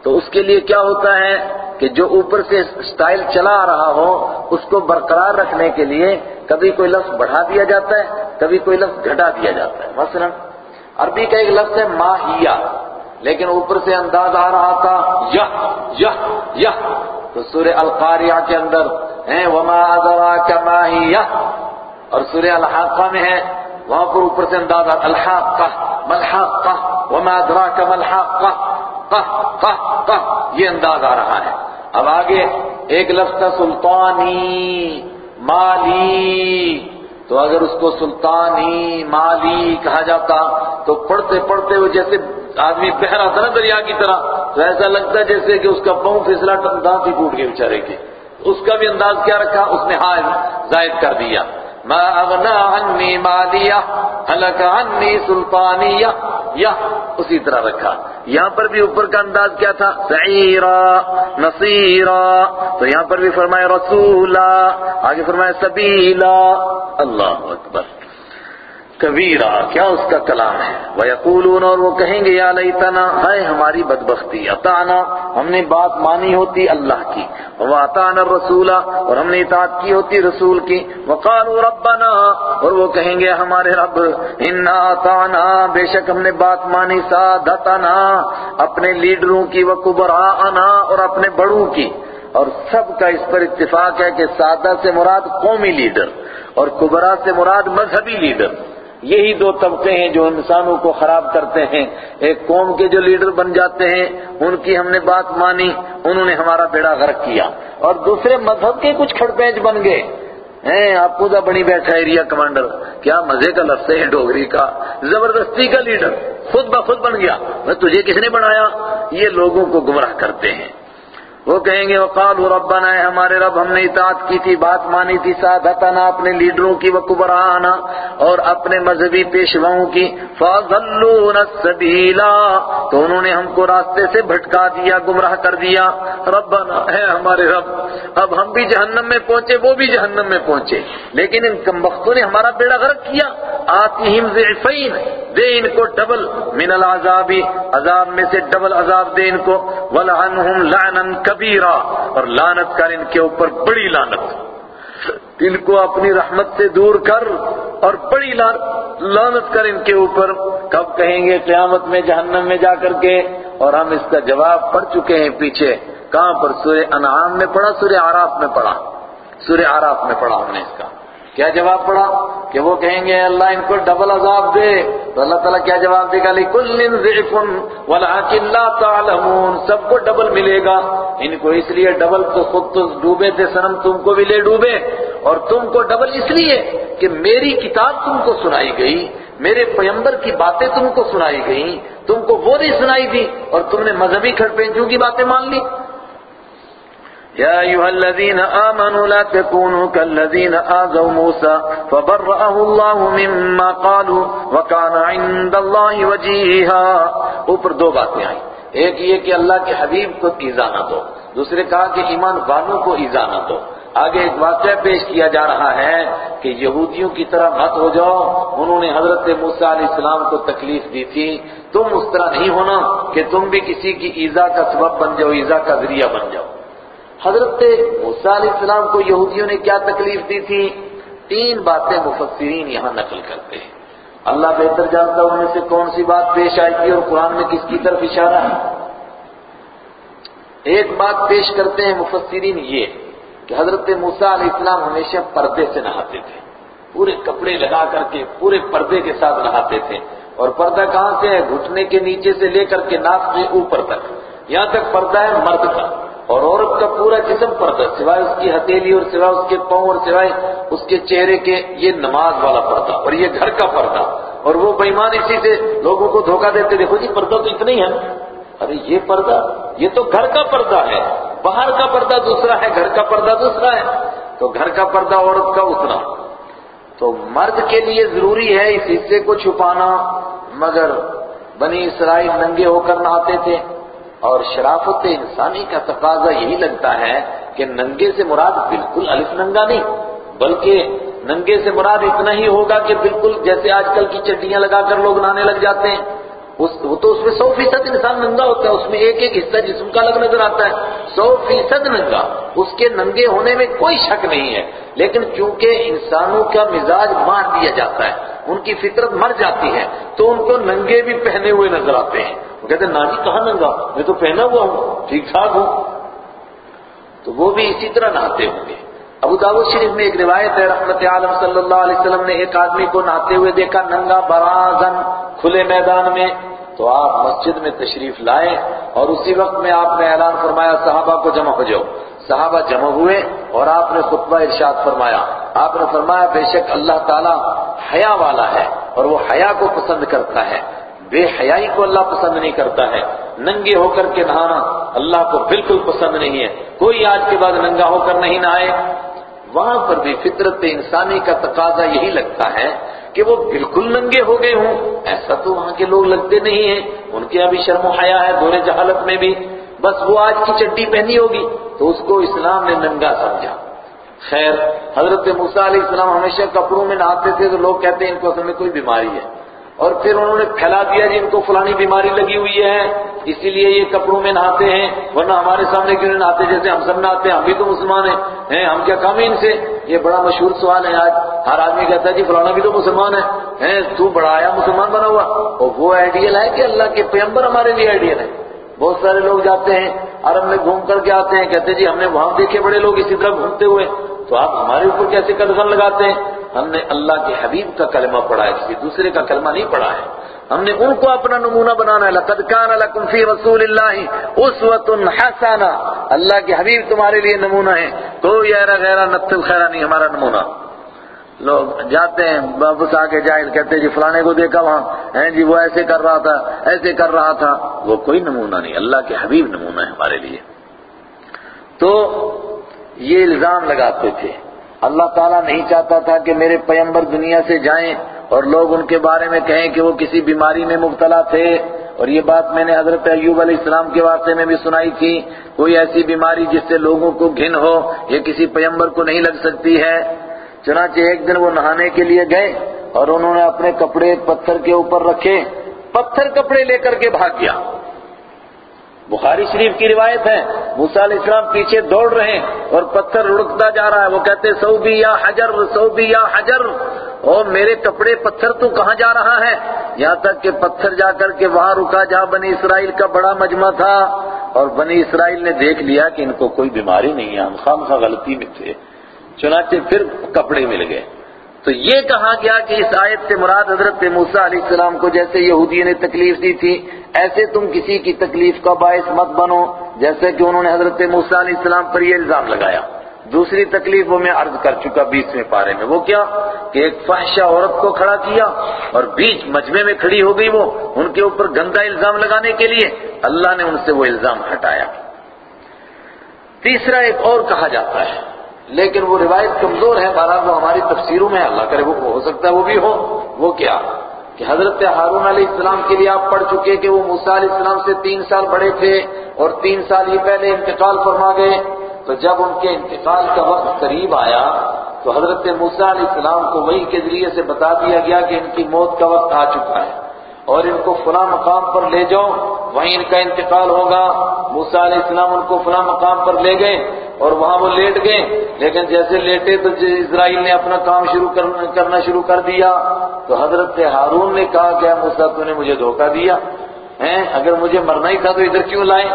تو اس کے لیے کیا ہوتا ہے؟ کہ جو اوپر سے سٹائل چلا آ رہا ہو، اس کو برقرار رکھنے کے لیے کبھی کوئی لفظ بڑھا دیا جاتا ہے، کبھی کوئی لفظ گھٹا دیا جاتا ہے۔ مثلا، عربی کا ایک لفظ ہے ماہیا، لیکن اوپر سے انداز آ رہا تھا یہ یہ یہ۔ تو سورہ القاریہ کے اندر ہیں، وما ادراک ما ہی۔ اور سورہ الحاقہ میں ہے، وہاں پر اوپر سے انداز الحاقہ، ملحاقہ، وما ادراک ملحاقہ قہ قہ قہ یہ انداز آ رہا ہے۔ اب آگے، ایک لفظ تھا سلطانی، مالی۔ تو اگر اس کو سلطانی، مالی کہا جاتا، تو پڑھتے پڑھتے ہوئے جیسے آدمی بہرا تھا نا دریا کی طرح، تو ایسا لگتا ہے جیسے کہ اس کا پاؤں پھسلا دانت ہی ٹوٹ گئے بیچارے کے اس کا بھی انداز کیا رکھا؟ اس نے ہاں زائد کر دیا۔ ما اغنا عنی مالیہ حلق عنی سلطانیہ یا اسی طرح رکھا۔ یہاں پر بھی اوپر کا انداز کیا تھا؟ سعیرا، نصیرا۔ تو یہاں پر بھی فرمایا رسولا، آگے فرمایا سبیلا۔ اللہ اکبر۔ کبیرہ، کیا اس کا کلام ہے؟ وَيَقُولُونَ، اور وہ کہیں گے، یا لیتنا ہے ہماری بدبختی اتانا ہم نے بات مانی ہوتی اللہ کی وَأَتَانَ الرَّسُولَ، اور ہم نے اطاعت کی ہوتی رسول کی، وَقَالُوا رَبَّنَا، اور وہ کہیں گے، ہمارے رب، اِنَّا اَتَانَا بے شک ہم نے بات مانی سادتنا، اپنے لیڈروں کی وَقُبْرَاءَنَا اور اپنے بڑوں کی، اور سب کا اس پر اتفاق ہے کہ سادہ سے مراد قومی لیڈر، اور کبرا سے مراد مذہبی لیڈر۔ یہی دو طبقے ہیں جو انسانوں کو خراب کرتے ہیں۔ ایک قوم کے جو لیڈر بن جاتے ہیں، ان کی ہم نے بات مانی، انہوں نے ہمارا بیڑا غرق کیا۔ اور دوسرے مذہب کے کچھ کھڑ پینچ بن گئے۔ ہیں، آپ کو بنی بیٹھا ایریا کمانڈر۔ کیا مزے کا لفظ ہے ڈوگری کا۔ زبردستی کا لیڈر۔ خود بخود بن گیا۔ میں تجھے کس نے بنایا؟ یہ لوگوں کو گمراہ کرتے ہیں۔ وہ کہیں گے، وقالوا ربنا، اے ہمارے رب، ہم نے اطاعت کی تھی، بات مانی تھی سادتنا اپنے لیڈروں کی وکبرانا اور اپنے مذہبی پیشواؤں کی فَضَلُّونَ السَّبِيلَ، تو انہوں نے ہم کو راستے سے بھٹکا دیا، گمراہ کر دیا، ربنا، اے ہمارے رب، اب ہم بھی جہنم میں پہنچے، وہ بھی جہنم میں پہنچے، لیکن ان کمبختوں نے ہمارا بیڑا غرق کیا، آتیہم ضعفین، دے ان کو ڈبل، من العذابی، عذاب میں سے ڈبل عذاب دے ان کو، وَلَعَنْهُمْ لَعْنًا کبیرہ اور لانت کر ان کے اوپر بڑی لانت ان کو اپنی رحمت سے دور کر اور بڑی لانت کر ان کے اوپر۔ کب کہیں گے قیامت میں جہنم میں جا کر کے؟ اور ہم اس کا جواب پڑھ چکے ہیں پیچھے۔ کہاں پر سورہ انعام میں پڑھا، سورہ عراف میں پڑھا؟ سورہ عراف میں پڑھا ہم نے اس کا۔ کیا جواب پڑا؟ کہ وہ کہیں گے، اللہ ان کو ڈبل عذاب دے۔ تو اللہ تعالیٰ کیا جواب دے گا؟ لِكُلٍّ ضِعْفٌ وَلَعَكِنْ لَا تَعْلَمُونَ۔ سب کو ڈبل ملے گا۔ ان کو اس لیے ڈبل تو خود تو ڈوبے تھے سنم تم کو بھی لے ڈوبے۔ اور تم کو ڈبل اس لیے کہ میری کتاب تم کو سنائی گئی، میرے پیمبر کی باتیں تم کو سنائی گئی۔ تم کو وہ نہیں سنائی دی اور تم نے مذہبی کھڑ پینچوں کی باتیں مان لی۔ يا أيها الذين آمنوا لا تكونوا كالذين آذوا موسى فبرأه الله مما قالوا وكان عند الله وجيها. اوپر دو باتیں آئیں۔ ایک یہ کہ اللہ کے حبیب کو ایزا نہ دو۔ دوسرے کہا کہ ایمان والوں کو ایزا نہ دو۔ آگے ایک واقعہ پیش کیا جا رہا ہے کہ یہودیوں کی طرح مت ہو جاؤ۔ انہوں نے حضرت موسیٰ علیہ السلام کو تکلیف دی تھی۔ تم اس طرح نہیں ہونا کہ تم بھی کسی کی ایزا کا سبب بن جاؤ، ایزا کا ذریعہ بن جاؤ۔ حضرت موسیٰ علیہ السلام کو یہودیوں نے کیا تکلیف دی تھی؟ تین باتیں مفسرین یہاں نقل کرتے ہیں۔ اللہ بہتر جانتا ان میں سے کون سی بات پیش آئی تھی اور قرآن میں کس کی طرف اشارہ ہے۔ ایک بات پیش کرتے ہیں مفسرین یہ کہ حضرت موسیٰ علیہ السلام ہمیشہ پردے سے نہاتے تھے۔ پورے کپڑے لگا کر کے، پورے پردے کے ساتھ نہاتے تھے۔ اور پردہ کہاں سے ہے؟ گھٹنے کے نیچے سے لے کر کے ناک کے اوپر تک۔ یہاں تک پردہ ہے مرد کا۔ اور عورت کا پورا جسم پردہ سوائے اس کی ہتھیلی اور سوائے اس کے پاؤں اور سوائے اس کے چہرے کے یہ نماز والا پردہ، اور یہ گھر کا پردہ۔ اور وہ بےمان اسی سے لوگوں کو دھوکہ دیتے دیکھو جی پردہ تو اتنا ہی ہے ارے، یہ پردہ، یہ تو گھر کا پردہ ہے۔ باہر کا پردہ دوسرا ہے، گھر کا پردہ دوسرا ہے۔ تو گھر کا پردہ عورت کا اتنا۔ تو مرد کے لیے ضروری ہے اس حصے کو چھپانا، مگر بنی اسرائیل ننگے ہو کر نہاتے تھے۔ اور شرافت انسانی کا تقاضا یہی لگتا ہے کہ ننگے سے مراد بالکل الف ننگا نہیں، بلکہ ننگے سے مراد اتنا ہی ہوگا کہ بالکل جیسے آج کل کی چڈیاں لگا کر لوگ نہانے لگ جاتے ہیں۔ وہ تو اس میں سو فیصد انسان ننگا ہوتا ہے، اس میں ایک ایک حصہ جسم کا الگ نظر آتا ہے۔ سو فیصد ننگا، اس کے ننگے ہونے میں کوئی شک نہیں ہے۔ لیکن چونکہ انسانوں کا مزاج مار دیا جاتا ہے، ان کی فطرت مر جاتی ہے، تو ان کو ننگے بھی پہنے ہوئے نظر آتے ہیں۔ وہ کہتے ہیں ناجی کہاں ننگا؟ میں تو پہنا ہوا ہوں، ٹھیک ٹھاک ہوں۔ تو وہ بھی اسی طرح نہاتے ہوں گے۔ ابو داود شریف میں ایک روایت ہے، رحمت عالم صلی اللہ علیہ وسلم نے ایک آدمی کو نہاتے ہوئے دیکھا، ننگا برازن، کھلے میدان میں۔ تو آپ مسجد میں تشریف لائے اور اسی وقت میں آپ نے اعلان فرمایا، صحابہ کو جمع ہو جاؤ۔ صحابہ جمع ہوئے اور آپ نے خطبہ ارشاد فرمایا۔ آپ نے فرمایا، بے شک اللہ تعالیٰ حیا والا ہے اور وہ حیا کو پسند کرتا ہے۔ بے حیائی کو اللہ پسند نہیں کرتا ہے۔ ننگے ہو کر کے نہانا اللہ کو بالکل پسند نہیں ہے۔ کوئی آج کے بعد ننگا ہو کر نہیں نہائے وہاں پر بھی فطرت انسانی کا تقاضا یہی لگتا ہے کہ وہ بالکل ننگے ہو گئے ہوں۔ ایسا تو وہاں کے لوگ لگتے نہیں ہیں۔ ان کے ابھی شرم و حیا ہے دورے جہالت میں بھی۔ بس وہ آج کی چٹی پہنی ہوگی تو اس کو اسلام نے ننگا سمجھا۔ خیر، حضرت موسیٰ علیہ السلام ہمیشہ کپڑوں میں نہاتے تھے تو لوگ کہتے ہیں ان کو اصل میں کوئی بیماری ہے۔ اور پھر انہوں نے پھیلا دیا جی ان کو فلانی بیماری لگی ہوئی ہے اسی لیے یہ کپڑوں میں نہاتے ہیں، ورنہ ہمارے سامنے کیوں نہیں نہاتے جیسے ہم سب نہاتے ہیں، ہم بھی تو مسلمان ہیں۔ ہم کیا کام ہیں ان سے؟ یہ بڑا مشہور سوال ہے آج۔ ہر آدمی کہتا ہے جی فلانا بھی تو مسلمان ہے۔ تو بڑا آیا مسلمان بنا ہوا۔ اور وہ آئیڈیل ہے کہ اللہ کے پیمبر ہمارے لیے آئیڈیل ہے۔ بہت سارے لوگ جاتے ہیں، عرب میں گھوم کر کے آتے ہیں، کہتے ہیں جی ہم نے وہاں دیکھے بڑے لوگ اسی طرح گھومتے ہوئے۔ تو آپ ہمارے اوپر کیسے قدغن لگاتے ہیں؟ ہم نے اللہ کے حبیب کا کلمہ پڑھا ہے، کسی دوسرے کا کلمہ نہیں پڑھا ہے۔ ہم نے ان کو اپنا نمونہ بنانا ہے۔ لقد كان لكم في رسول الله اسوه حسنه اللہ کے حبیب تمہارے لیے نمونہ ہے۔ کوئی ایرا غیرہ نتل خیرہ نہیں، ہمارا نمونہ۔ لوگ جاتے ہیں، واپس آ کے جاہل کہتے ہیں جی فلانے کو دیکھا وہاں۔ ہیں جی وہ ایسے کر رہا تھا، ایسے کر رہا تھا۔ وہ کوئی نمونہ نہیں، اللہ کے حبیب نمونہ ہے ہمارے لیے۔ تو یہ الزام لگاتے تھے۔ اللہ تعالیٰ نہیں چاہتا تھا کہ میرے پیمبر دنیا سے جائیں اور لوگ ان کے بارے میں کہیں کہ وہ کسی بیماری میں مبتلا تھے۔ اور یہ بات میں نے حضرت ایوب علیہ السلام کے واسطے میں بھی سنائی تھی۔ کوئی ایسی بیماری جس سے لوگوں کو گھن ہو یہ کسی پیمبر کو نہیں لگ سکتی ہے۔ چنانچہ ایک دن وہ نہانے کے لیے گئے اور انہوں نے اپنے کپڑے پتھر کے اوپر رکھے۔ پتھر کپڑے لے کر کے بھاگ گیا۔ بخاری شریف کی روایت ہے، موسیٰ علیہ السلام پیچھے دوڑ رہے ہیں اور پتھر رڑکتا جا رہا ہے۔ وہ کہتے سعودی یا حجر سعودی یا حجر۔ اور میرے کپڑے پتھر تو کہاں جا رہا ہے؟ یہاں تک کہ پتھر جا کر کے وہاں رکا، جہاں بنی اسرائیل کا بڑا مجمع تھا۔ اور بنی اسرائیل نے دیکھ لیا کہ ان کو کوئی بیماری نہیں ہے۔ ہم خام خواہ غلطی میں تھے۔ چنانچہ پھر کپڑے مل گئے۔ تو یہ کہا گیا کہ اس آیت سے مراد حضرت موسیٰ علیہ السلام کو جیسے یہودی نے تکلیف دی تھی، ایسے تم کسی کی تکلیف کا باعث مت بنو، جیسے کہ انہوں نے حضرت موسیٰ علیہ السلام پر یہ الزام لگایا۔ دوسری تکلیف وہ میں عرض کر چکا بیچ میں پارے میں، وہ کیا؟ کہ ایک فحشہ عورت کو کھڑا کیا اور بیچ مجمع میں کھڑی ہو گئی وہ، ان کے اوپر گندا الزام لگانے کے لیے۔ اللہ نے ان سے وہ الزام ہٹایا۔ تیسرا ایک اور کہا جاتا ہے۔ لیکن وہ روایت کمزور ہے، بہرحال وہ ہماری تفسیروں میں اللہ کرے وہ ہو سکتا ہے، وہ بھی ہو، وہ کیا؟ کہ حضرت ہارون علیہ السلام کے لیے آپ پڑھ چکے کہ وہ موسیٰ علیہ السلام سے تین سال بڑے تھے اور تین سال یہ پہلے انتقال فرما گئے۔ تو جب ان کے انتقال کا وقت قریب آیا، تو حضرت موسیٰ علیہ السلام کو وہی کے ذریعے سے بتا دیا گیا کہ ان کی موت کا وقت آ چکا ہے۔ اور ان کو فلاں مقام پر لے جاؤ، وہیں ان کا انتقال ہوگا۔ موسیٰ علیہ السلام ان کو فلاں مقام پر لے گئے اور وہاں وہ لیٹ گئے۔ لیکن جیسے لیٹے تو جی اسرائیل نے اپنا کام شروع کرنا شروع کر دیا۔ تو حضرت ہارون نے کہا کہ موسیٰ تو نے مجھے دھوکہ دیا؟ ہیں، اگر مجھے مرنا ہی تھا تو ادھر کیوں لائے؟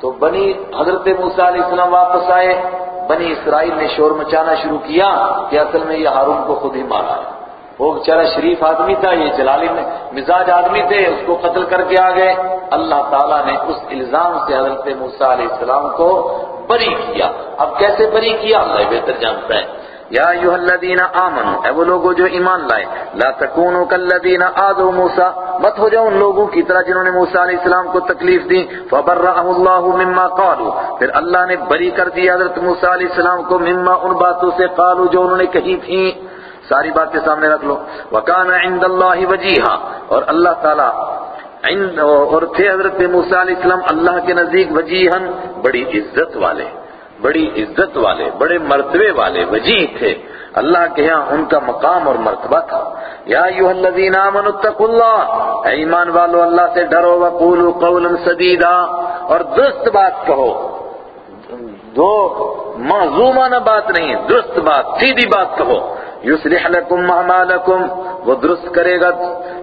تو بنی حضرت موسیٰ علیہ السلام واپس آئے۔ بنی اسرائیل نے شور مچانا شروع کیا کہ اصل میں یہ ہارون کو خود ہی مارا۔ ہے وہ بیچارہ شریف آدمی تھا، یہ جلالی میں مزاج آدمی تھے، اس کو قتل کر کے آ گئے۔ اللہ تعالیٰ نے اس الزام سے حضرت موسیٰ علیہ السلام کو بری کیا۔ اب کیسے بری کیا؟ اللہ بہتر جانتا ہے۔ یا ایوہ الذین آمنوا، اے وہ لوگوں جو ایمان لائے، لا تکونوا کالذین آذوا موسیٰ۔ مت ہو جاؤ ان لوگوں کی طرح جنہوں نے موسیٰ علیہ السلام کو تکلیف دی۔ فبرأہ اللہ مما قالوا۔ پھر اللہ نے بری کر دیا حضرت موسیٰ علیہ السلام کو، مما ان باتوں سے قالوا جو انہوں نے کہی تھیں۔ ساری باتیں سامنے رکھ لو۔ وکان عند اللہ وجیہا اور اللہ تعالیٰ اور تھے حضرت موسیٰ علیہ السلام اللہ کے نزدیک وجیہن بڑی عزت والے، بڑی عزت والے، بڑے مرتبے والے وجیح تھے۔ اللہ کے ہاں ان کا مقام اور مرتبہ تھا۔ یا ایوہ الذین آمنوا اتقوا اللہ۔ اے ایمان والو، اللہ سے ڈرو۔ وقولوا قولا سدیدا۔ اور درست بات کہو۔ دو معذومانہ بات نہیں، درست بات، سیدھی بات کہو۔ یصلح لکم اعمالکم وہ درست کرے گا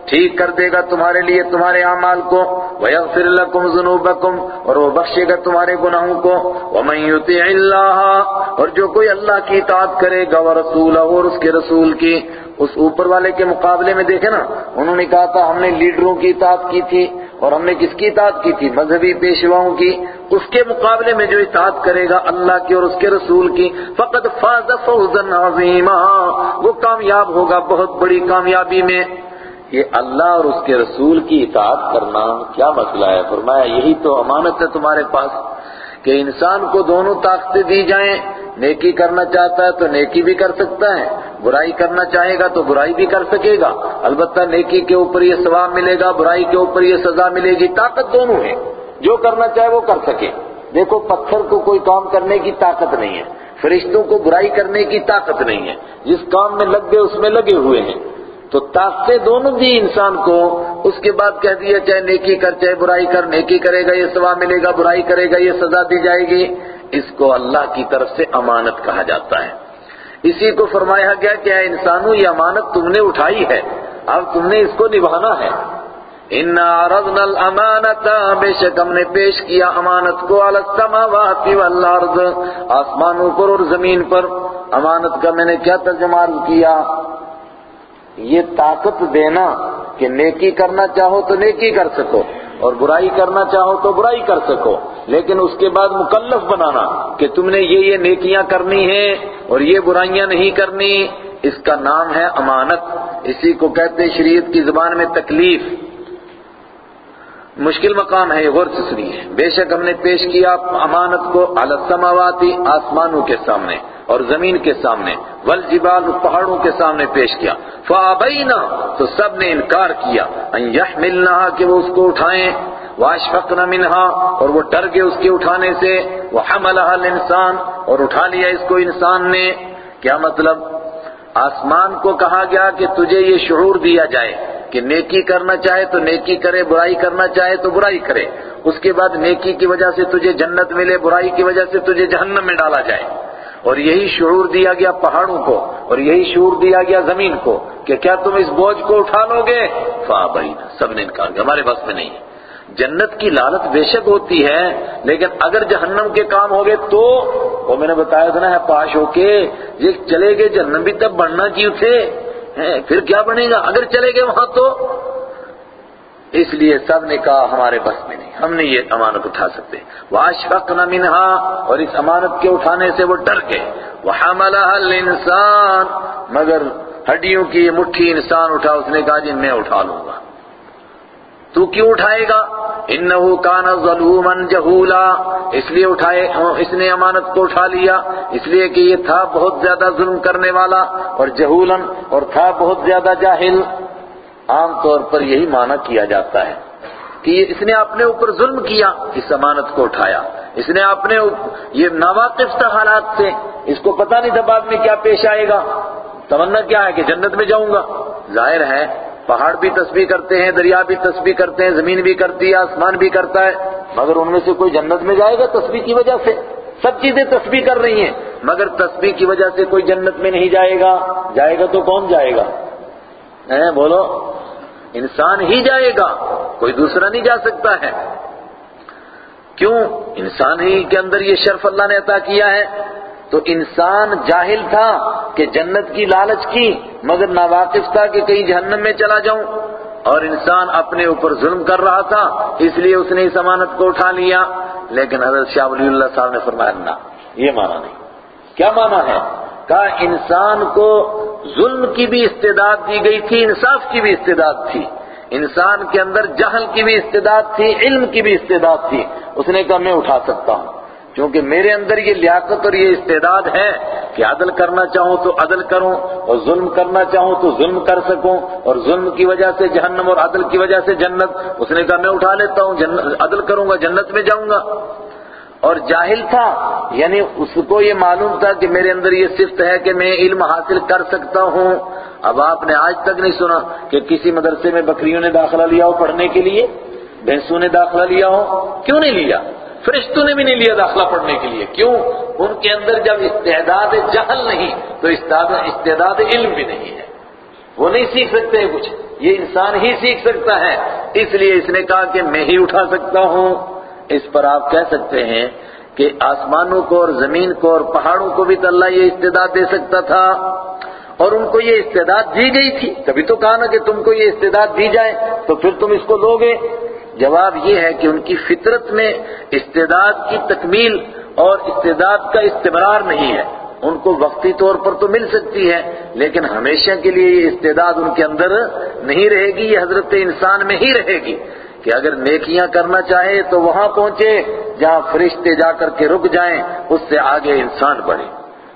ٹھیک کر دے گا تمہارے لیے تمہارے اعمال کو ویغفر لکم ذنوبکم اور وہ بخشے گا تمہارے گناہوں کو۔ ومن یطع اللہ اور جو کوئی اللہ کی اطاعت کرے گا ورسولہ اور اس کے رسول کی، اس اوپر والے کے مقابلے میں دیکھیں نا، انہوں نے کہا تھا ہم نے لیڈروں کی اطاعت کی تھی اور ہم نے کس کی اطاعت کی تھی؟ مذہبی پیشواؤں کی۔ اس کے مقابلے میں جو اطاعت کرے گا اللہ کی اور اس کے رسول کی فقط فاز فوزا عظیما۔ وہ کامیاب ہوگا بہت بڑی کامیابی میں۔ یہ اللہ اور اس کے رسول کی اطاعت کرنا کیا مسئلہ ہے؟ فرمایا، یہی تو امانت ہے تمہارے پاس کہ انسان کو دونوں طاقتیں دی جائیں۔ نیکی کرنا چاہتا ہے تو نیکی بھی کر سکتا ہے، برائی کرنا چاہے گا تو برائی بھی کر سکے گا۔ البتہ نیکی کے اوپر یہ ثواب ملے گا، برائی کے اوپر یہ سزا ملے گی۔ طاقت دونوں ہے جو کرنا چاہے وہ کر سکے۔ دیکھو، پتھر کو کوئی کام کرنے کی طاقت نہیں ہے۔ فرشتوں کو برائی کرنے کی طاقت نہیں ہے۔ جس کام میں لگ گئے، اس میں لگے ہوئے ہیں۔ تو طاقتیں دونوں دی انسان کو اس کے بعد کہہ دیا، چاہے نیکی کر، چاہے برائی کر، نیکی کرے گا، یہ ثواب ملے گا، برائی کرے گا، یہ سزا دی جائے گی۔ اس کو اللہ کی طرف سے امانت کہا جاتا ہے۔ اسی کو فرمایا گیا کہ اے انسانوں، یہ امانت تم نے اٹھائی ہے۔ اب تم نے اس کو نبھانا ہے۔ ان عرضنا الامانت بے شک ہم نے پیش کیا امانت کو علی السماوات والارض آسمانوں پر اور زمین پر. امانت کا میں نے کیا ترجمہ کیا؟ یہ طاقت دینا کہ نیکی کرنا چاہو تو نیکی کر سکو اور برائی کرنا چاہو تو برائی کر سکو، لیکن اس کے بعد مکلف بنانا کہ تم نے یہ یہ نیکیاں کرنی ہیں اور یہ برائیاں نہیں کرنی، اس کا نام ہے امانت۔ اسی کو کہتے شریعت کی زبان میں تکلیف۔ مشکل مقام ہے، یہ غور سے سنیے۔ بے شک ہم نے پیش کیا امانت کو السماواتی آسمانوں کے سامنے اور زمین کے سامنے، والجبال پہاڑوں کے سامنے پیش کیا۔ فابینا تو سب نے انکار کیا۔ ان یحملنها کہ وہ اس کو اٹھائیں۔ واشفقن منها، اور وہ ڈر گئے اس کے اٹھانے سے۔ وحملها الانسان اور اٹھا لیا اس کو انسان نے۔ کیا مطلب؟ آسمان کو کہا گیا کہ تجھے یہ شعور دیا جائے۔ کہ نیکی کرنا چاہے تو نیکی کرے، برائی کرنا چاہے تو برائی کرے۔ اس کے بعد نیکی کی وجہ سے تجھے جنت ملے، برائی کی وجہ سے تجھے جہنم میں ڈالا جائے۔ اور یہی شعور دیا گیا پہاڑوں کو، اور یہی شعور دیا گیا زمین کو کہ کیا تم اس بوجھ کو اٹھا لو گے؟ فا بھائی سب نے انکار کیا۔ ہمارے پاس میں نہیں۔ ہے جنت کی لالت بے شک ہوتی ہے، لیکن اگر جہنم کے کام ہو گئے تو، وہ میں نے بتایا تھا نا ہے پاش ہو کے، یہ چلے گئے جہنم بھی تب بڑھنا کیوں تھے؟ پھر کیا بنے گا؟ اگر چلے گئے وہاں تو؟ اس لیے سب نے کہا ہمارے بس میں نہیں، ہم نہیں یہ امانت اٹھا سکتے۔ وہ اشفق منہا اور اس امانت کے اٹھانے سے وہ ڈر گئے۔ وہ الانسان مگر ہڈیوں کی یہ مٹھی انسان اٹھا، اس نے کہا جی میں اٹھا لوں گا۔ تو کیوں اٹھائے گا؟ انہو کان ظلوما جہولا۔ اس لیے اٹھائے، اس نے امانت کو اٹھا لیا۔ اس لیے کہ یہ تھا بہت زیادہ ظلم کرنے والا اور جہولا اور تھا بہت زیادہ جاہل۔ عام طور پر یہی معنی کیا جاتا ہے کہ اس نے اپنے اوپر ظلم کیا، اس امانت کو اٹھایا۔ اس نے اپنے یہ ناواقف تھا حالات سے۔ اس کو پتہ نہیں تھا بعد میں کیا پیش آئے گا۔ تمنا کیا ہے کہ جنت میں جاؤں گا؟ ظاہر ہے پہاڑ بھی تسبیح کرتے ہیں، دریا بھی تسبیح کرتے ہیں، زمین بھی کرتی ہے، آسمان بھی کرتا ہے، مگر ان میں سے کوئی جنت میں جائے گا تسبیح کی وجہ سے؟ سب چیزیں تسبیح کر رہی ہیں، مگر تسبیح کی وجہ سے کوئی جنت میں نہیں جائے گا؟ جائے گا تو کون جائے گا؟ بولو، انسان ہی جائے گا، کوئی دوسرا نہیں جا سکتا ہے۔ کیوں؟ انسان ہی کے اندر یہ شرف اللہ نے عطا کیا ہے۔ تو انسان جاہل تھا کہ جنت کی لالچ کی، مگر ناواقف تھا کہ کہیں جہنم میں چلا جاؤں۔ اور انسان اپنے اوپر ظلم کر رہا تھا، اس لیے اس نے اس امانت کو اٹھا لیا۔ لیکن حضرت شاہ ولی اللہ صاحب نے فرمایا، نہ، یہ مانا نہیں۔ کیا مانا ہے؟ کہا، انسان کو ظلم کی بھی استعداد دی گئی تھی، انصاف کی بھی استعداد تھی۔ انسان کے اندر جہل کی بھی استعداد تھی، علم کی بھی استعداد تھی۔ اس نے کہا، میں اٹھا سکتا ہوں۔ کیونکہ میرے اندر یہ لیاقت اور یہ استعداد ہے کہ عدل کرنا چاہوں تو عدل کروں اور ظلم کرنا چاہوں تو ظلم کر سکوں اور ظلم کی وجہ سے جہنم اور عدل کی وجہ سے جنت۔ اس نے کہا، میں اٹھا لیتا ہوں، جنت، عدل کروں گا، جنت میں جاؤں گا۔ اور جاہل تھا یعنی اس کو یہ معلوم تھا کہ میرے اندر یہ صفت ہے کہ میں علم حاصل کر سکتا ہوں۔ اب آپ نے آج تک نہیں سنا کہ کسی مدرسے میں بکریوں نے داخلہ لیا ہو پڑھنے کے لیے، بھینسوں نے داخلہ لیا ہو، کیوں نہیں لیا؟ فرشتوں نے بھی نہیں لیا داخلہ پڑھنے کے لیے۔ کیوں؟ ان کے اندر جب استعداد جہل نہیں، تو استعداد علم بھی نہیں ہے۔ وہ نہیں سیکھ سکتے ہیں کچھ۔ یہ انسان ہی سیکھ سکتا ہے۔ اس لیے اس نے کہا کہ میں ہی اٹھا سکتا ہوں۔ اس پر آپ کہہ سکتے ہیں کہ آسمانوں کو اور زمین کو اور پہاڑوں کو بھی تو اللہ یہ استعداد دے سکتا تھا۔ اور ان کو یہ استعداد دی گئی تھی۔ کبھی تو کہا نا کہ تم کو یہ استعداد دی جائے، تو پھر تم اس کو لو گے۔ جواب یہ ہے کہ ان کی فطرت میں استعداد کی تکمیل اور استعداد کا استمرار نہیں ہے۔ ان کو وقتی طور پر تو مل سکتی ہے، لیکن ہمیشہ کے لیے یہ استعداد ان کے اندر نہیں رہے گی، یہ حضرت انسان میں ہی رہے گی۔ کہ اگر نیکیاں کرنا چاہے تو وہاں پہنچے، جہاں فرشتے جا کر کے رک جائیں، اس سے آگے انسان بڑھے۔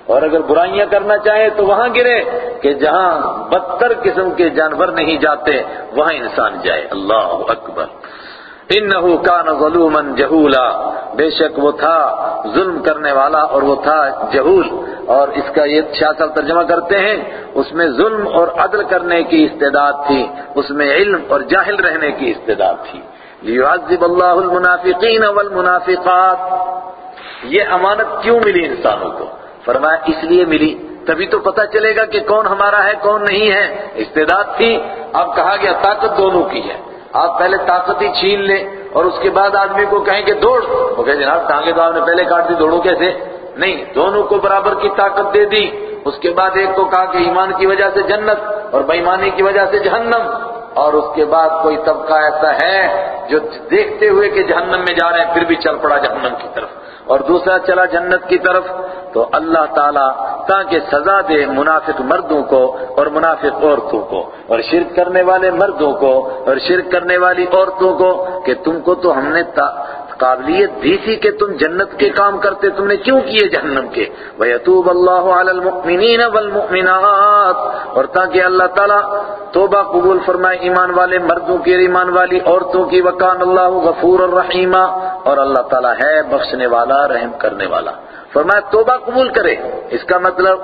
اور اگر برائیاں کرنا چاہے تو وہاں گرے، کہ جہاں بدتر قسم کے جانور نہیں جاتے، وہاں انسان جائے۔ اللہ اکبر۔ انہو کان ظلوما جہولا۔ بے شک وہ تھا ظلم کرنے والا اور وہ تھا جہول۔ اور اس کا یہ شاہ صاحب ترجمہ کرتے ہیں، اس میں ظلم اور عدل کرنے کی استعداد تھی، اس میں علم اور جاہل رہنے کی استعداد تھی۔ لیعذب اللہ المنافقین والمنافقات۔ یہ امانت کیوں ملی انسانوں کو؟ فرمایا، اس لیے ملی۔ تبھی تو پتہ چلے گا کہ کون ہمارا ہے، کون نہیں ہے۔ استعداد تھی، اب کہا گیا، طاقت دونوں کی ہے۔ آپ پہلے طاقت ہی چھین لیں اور اس کے بعد آدمی کو کہیں کہ دوڑ۔ وہ کہ جناب ٹانگے تو آپ نے پہلے کاٹ دی دوڑو کیسے؟ نہیں، دونوں کو برابر کی طاقت دے دی۔ اس کے بعد ایک کو کہا کہ ایمان کی وجہ سے جنت اور بےمانی کی وجہ سے جہنم۔ اور اس کے بعد کوئی طبقہ ایسا ہے جو دیکھتے ہوئے کہ جہنم میں جا رہے ہیں، پھر بھی چل پڑا جہنم کی طرف۔ اور دوسرا چلا جنت کی طرف۔ تو اللہ تعالیٰ تاکہ سزا دے منافق مردوں کو اور منافق عورتوں کو اور شرک کرنے والے مردوں کو اور شرک کرنے والی عورتوں کو کہ تم کو تو ہم نے قابلیت دی تھی کہ تم جنت کے کام کرتے، تم نے کیوں کیے جہنم کے؟ وَيَتُوبَ اللَّهُ عَلَى الْمُؤْمِنِينَ وَالْمُؤْمِنَاتِ اور تاکہ اللہ تعالیٰ توبہ قبول فرمائے ایمان والے مردوں کی ایمان والی عورتوں کی وکان اللہ غفور الرحیمہ اور اللہ تعالیٰ ہے بخشنے والا، رحم کرنے والا۔ فرمایا توبہ قبول کرے۔ اس کا مطلب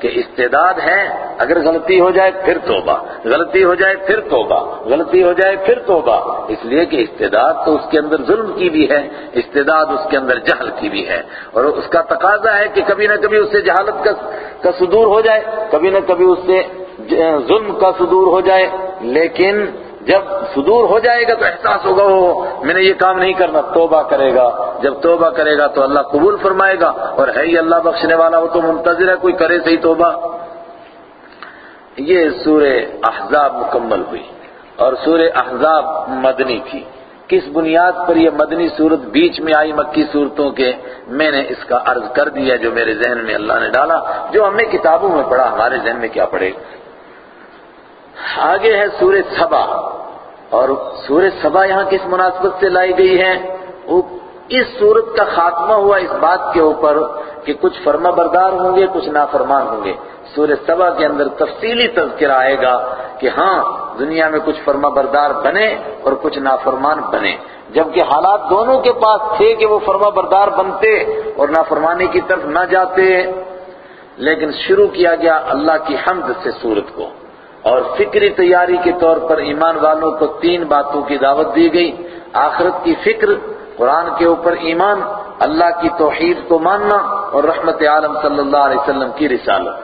کہ استعداد ہے، اگر غلطی ہو جائے پھر توبہ، غلطی ہو جائے پھر توبہ، غلطی ہو جائے پھر توبہ۔ اس لیے کہ استعداد تو اس کے اندر ظلم کی بھی ہے، استعداد اس کے اندر جہل کی بھی ہے۔ اور اس کا تقاضا ہے کہ کبھی نہ کبھی اس سے جہالت کا صدور ہو جائے، کبھی نہ کبھی اس سے ظلم کا صدور ہو جائے۔ لیکن جب صدور ہو جائے گا تو احساس ہوگا وہ میں نے یہ کام نہیں کرنا، توبہ کرے گا۔ جب توبہ کرے گا تو اللہ قبول فرمائے گا، اور ہے ہی اللہ بخشنے والا، وہ تو منتظر ہے، کوئی کرے صحیح توبہ۔ یہ سور احزاب مکمل ہوئی، اور سور احزاب مدنی تھی۔ کس بنیاد پر یہ مدنی صورت بیچ میں آئی مکی صورتوں کے؟ میں نے اس کا عرض کر دیا جو میرے ذہن میں اللہ نے ڈالا، جو ہم نے کتابوں میں پڑھا، ہمارے ذہن میں کیا پڑے؟ گا آگے ہے سورہ سبا۔ اور سورہ سبا یہاں کس مناسبت سے لائی گئی ہے؟ اس سورت کا خاتمہ ہوا اس بات کے اوپر کہ کچھ فرما بردار ہوں گے، کچھ نافرمان ہوں گے۔ سورہ سبا کے اندر تفصیلی تذکرہ آئے گا کہ ہاں دنیا میں کچھ فرما بردار بنے اور کچھ نافرمان بنے۔ جبکہ حالات دونوں کے پاس تھے کہ وہ فرما بردار بنتے اور نافرمانی کی طرف نہ جاتے، لیکن شروع کیا گیا اللہ کی حمد سے سورت کو۔ اور فکری تیاری کے طور پر ایمان والوں کو تین باتوں کی دعوت دی گئی۔ آخرت کی فکر، قرآن کے اوپر ایمان، اللہ کی توحید کو ماننا اور رحمت عالم صلی اللہ علیہ وسلم کی رسالت۔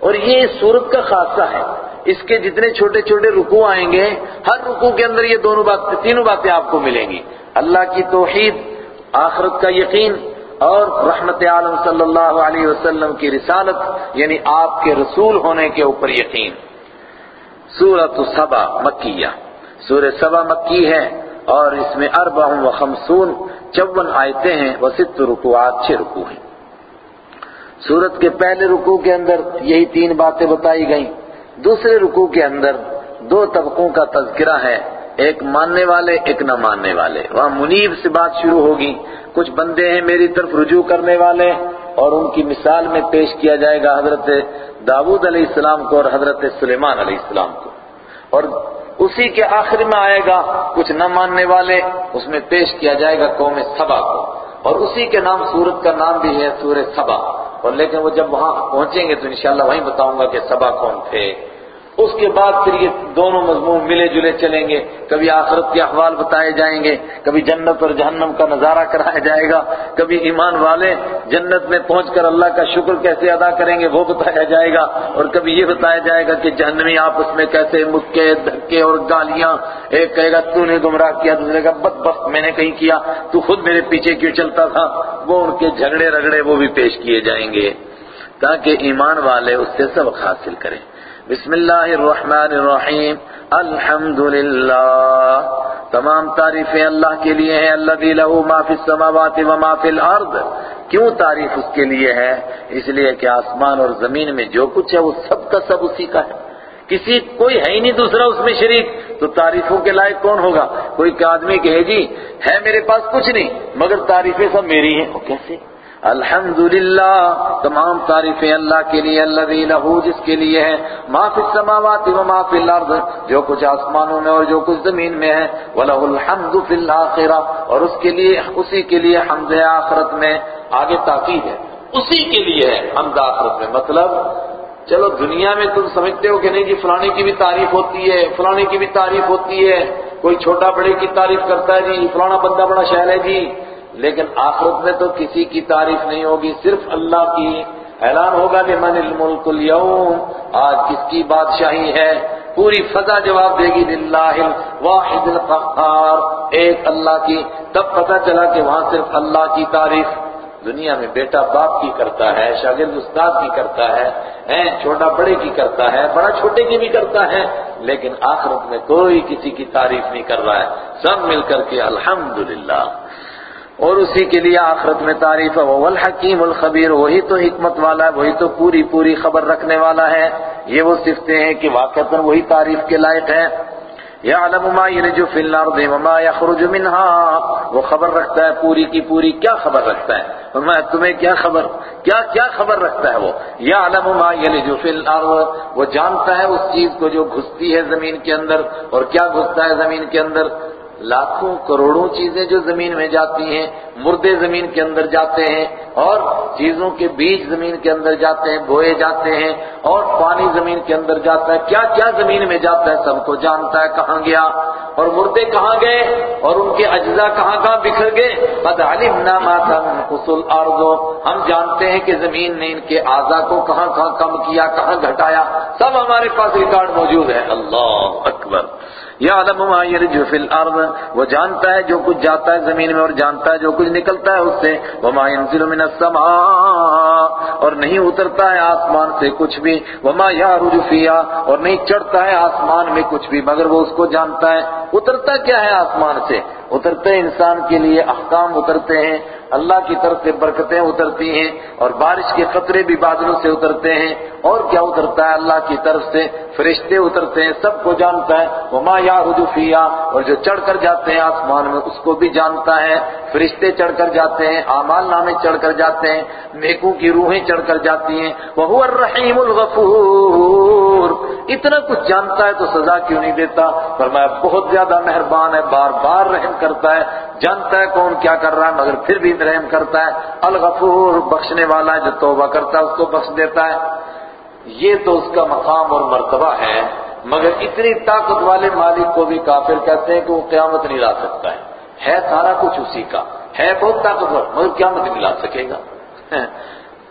اور یہ اس صورت کا خاصہ ہے۔ اس کے جتنے چھوٹے چھوٹے رکوع آئیں گے، ہر رکوع کے اندر یہ دونوں بات، تینوں باتیں آپ کو ملیں گی۔ اللہ کی توحید، آخرت کا یقین اور رحمت عالم صلی اللہ علیہ وسلم کی رسالت یعنی آپ کے رسول ہونے کے اوپر یقین۔ سورت سبا مکیہ۔ سورہ سبا مکی ہے اور اس میں اربع و خمسون چون آیتیں ہیں، وہ ست رکوعات، چھ رکوع ہیں۔ سورت کے پہلے رکوع کے اندر یہی تین باتیں بتائی گئیں۔ دوسرے رکوع کے اندر دو طبقوں کا تذکرہ ہے، ایک ماننے والے، ایک نہ ماننے والے۔ وہاں منیب سے بات شروع ہوگی۔ کچھ بندے ہیں میری طرف رجوع کرنے والے اور ان کی مثال میں پیش کیا جائے گا حضرت داود علیہ السلام کو اور حضرت سلیمان علیہ السلام کو۔ اور اسی کے آخر میں آئے گا کچھ نہ ماننے والے، اس میں پیش کیا جائے گا قوم سبا کو۔ اور اسی کے نام، سورت کا نام بھی ہے سور سبا۔ اور لیکن وہ جب وہاں پہنچیں گے تو انشاءاللہ وہیں بتاؤں گا کہ سبا کون تھے۔ اس کے بعد پھر یہ دونوں مضمون ملے جلے چلیں گے۔ کبھی آخرت کے احوال بتائے جائیں گے، کبھی جنت اور جہنم کا نظارہ کرایا جائے گا۔ کبھی ایمان والے جنت میں پہنچ کر اللہ کا شکر کیسے ادا کریں گے وہ بتایا جائے گا۔ اور کبھی یہ بتایا جائے گا کہ جہنمی آپس میں کیسے مکے، دھکے اور گالیاں۔ ایک کہے گا، تو نے گمراہ کیا، دوسرے کا بد بخت میں نے کہیں کیا، تو خود میرے پیچھے کیوں چلتا تھا؟ وہ ان کے جھگڑے رگڑے وہ بھی پیش کیے جائیں گے۔ تاکہ ایمان والے اس سے سبق حاصل کریں۔ بسم اللہ الرحمن الرحیم۔ الحمد تمام تعریفیں اللہ کے لیے ہیں۔ اللہ له ما فی السماوات و ما فی الارض۔ کیوں تعریف اس کے لیے ہے؟ اس لیے کہ آسمان اور زمین میں جو کچھ ہے وہ سب کا سب اسی کا ہے۔ کسی کوئی ہے ہی نہیں دوسرا اس میں شریک۔ تو تعریفوں کے لائق کون ہوگا؟ کوئی آدمی کہے جی ہے میرے پاس کچھ نہیں، مگر تعریفیں سب میری ہیں۔ وہ کیسے؟ الحمدللہ، تمام تعریفیں اللہ کے لیے اللہ لہو، جس کے لیے ہے ما فی السماوات و ما فی الارض، جو کچھ آسمانوں میں اور جو کچھ زمین میں ہے، وَلَهُ الْحَمْدُ فِي الْآخِرَةِ، اور اس کے لیے، اسی کے لیے حمد آخرت میں آگے تاکید ہے۔ اسی کے لیے ہے حمد آخرت میں۔ مطلب چلو دنیا میں تم سمجھتے ہو کہ نہیں جی فلانے کی بھی تعریف ہوتی ہے، فلانے کی بھی تعریف ہوتی ہے، کوئی چھوٹا بڑے کی تعریف کرتا ہے جی فلانا بندہ بڑا شہر ہے جی لیکن آخرت میں تو کسی کی تعریف نہیں ہوگی، صرف اللہ کی اعلان ہوگا لمن الملک اليوم، آج کس کی بادشاہی ہے؟ پوری فضا جواب دے گی، للہ واحد القہار۔ ایک اللہ کی، تب پتہ چلا کہ وہاں صرف اللہ کی تعریف۔ دنیا میں بیٹا باپ کی کرتا ہے، شاگرد استاد کی کرتا ہے چھوٹا بڑے کی کرتا ہے، بڑا چھوٹے کی بھی کرتا ہے، لیکن آخرت میں کوئی کسی کی تعریف نہیں کر رہا ہے۔ سب مل کر کے الحمدللہ۔ اور اسی کے لیے آخرت میں تعریف ہے وہ الحکیم الخبیر وہی تو حکمت والا ہے، وہی تو پوری پوری خبر رکھنے والا ہے۔ یہ وہ صفتے ہیں کہ واقعتا وہی تعریف کے لائق ہے یعلم ما يلج في الارض وما يخرج منها۔ وہ خبر رکھتا ہے، پوری کی پوری کیا خبر رکھتا ہے؟ میں تمہیں کیا خبر؟ کیا کیا خبر رکھتا ہے وہ؟ یعلم ما يلج في الارض وہ جانتا ہے اس چیز کو جو گھستی ہے زمین کے اندر، اور کیا گھستا ہے زمین کے اندر؟ لاکھوں کروڑوں چیزیں جو زمین میں جاتی ہیں، مردے زمین کے اندر جاتے ہیں اور چیزوں کے بیج زمین کے اندر جاتے ہیں، بوئے جاتے ہیں اور پانی زمین کے اندر جاتا ہے۔ کیا کیا زمین میں جاتا ہے؟ سب کو جانتا ہے کہاں گیا۔ اور مردے کہاں گئے؟ اور ان کے اجزاء کہاں کہاں بکھر گئے؟ قد علمنا ما تنقص الارض۔ ہم جانتے ہیں کہ زمین نے ان کے اعضاء کو کہاں کہاں کم کیا، کہاں گھٹایا۔ سب ہمارے پاس ریکارڈ موجود ہے۔ اللہ اکبر۔ یعلم ما يرج فی الارض، وہ جانتا ہے جو کچھ جاتا ہے زمین میں اور جانتا ہے جو کچھ نکلتا ہے اس سے۔ وما ينزل من السماء، اور نہیں اترتا ہے آسمان سے کچھ بھی۔ وما يعرج فيها اور نہیں چڑھتا ہے آسمان میں کچھ بھی، مگر وہ اس کو جانتا ہے۔ اترتا کیا ہے آسمان سے؟ اترتے انسان کے لیے احکام اترتے ہیں، اللہ کی طرف سے برکتیں اترتی ہیں اور بارش کے خطرے بھی بادلوں سے اترتے ہیں۔ اور کیا اترتا ہے؟ اللہ کی طرف سے فرشتے اترتے ہیں، سب کو جانتا ہے۔ وما یا فیہا اور جو چڑھ کر جاتے ہیں آسمان میں، اس کو بھی جانتا ہے۔ فرشتے چڑھ کر جاتے ہیں، اعمال نامے چڑھ کر جاتے ہیں۔ نیکوں کی روحیں چڑھ کر جاتی ہیں۔ وہ الرحیم الغفور۔ اتنا کچھ جانتا ہے تو سزا کیوں نہیں دیتا؟ فرمایا، بہت زیادہ مہربان ہے، بار بار رحم کرتا ہے، جانتا ہے کون کیا کر رہا ہے، مگر پھر بھی رحم کرتا ہے۔ الغفور بخشنے والا ہے جو توبہ کرتا ہے، اس کو بخش دیتا ہے۔ یہ تو اس کا مقام اور مرتبہ ہے، مگر اتنی طاقت والے مالک کو بھی کافر کہتے ہیں کہ وہ قیامت نہیں لا سکتا ہے۔ ہے سارا کچھ اسی کا۔ ہے بہت طاقتور، مگر قیامت نہیں لا سکے گا۔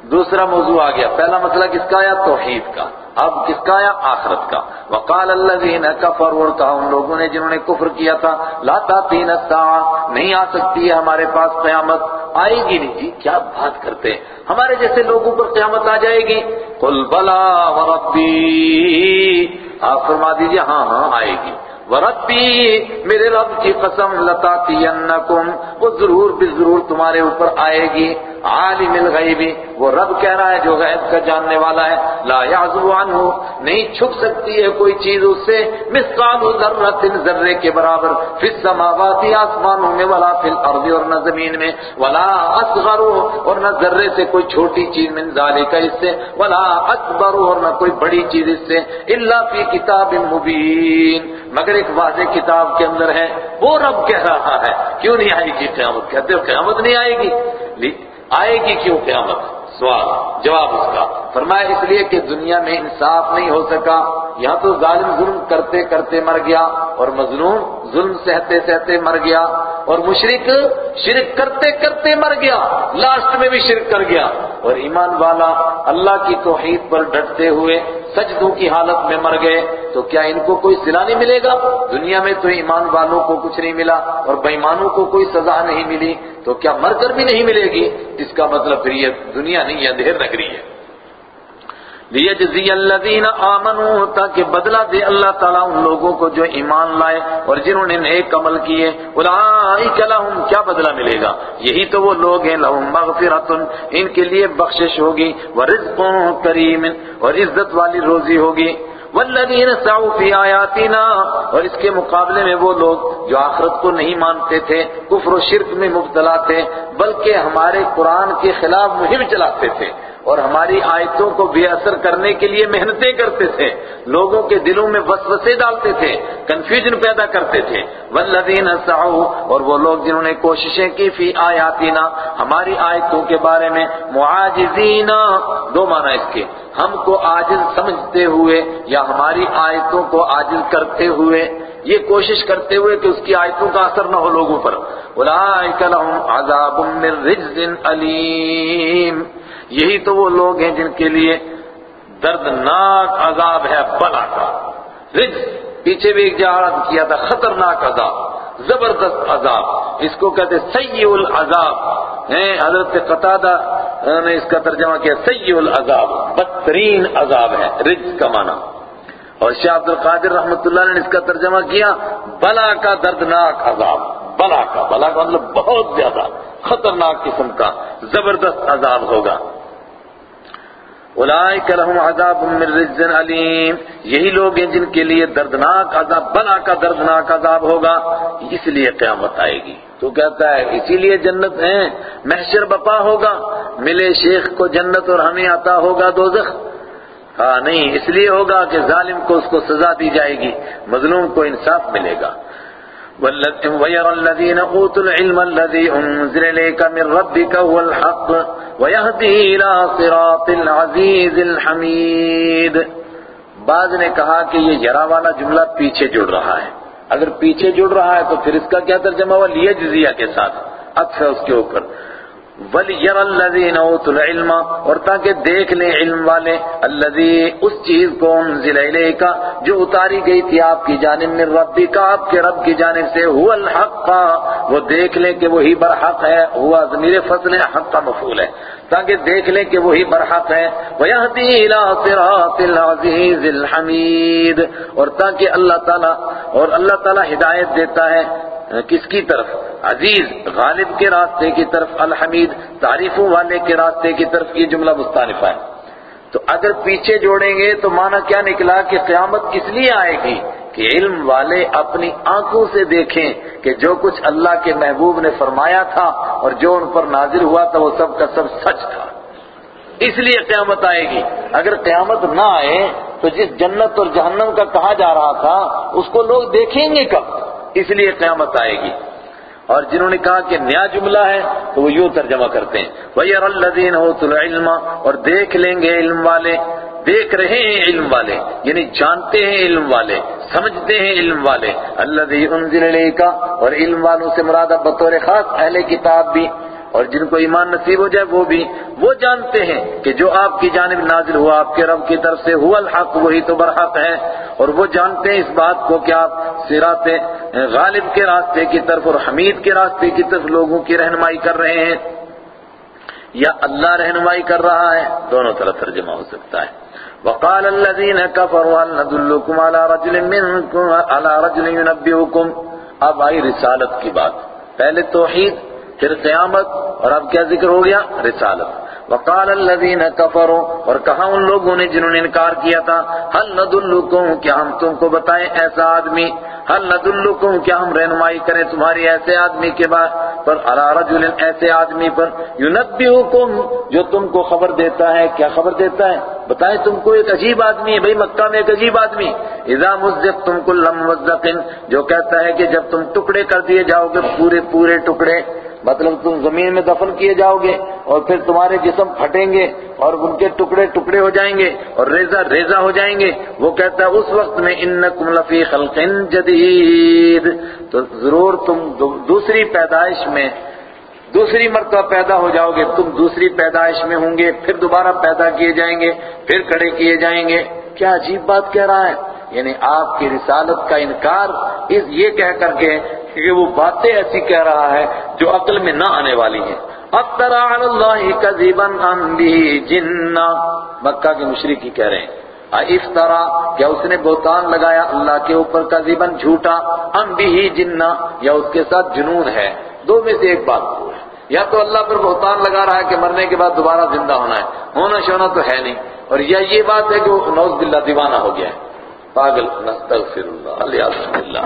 دوسرا موضوع آ گیا۔ پہلا مسئلہ کس کا آیا توحید کا۔ اب کس کا آیا آخرت کا؟ وقال الذین کفروا کہا ان لوگوں نے جنہوں نے کفر کیا تھا، لا تاتین الساعہ، نہیں آ سکتی ہے ہمارے پاس قیامت۔ آئے گی نہیں جی کیا بات کرتے ہیں؟ ہمارے جیسے لوگوں پر قیامت آ جائے گی۔ قل بلا وربی۔ آپ فرما دیجیے ہاں ہاں آئے گی۔ وربی، میرے رب کی قسم، لتاتینکم، وہ ضرور بھی ضرور تمہارے اوپر آئے گی۔ عالم الغیبی وہ رب کہہ رہا ہے جو غیب کا جاننے والا ہے۔ لا یعزو عنہ، نہیں چھپ سکتی ہے کوئی چیز اس سے۔ مثقال ذرۃ ذرے کے برابر۔ فی السماوات آسمانوں میں، ولا فی الارض اور نہ زمین میں۔ ولا اصغر، اور نہ ذرے سے کوئی چھوٹی چیز من ذالک اس سے۔ ولا اکبر، اور نہ کوئی بڑی چیز اس سے۔ الا فی کتاب مبین۔ مگر ایک واضح کتاب کے اندر ہے۔ وہ رب کہہ رہا ہے۔ کیوں نہیں آئے گی؟ قیامت کہتے ہو قیامت نہیں آئے گی۔ آئے گی کیوں قیامت؟ سوال، جواب اس کا۔ فرمایا، اس لیے کہ دنیا میں انصاف نہیں ہو سکا۔ یہاں تو ظالم ظلم کرتے کرتے مر گیا اور مظلوم ظلم سہتے سہتے مر گیا اور مشرق شرک کرتے کرتے مر گیا، لاسٹ میں بھی شرک کر گیا۔ اور ایمان والا اللہ کی توحید پر ڈٹتے ہوئے سجدوں کی حالت میں مر گئے، تو کیا ان کو کوئی سلا نہیں ملے گا؟ دنیا میں تو ایمان والوں کو کچھ نہیں ملا اور بےمانوں کو کوئی سزا نہیں ملی، تو کیا مر کر بھی نہیں ملے گی؟ اس کا مطلب پھر یہ دنیا نہیں ہے اندھیر نگری ہے۔ لیجزی الذین آمنوا تاکہ بدلہ دے اللہ تعالیٰ ان لوگوں کو جو ایمان لائے اور جنہوں نے نیک عمل کیے اولئک لہم کیا بدلہ ملے گا؟ یہی تو وہ لوگ ہیں، لہم مغفرت ان کے لیے بخشش ہوگی، ورزق کریم، اور عزت والی روزی ہوگی۔ والذین سعوا فی آیاتنا، اور اس کے مقابلے میں وہ لوگ جو آخرت کو نہیں مانتے تھے، کفر و شرک میں مبتلا تھے، بلکہ ہمارے قرآن کے خلاف مہم چلاتے تھے۔ اور ہماری آیتوں کو بے اثر کرنے کے لیے محنتیں کرتے تھے، لوگوں کے دلوں میں وسوسے ڈالتے تھے کنفیوژن پیدا کرتے تھے۔ والذین سعوا، اور وہ لوگ جنہوں نے کوششیں کی فی آیاتنا، ہماری آیتوں کے بارے میں معاجزین دو معنی اس کے۔ ہم کو عاجز سمجھتے ہوئے یا ہماری آیتوں کو عاجز کرتے ہوئے یہ کوشش کرتے ہوئے کہ اس کی آیتوں کا اثر نہ ہو لوگوں پر۔ اولئک لهم عذاب من رجز علیم۔ یہی تو وہ لوگ ہیں جن کے لیے دردناک عذاب ہے، بلا کا۔ رجز، پیچھے بھی ایک جہاد کیا تھا، خطرناک عذاب، زبردست عذاب۔ اس کو کہتے سیء العذاب ہیں، حضرت قطادہ نے اس کا ترجمہ کیا سیء العذاب بدترین عذاب ہے، رجز کا معنی۔ اور شاہ عبد القادر رحمۃ اللہ نے اس کا ترجمہ کیا، بلا کا دردناک عذاب، بلا کا بلا کا مطلب بہت زیادہ خطرناک قسم کا زبردست عذاب ہوگا۔ اولئک لهم عذاب من رجز علیم، یہی لوگ ہیں جن کے لیے دردناک عذاب، بلا کا دردناک عذاب ہوگا، اس لیے قیامت آئے گی۔ تو کہتا ہے، اسی لیے جنت ہے محشر بپا ہوگا، ملے شیخ کو جنت اور ہمیں عطا ہوگا دوزخ۔ ہاں نہیں، اس لیے ہوگا کہ ظالم کو اس کو سزا دی جائے گی، مظلوم کو انصاف ملے گا۔ وَيَرَى الَّذِينَ أُوتُوا الْعِلْمَ الَّذِي أُنزِلَ إِلَيْكَ مِن رَّبِّكَ هُوَ الْحَقُّ وَيَهْدِي صِرَاطِ الْعَزِيزِ الْحَمِيدِ۔ بعض نے کہا کہ یہ یرا والا جملہ پیچھے جڑ رہا ہے۔ اگر پیچھے جڑ رہا ہے تو پھر اس کا کیا ترجمہ ہوا؟ لیجزیہ کے ساتھ۔ اکثر اس کے اوپر۔ وَلْيَرَ الَّذِينَ أُوتُوا الْعِلْمَ اور تاکہ دیکھ لیں علم والے الذی اس چیز کو انزل الیک جو اتاری گئی تھی آپ کی جانب میں ربی کا آپ کے رب کی جانب سے هو الحق، وہ دیکھ لیں کہ وہی برحق ہے ہوا ضمیر فصل حق کا مفعول ہے۔ تاکہ دیکھ لیں کہ وہی برحق ہے۔ وَيَهْدِي إِلَىٰ صِرَاطِ الْعَزِيزِ الْحَمِيدِ اور تاکہ اللہ تعالیٰ اور اللہ تعالیٰ ہدایت دیتا ہے۔ کس کی طرف؟ عزیز غالب کے راستے کی طرف، الحمید تعریفوں والے کے راستے کی طرف، یہ جملہ مستعرفہ ہے۔ تو اگر پیچھے جوڑیں گے تو معنی کیا نکلا؟ کہ قیامت کس لیے آئے گی؟ کہ علم والے اپنی آنکھوں سے دیکھیں کہ جو کچھ اللہ کے محبوب نے فرمایا تھا اور جو ان پر نازل ہوا تھا، وہ سب کا سب سچ تھا۔ اس لیے قیامت آئے گی۔ اگر قیامت نہ آئے، تو جس جنت اور جہنم کا کہا جا رہا تھا، اس کو لوگ دیکھیں گے کب؟ اس لیے قیامت آئے گی۔ اور جنہوں نے کہا کہ نیا جملہ ہے، تو وہ یوں ترجمہ کرتے ہیں۔ وَيَرَ الَّذِينَ هُوتُ الْعِلْمَ، اور دیکھ لیں گے علم والے، دیکھ رہے ہیں علم والے یعنی جانتے ہیں علم والے، سمجھتے ہیں علم والے۔ اللہ انزل إِلَيْكَ، اور علم والوں سے مراد بطور خاص اہل کتاب بھی۔ اور جن کو ایمان نصیب ہو جائے وہ بھی وہ جانتے ہیں کہ جو آپ کی جانب نازل ہوا، آپ کے رب کی طرف سے ہوا الحق، وہی تو برحق ہے۔ اور وہ جانتے ہیں اس بات کو کہ آپ سرات غالب کے راستے کی طرف اور حمید کے راستے کی طرف لوگوں کی رہنمائی کر رہے ہیں یا اللہ رہنمائی کر رہا ہے، دونوں طرح ترجمہ ہو سکتا ہے۔ وقال الذين كفروا هل ندلكم على رجل منكم، على رجل ينبئكم؟ اب آئی رسالت کی بات۔ پہلے توحید پھر قیامت اور اب کیا ذکر ہو گیا؟ رسالت. وقال الذين كفروا اور کہا ان لوگوں نے جنہوں نے انکار کیا تھا؟ هل ندلكم کیا ہم تم کو بتائیں ایسا آدمی؟ هل ندلكم کیا ہم رہنمائی کریں تمہاری ایسے آدمی کے بعد؟ پر على رجل ایسے آدمی پر ينبئكم جو تم کو خبر دیتا ہے، کیا خبر دیتا ہے؟ بتائیں تم کو ایک عجیب آدمی ہے بھئی مکہ میں ایک عجیب آدمی۔ اذا مزقتم كل ممزق جو کہتا ہے کہ جب تم ٹکڑے کر دیے جاؤ گے، پورے پورے ٹکڑے مطلب تم زمین میں دفن کیے جاؤ گے اور پھر تمہارے جسم پھٹیں گے اور ان کے ٹکڑے ٹکڑے ہو جائیں گے اور ریزہ ریزہ ہو جائیں گے۔ وہ کہتا ہے، اس وقت میں انکم لفی خلق جدید۔ تو ضرور تم دوسری پیدائش میں، دوسری مرتبہ پیدا ہو جاؤ گے۔ تم دوسری پیدائش میں ہوں گے، پھر دوبارہ پیدا کیے جائیں گے، پھر کھڑے کیے جائیں گے۔ کیا عجیب بات کہہ رہا ہے؟ یعنی آپ کی رسالت کا انکار، اس یہ کہہ کر کے کہ وہ باتیں ایسی کہہ رہا ہے جو عقل میں نہ آنے والی ہیں۔ افترا اللہ کذبا ام به جنہ۔ مکہ کے مشرکی کہہ رہے ہیں۔ افطرا کیا اس نے بہتان لگایا اللہ کے اوپر کذبا جھوٹا۔ ام به جنہ، یا اس کے ساتھ جنون ہے۔ دو میں سے ایک بات ہے یا تو اللہ پر بہتان لگا رہا ہے کہ مرنے کے بعد دوبارہ زندہ ہونا ہے۔ ہونا شونا تو ہے نہیں۔ اور یا یہ بات ہے کہ وہ نوز باللہ دیوانہ ہو گیا ہے۔ پاگل، نستغفر اللہ علیہ اللہ۔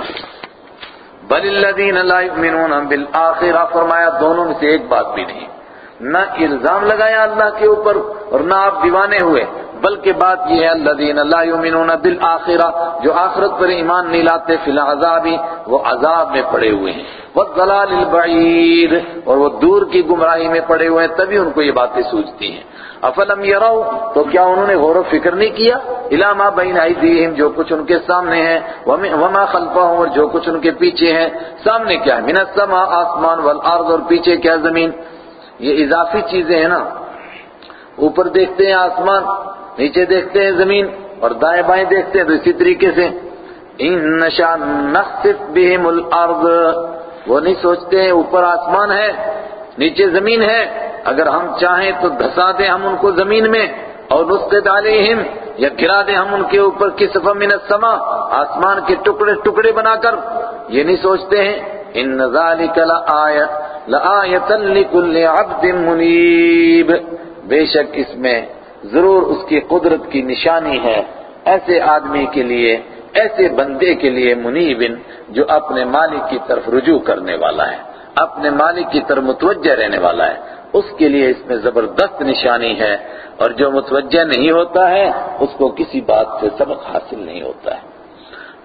بل الذین لا یؤمنون بالآخرہ فرمایا دونوں میں سے ایک بات بھی نہیں۔ نہ الزام لگایا اللہ کے اوپر اور نہ آپ دیوانے ہوئے بلکہ بات یہ ہے الذین لا یؤمنون بالآخرہ جو آخرت پر ایمان نہیں لاتے، فی العذاب وہ عذاب میں پڑے ہوئے ہیں۔ والضلال البعید، اور وہ دور کی گمراہی میں پڑے ہوئے ہیں، تبھی ان کو یہ باتیں سوچتی ہیں۔ افلم یرو تو کیا انہوں نے غور و فکر نہیں کیا؟ علامہ بین ایدیہم، جو کچھ ان کے سامنے ہے وما خلفہم، اور جو کچھ ان کے پیچھے ہیں۔ سامنے کیا ہے؟ من السماء، آسمان، والارض، اور پیچھے کیا زمین؟ یہ اضافی چیزیں ہیں نا۔ اوپر دیکھتے ہیں آسمان، نیچے دیکھتے ہیں زمین اور دائیں بائیں دیکھتے ہیں تو اسی طریقے سے۔ ان نشا نخسف بہم الارض۔ وہ نہیں سوچتے ہیں اوپر آسمان ہے، نیچے زمین ہے۔ اگر ہم چاہیں تو دھسا دیں ہم ان کو زمین میں اور نسقط علیہم یا گرا دیں ہم ان کے اوپر کسف من السماء۔ آسمان کے ٹکڑے ٹکڑے بنا کر۔ یہ نہیں سوچتے ہیں ان ذالک لآیت لآیت لکل عبد منیب بے شک اس میں ضرور اس کی قدرت کی نشانی ہے۔ ایسے آدمی کے لیے، ایسے بندے کے لیے منیبن جو اپنے مالک کی طرف رجوع کرنے والا ہے، اپنے مالک کی طرف متوجہ رہنے والا ہے۔ اس کے لیے اس میں زبردست نشانی ہے اور جو متوجہ نہیں ہوتا ہے، اس کو کسی بات سے سبق حاصل نہیں ہوتا ہے۔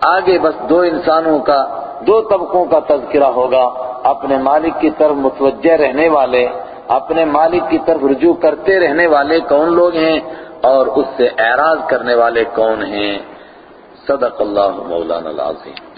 آگے بس دو انسانوں کا، دو طبقوں کا تذکرہ ہوگا۔ اپنے مالک کی طرف متوجہ رہنے والے، اپنے مالک کی طرف رجوع کرتے رہنے والے کون لوگ ہیں؟ اور اس سے اعراض کرنے والے کون ہیں؟ صدق اللہ مولانا العظیم۔